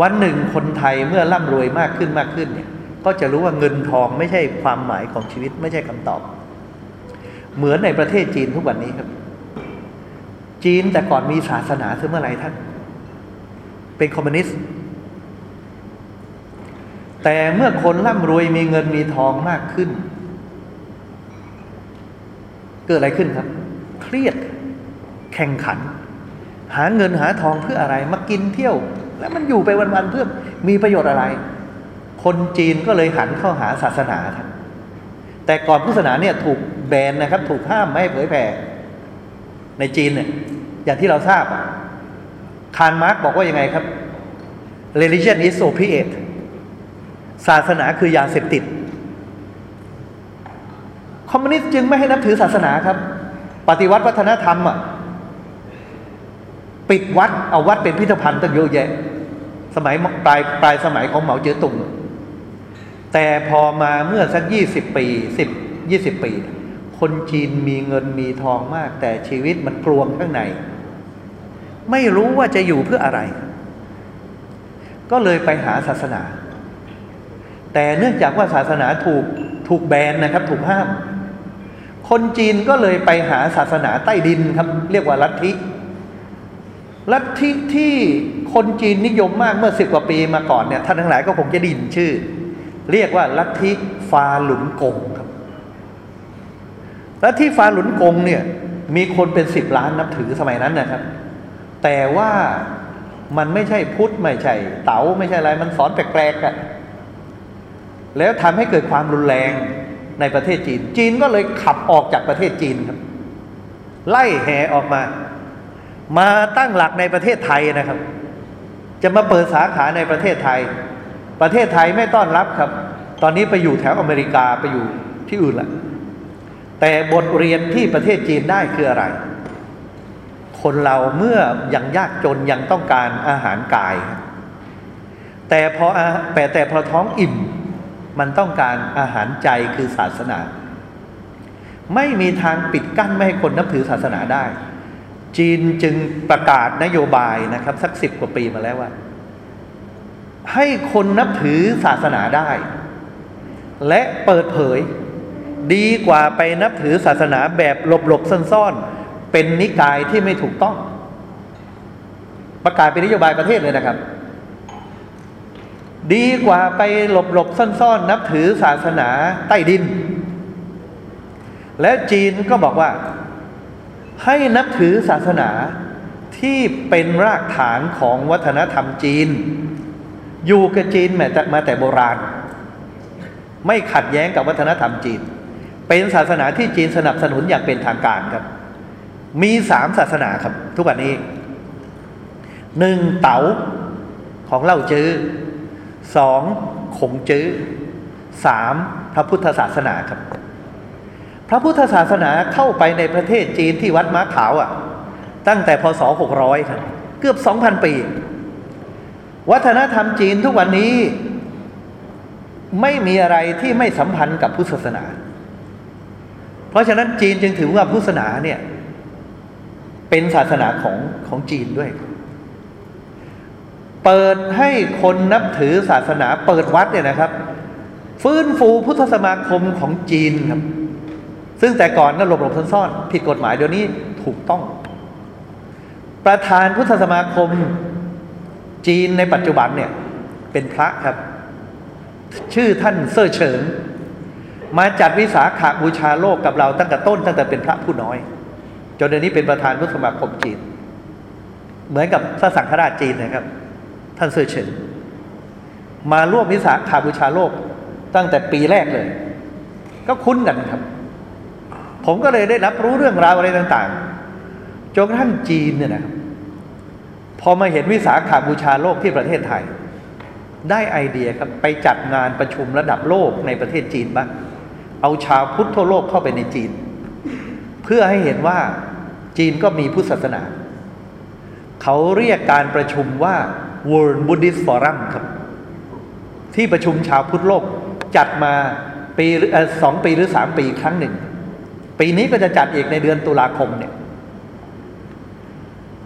วันหนึ่งคนไทยเมื่อร่ำรวยมากขึ้นมากขึ้นเนี่ยก็จะรู้ว่าเงินทองไม่ใช่ความหมายของชีวิตไม่ใช่คำตอบ เหมือนในประเทศจีนทุกวันนี้ครับ จีนแต่ก่อนมีศาสนาถึงเมื่อไรท่าน เป็นคอมมิวนิสต์แต่เมื่อคนร่ำรวยมีเงินมีทองมากขึ้น เกิดอะไรขึ้นครับ เครียดแข่งขัน หาเงินหาทองเพื่ออะไร มากินเที่ยว แล้วมันอยู่ไปวันๆเพื่อมีประโยชน์อะไร คนจีนก็เลยหันเข้าหาศาสนาครับ แต่ก่อนพุทธศาสนาเนี่ยถูกแบนนะครับ ถูกห้ามไม่ให้เผยแผ่ในจีนเนี่ยอย่างที่เราทราบคาร์ล มาร์กซ์บอกว่ายังไงครับ religion is opiate ศาสนาคือยาเสพติด คอมมิวนิสต์จึงไม่ให้นับถือศาสนาครับ ปฏิวัติวัฒนธรรมอะปิดวัดเอาวัดเป็นพิพิธภัณฑ์ตั้งเยอะแยะ สมัยปลายปลายสมัยของเหมาเจ๋อตุง แต่พอมาเมื่อสักยี่สิบปีสิบยี่สิบปี คนจีนมีเงินมีทองมาก แต่ชีวิตมันกลวงข้างใน ไม่รู้ว่าจะอยู่เพื่ออะไร ก็เลยไปหาศาสนา แต่เนื่องจากว่าศาสนาถูกถูกแบนนะครับ ถูกห้าม คนจีนก็เลยไปหาศาสนาใต้ดินครับ เรียกว่าลัทธิลัทธิที่คนจีนนิยมมากเมื่อสิบกว่าปีมาก่อนเนี่ยท่านทั้งหลายก็คงจะดินชื่อ เรียกว่าลัทธิฟาหลุนกงครับลัทธิฟาหลุนกงเนี่ย มีคนเป็นสิบล้านนับถือสมัยนั้นนะครับ แต่ว่ามันไม่ใช่พุทธไม่ใช่ เต๋าไม่ใช่อะไร มันสอนแปลกๆอะ่ะแล้วทำให้เกิดความรุนแรงในประเทศจีน จีนก็เลยขับออกจากประเทศจีนครับ ไล่แห่ออกมา มาตั้งหลักในประเทศไทยนะครับ จะมาเปิดสาขาในประเทศไทย ประเทศไทยไม่ต้อนรับครับ ตอนนี้ไปอยู่แถวอเมริกาไปอยู่ที่อื่นละแต่บทเรียนที่ประเทศจีนได้คืออะไร คนเราเมื่อยังยากจนยังต้องการอาหารกาย แต่พอแต่แต่พอท้องอิ่ม มันต้องการอาหารใจคือศาสนา ไม่มีทางปิดกั้นไม่ให้คนนับถือศาสนาได้ จีนจึงประกาศนโยบายนะครับ สักสิบกว่าปีมาแล้วว่า ให้คนนับถือศาสนาได้ และเปิดเผย ดีกว่าไปนับถือศาสนาแบบหลบๆซ่อนๆ เป็นนิกายที่ไม่ถูกต้อง ประกาศเป็นนโยบายประเทศเลยนะครับ ดีกว่าไปหลบๆซ่อนๆ นับถือศาสนาใต้ดิน แล้วจีนก็บอกว่า ให้นับถือศาสนาที่เป็นรากฐานของวัฒนธรรมจีน อยู่กับจีนมาแต่มาแต่โบราณ ไม่ขัดแย้งกับวัฒนธรรมจีน เป็นศาสนาที่จีนสนับสนุนอย่างเป็นทางการครับ มีสามศาสนาครับ ทุกวันนี้หนึ่งเต๋าของเล่าจื้อสองขงจื้อสามพระพุทธศาสนาครับ พระพุทธศาสนาเข้าไปในประเทศจีนที่วัดม้าขาวอะ่ะ ตั้งแต่พศหกร้อยครับเกือบสองพันปี วัฒนธรรมจีนทุกวันนี้ไม่มีอะไรที่ไม่สัมพันธ์กับพุทธศาสนา เพราะฉะนั้นจีนจึงถือว่าพุทธศาสนาเนี่ย เป็นศาสนาของของจีนด้วย เปิดให้คนนับถือศาสนา เปิดวัดเนี่ยนะครับ ฟื้นฟูพุทธสมาคมของจีนครับ ซึ่งแต่ก่อนก็หลบหลบซ่อนๆผิดกฎหมายเดี๋ยวนี้ถูกต้อง ประธานพุทธสมาคม จีนในปัจจุบันเนี่ย เป็นพระครับ ชื่อท่านเซ่อเฉิง มาจัดวิสาขาบูชาโลกกับเราตั้งแต่ต้น ตั้งแต่เป็นพระผู้น้อย จนเดี๋ยวนี้เป็นประธานพุทธสมาคมจีน เหมือนกับพระสังฆราชจีนนะครับ ท่านเซ่อเฉิง มาร่วมวิสาขาบูชาโลกตั้งแต่ปีแรกเลย ก็คุ้นกันครับ ผมก็เลยได้รับรู้เรื่องราวอะไรต่าง ๆจนกระทั่งจีนเนี่ยนะครับ พอมาเห็นวิสาขาบูชาโลกที่ประเทศไทย ได้ไอเดียครับไปจัดงานประชุมระดับโลกในประเทศจีนบ้างเอาชาวพุทธทั่วโลกเข้าไปในจีน เพื่อให้เห็นว่าจีนก็มีพุทธศาสนา เขาเรียกการประชุมว่า World Buddhist Forum ครับ ที่ประชุมชาวพุทธโลกจัดมาปีสองปีหรือสามปีครั้งหนึ่ง ปีนี้ก็จะจัดอีกในเดือนตุลาคมเนี่ย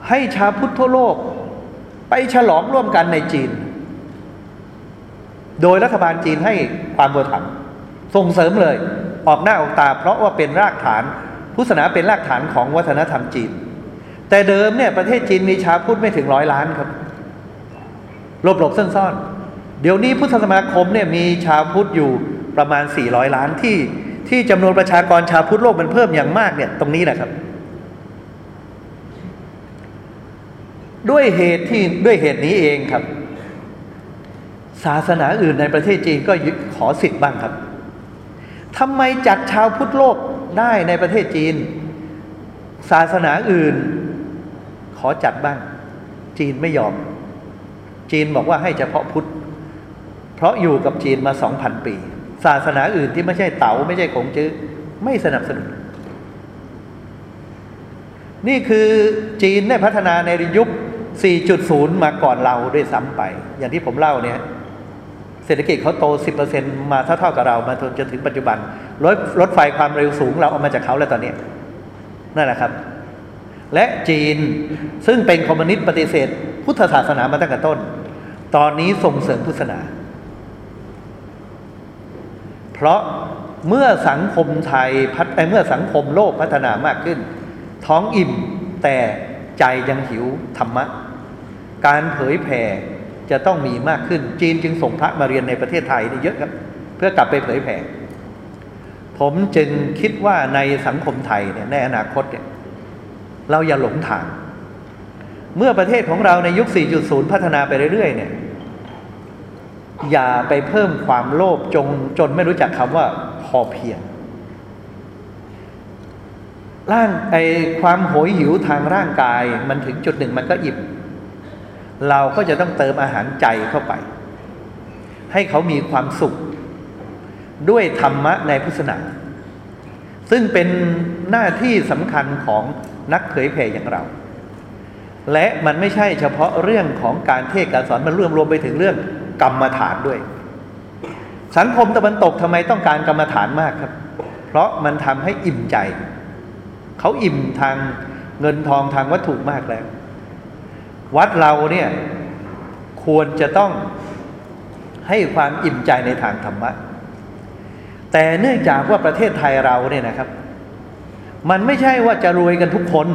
ให้ชาวพุทธทั่วโลก ไปฉลองร่วมกันในจีน โดยรัฐบาลจีนให้ความบริถัมส่งเสริมเลย ออกหน้าออกตา เพราะว่าเป็นรากฐานพุทธศาสนาเป็นรากฐานของวัฒนธรรมจีน แต่เดิมเนี่ยประเทศจีนมีชาวพุทธไม่ถึงร้อยล้านครับหลบหลบซ่อนซ่อนเดี๋ยวนี้พุทธสมาคมเนี่ยมีชาวพุทธอยู่ประมาณ 400 ล้านที่ที่จำนวนประชากรชาวพุทธโลกมันเพิ่มอย่างมากเนี่ยตรงนี้แหละครับ ด้วยเหตุที่ด้วยเหตุนี้เองครับ ศาสนาอื่นในประเทศจีนก็ขอสิทธิ์บ้างครับทำไมจัดชาวพุทธโลกได้ในประเทศจีน ศาสนาอื่น ขอจัดบ้าง จีนไม่ยอม จีนบอกว่าให้เฉพาะพุทธ เพราะอยู่กับจีนมาสองพันปี ศาสนาอื่นที่ไม่ใช่เต๋าไม่ใช่ขงจื้อไม่สนับสนุน นี่คือจีนได้พัฒนาในยุค 4.0 มาก่อนเราด้วยซ้ำไป อย่างที่ผมเล่าเนี่ยเศรษฐกิจเขาโต 10%มาเท่าๆกับเรามาจนจนถึงปัจจุบันรถรถไฟความเร็วสูงเราเอามาจากเขาแล้วตอนนี้นั่นแหละครับ และจีนซึ่งเป็นคอมมิวนิสต์ปฏิเสธ พุทธศาสนามาตั้งแต่ต้น ตอนนี้ส่งเสริมพุทธศาสนา เพราะเมื่อสังคมไทยพัฒเมื่อสังคมโลกพัฒนามากขึ้น ท้องอิ่มแต่ใจยังหิวธรรมะ การเผยแผ่จะต้องมีมากขึ้น จีนจึงส่งพระมาเรียนในประเทศไทยนี่เยอะครับ เพื่อกลับไปเผยแผ่ ผมจึงคิดว่าในสังคมไทยเนี่ยในอนาคตเนี่ยเราอย่าหลงทาง เมื่อประเทศของเราในยุค 4.0 พัฒนาไปเรื่อยๆ เนี่ย อย่าไปเพิ่มความโลภจงจนไม่รู้จักคำว่าพอเพียงร่างไอความโหยหิวทางร่างกายมันถึงจุดหนึ่งมันก็อิ่ม เราก็จะต้องเติมอาหารใจเข้าไป ให้เขามีความสุข ด้วยธรรมะในพุทธศาสนา ซึ่งเป็นหน้าที่สำคัญของนักเผยแผ่อย่างเรา และมันไม่ใช่เฉพาะเรื่องของการเทศการสอนมันรวมรวมไปถึงเรื่องกรรมฐานด้วย สังคมตะวันตกทำไมต้องการกรรมฐานมากครับ เพราะมันทำให้อิ่มใจ เขาอิ่มทางเงินทองทางวัตถุมากแล้ว วัดเราเนี่ยควรจะต้องให้ความอิ่มใจในทางธรรมะ แต่เนื่องจากว่าประเทศไทยเราเนี่ยนะครับ มันไม่ใช่ว่าจะรวยกันทุกคน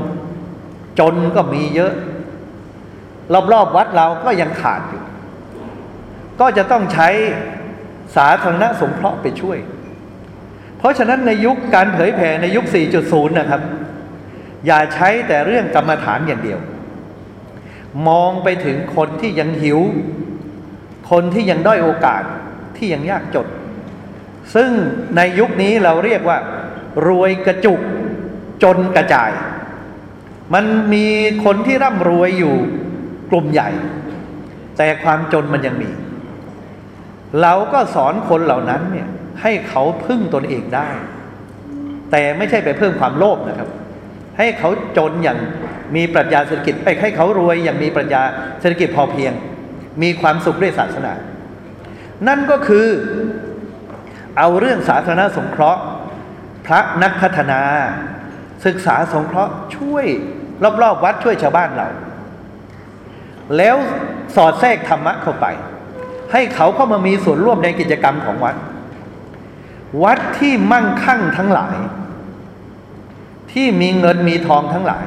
จนก็มีเยอะ รอบๆวัดเราก็ยังขาดอยู่ ก็จะต้องใช้สาธารณสงเคราะห์ไปช่วย เพราะฉะนั้นในยุคการเผยแผ่ในยุค 4.0 นะครับ อย่าใช้แต่เรื่องกรรมฐานอย่างเดียว มองไปถึงคนที่ยังหิว คนที่ยังด้อยโอกาสที่ยังยากจนซึ่งในยุคนี้เราเรียกว่า รวยกระจุกจนกระจาย มันมีคนที่ร่ำรวยอยู่กลุ่มใหญ่ แต่ความจนมันยังมี เราก็สอนคนเหล่านั้นเนี่ยให้เขาพึ่งตนเองได้ แต่ไม่ใช่ไปเพิ่มความโลภนะครับ ให้เขาจนอย่าง มีปรัชญาเศรษฐกิจไปให้เขารวยอย่างมีปรัชญาเศรษฐกิจพอเพียง มีความสุขด้วยศาสนา นั่นก็คือเอาเรื่องสาธารณสงเคราะห์ พระนักพัฒนา ศึกษาสงเคราะห์ช่วยรอบๆวัดช่วยชาวบ้านเรา แล้วสอดแทรกธรรมะเข้าไป ให้เขาเข้ามามีส่วนร่วมในกิจกรรมของวัด วัดที่มั่งคั่งทั้งหลาย ที่มีเงินมีทองทั้งหลาย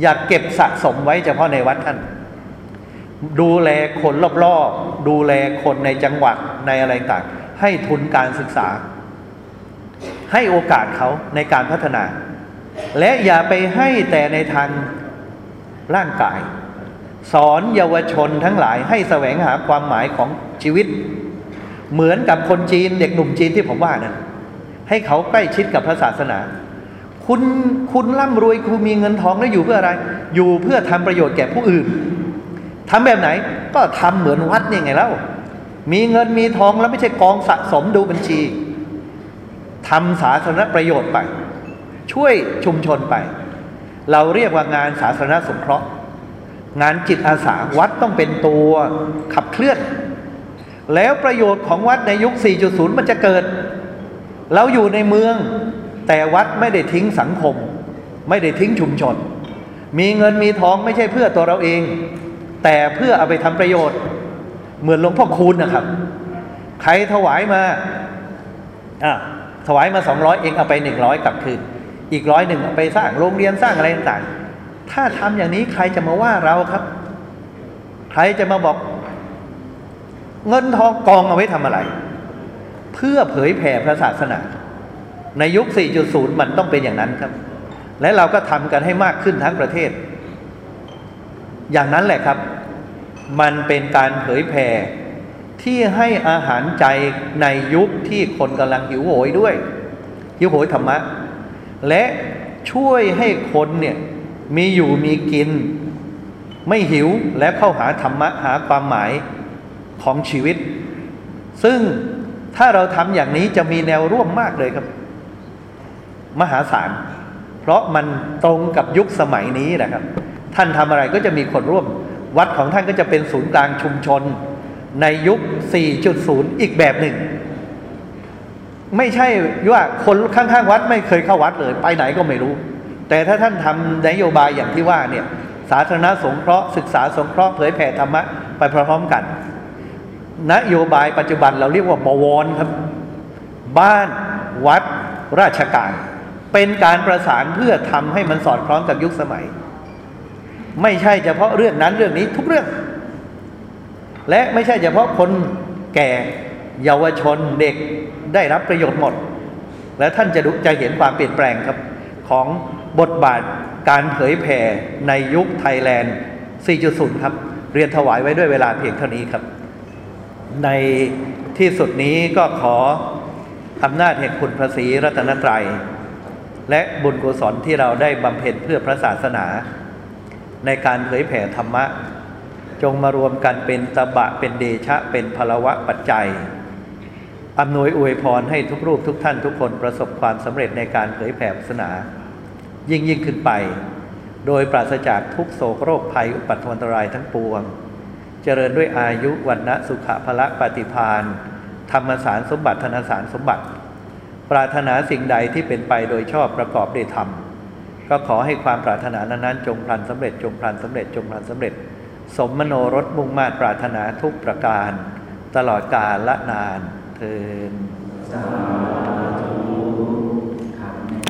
อย่าเก็บสะสมไว้เฉพาะในวัดท่าน ดูแลคนรอบๆ ดูแลคนในจังหวัดในอะไรต่างให้ทุนการศึกษา ให้โอกาสเขาในการพัฒนา และอย่าไปให้แต่ในทางร่างกาย สอนเยาวชนทั้งหลายให้แสวงหาความหมายของชีวิต เหมือนกับคนจีนเด็กหนุ่มจีนที่ผมว่านั่นให้เขาใกล้ชิดกับพระศาสนา คุณคุณร่ำรวยคุณมีเงินทองแล้วอยู่เพื่ออะไร อยู่เพื่อทำประโยชน์แก่ผู้อื่นทำแบบไหนก็ทำเหมือนวัดนี่ไงแล้วมีเงินมีทองแล้วไม่ใช่กองสะสมดูบัญชีทำสาธารณประโยชน์ไป ช่วยชุมชนไป เราเรียกว่างานสาธารณสงเคราะห์ งานจิตอาสาวัดต้องเป็นตัวขับเคลื่อน แล้วประโยชน์ของวัดในยุค 4.0 มันจะเกิด เราอยู่ในเมือง แต่วัดไม่ได้ทิ้งสังคม ไม่ได้ทิ้งชุมชน มีเงินมีทองไม่ใช่เพื่อตัวเราเอง แต่เพื่อเอาไปทำประโยชน์ เหมือนหลวงพ่อคูณนะครับ ใครถวายมาอะถวายมาสองร้อยเองเอาไปหนึ่งร้อยกลับคืน อีกร้อยหนึ่งเอาไปสร้างโรงเรียนสร้างอะไรต่างๆ ถ้าทำอย่างนี้ใครจะมาว่าเราครับ ใครจะมาบอก เงินทองกองเอาไว้ทำอะไร เพื่อเผยแผ่พระศาสนา ในยุค 4.0 มันต้องเป็นอย่างนั้นครับ และเราก็ทำกันให้มากขึ้นทั้งประเทศ อย่างนั้นแหละครับ มันเป็นการเผยแผ่ที่ให้อาหารใจในยุคที่คนกำลังหิวโหยด้วย หิวโหยธรรมะ และช่วยให้คนเนี่ยมีอยู่มีกิน ไม่หิวและเข้าหาธรรมะหาความหมายของชีวิต ซึ่งถ้าเราทำอย่างนี้จะมีแนวร่วมมากเลยครับ มหาศาล เพราะมันตรงกับยุคสมัยนี้นะครับ ท่านทำอะไรก็จะมีคนร่วม วัดของท่านก็จะเป็นศูนย์กลางชุมชน ในยุค 4.0 อีกแบบหนึ่ง ไม่ใช่ว่าคนข้างๆวัดไม่เคยเข้าวัดเลย ไปไหนก็ไม่รู้ แต่ถ้าท่านทำนโยบายอย่างที่ว่าเนี่ยสาธารณสงเคราะห์ศึกษาสงเคราะห์เผยแผ่ธรรมะไปพร้อมๆกัน นโยบายปัจจุบันเราเรียกว่าบวรครับ บ้านวัดราชการ เป็นการประสานเพื่อทำให้มันสอดคล้องกับยุคสมัย ไม่ใช่เฉพาะเรื่องนั้นเรื่องนี้ทุกเรื่อง และไม่ใช่เฉพาะคนแก่เยาวชนเด็กได้รับประโยชน์หมด และท่านจะดูจะเห็นความเปลี่ยนแปลงครับ ของบทบาทการเผยแผ่ในยุคไทยแลนด์ 4.0 ครับ เรียนถวายไว้ด้วยเวลาเพียงเท่านี้ครับ ในที่สุดนี้ก็ขออำนาจแห่งคุณพระศรีรัตนตรัย และบุญกุศลที่เราได้บำเพ็ญเพื่อพระศาสนา ในการเผยแผ่ธรรมะ จงมารวมกันเป็นตบะเป็นเดชะเป็นพลวะปัจจัยอำนวยอวยพรให้ทุกรูปทุกท่านทุกคนประสบความสำเร็จในการเผยแผ่ศาสนา ยิ่งยิ่งขึ้นไป โดยปราศจากทุกโศกโรคภัยอุปัตถวันตรายทั้งปวง เจริญด้วยอายุวันนะสุขะพละปฏิพานธรรมสารสมบัติธนสารสมบัติ ปรารถนาสิ่งใดที่เป็นไปโดยชอบประกอบด้วยธรรมก็ขอให้ความปรารถนานั้นๆจงพลันสำเร็จจงพลันสำเร็จจงพลันสำเร็จ สมมโนรสมุ่งมาตรปรารถนาทุกประการ ตลอดกาลละนานเทิน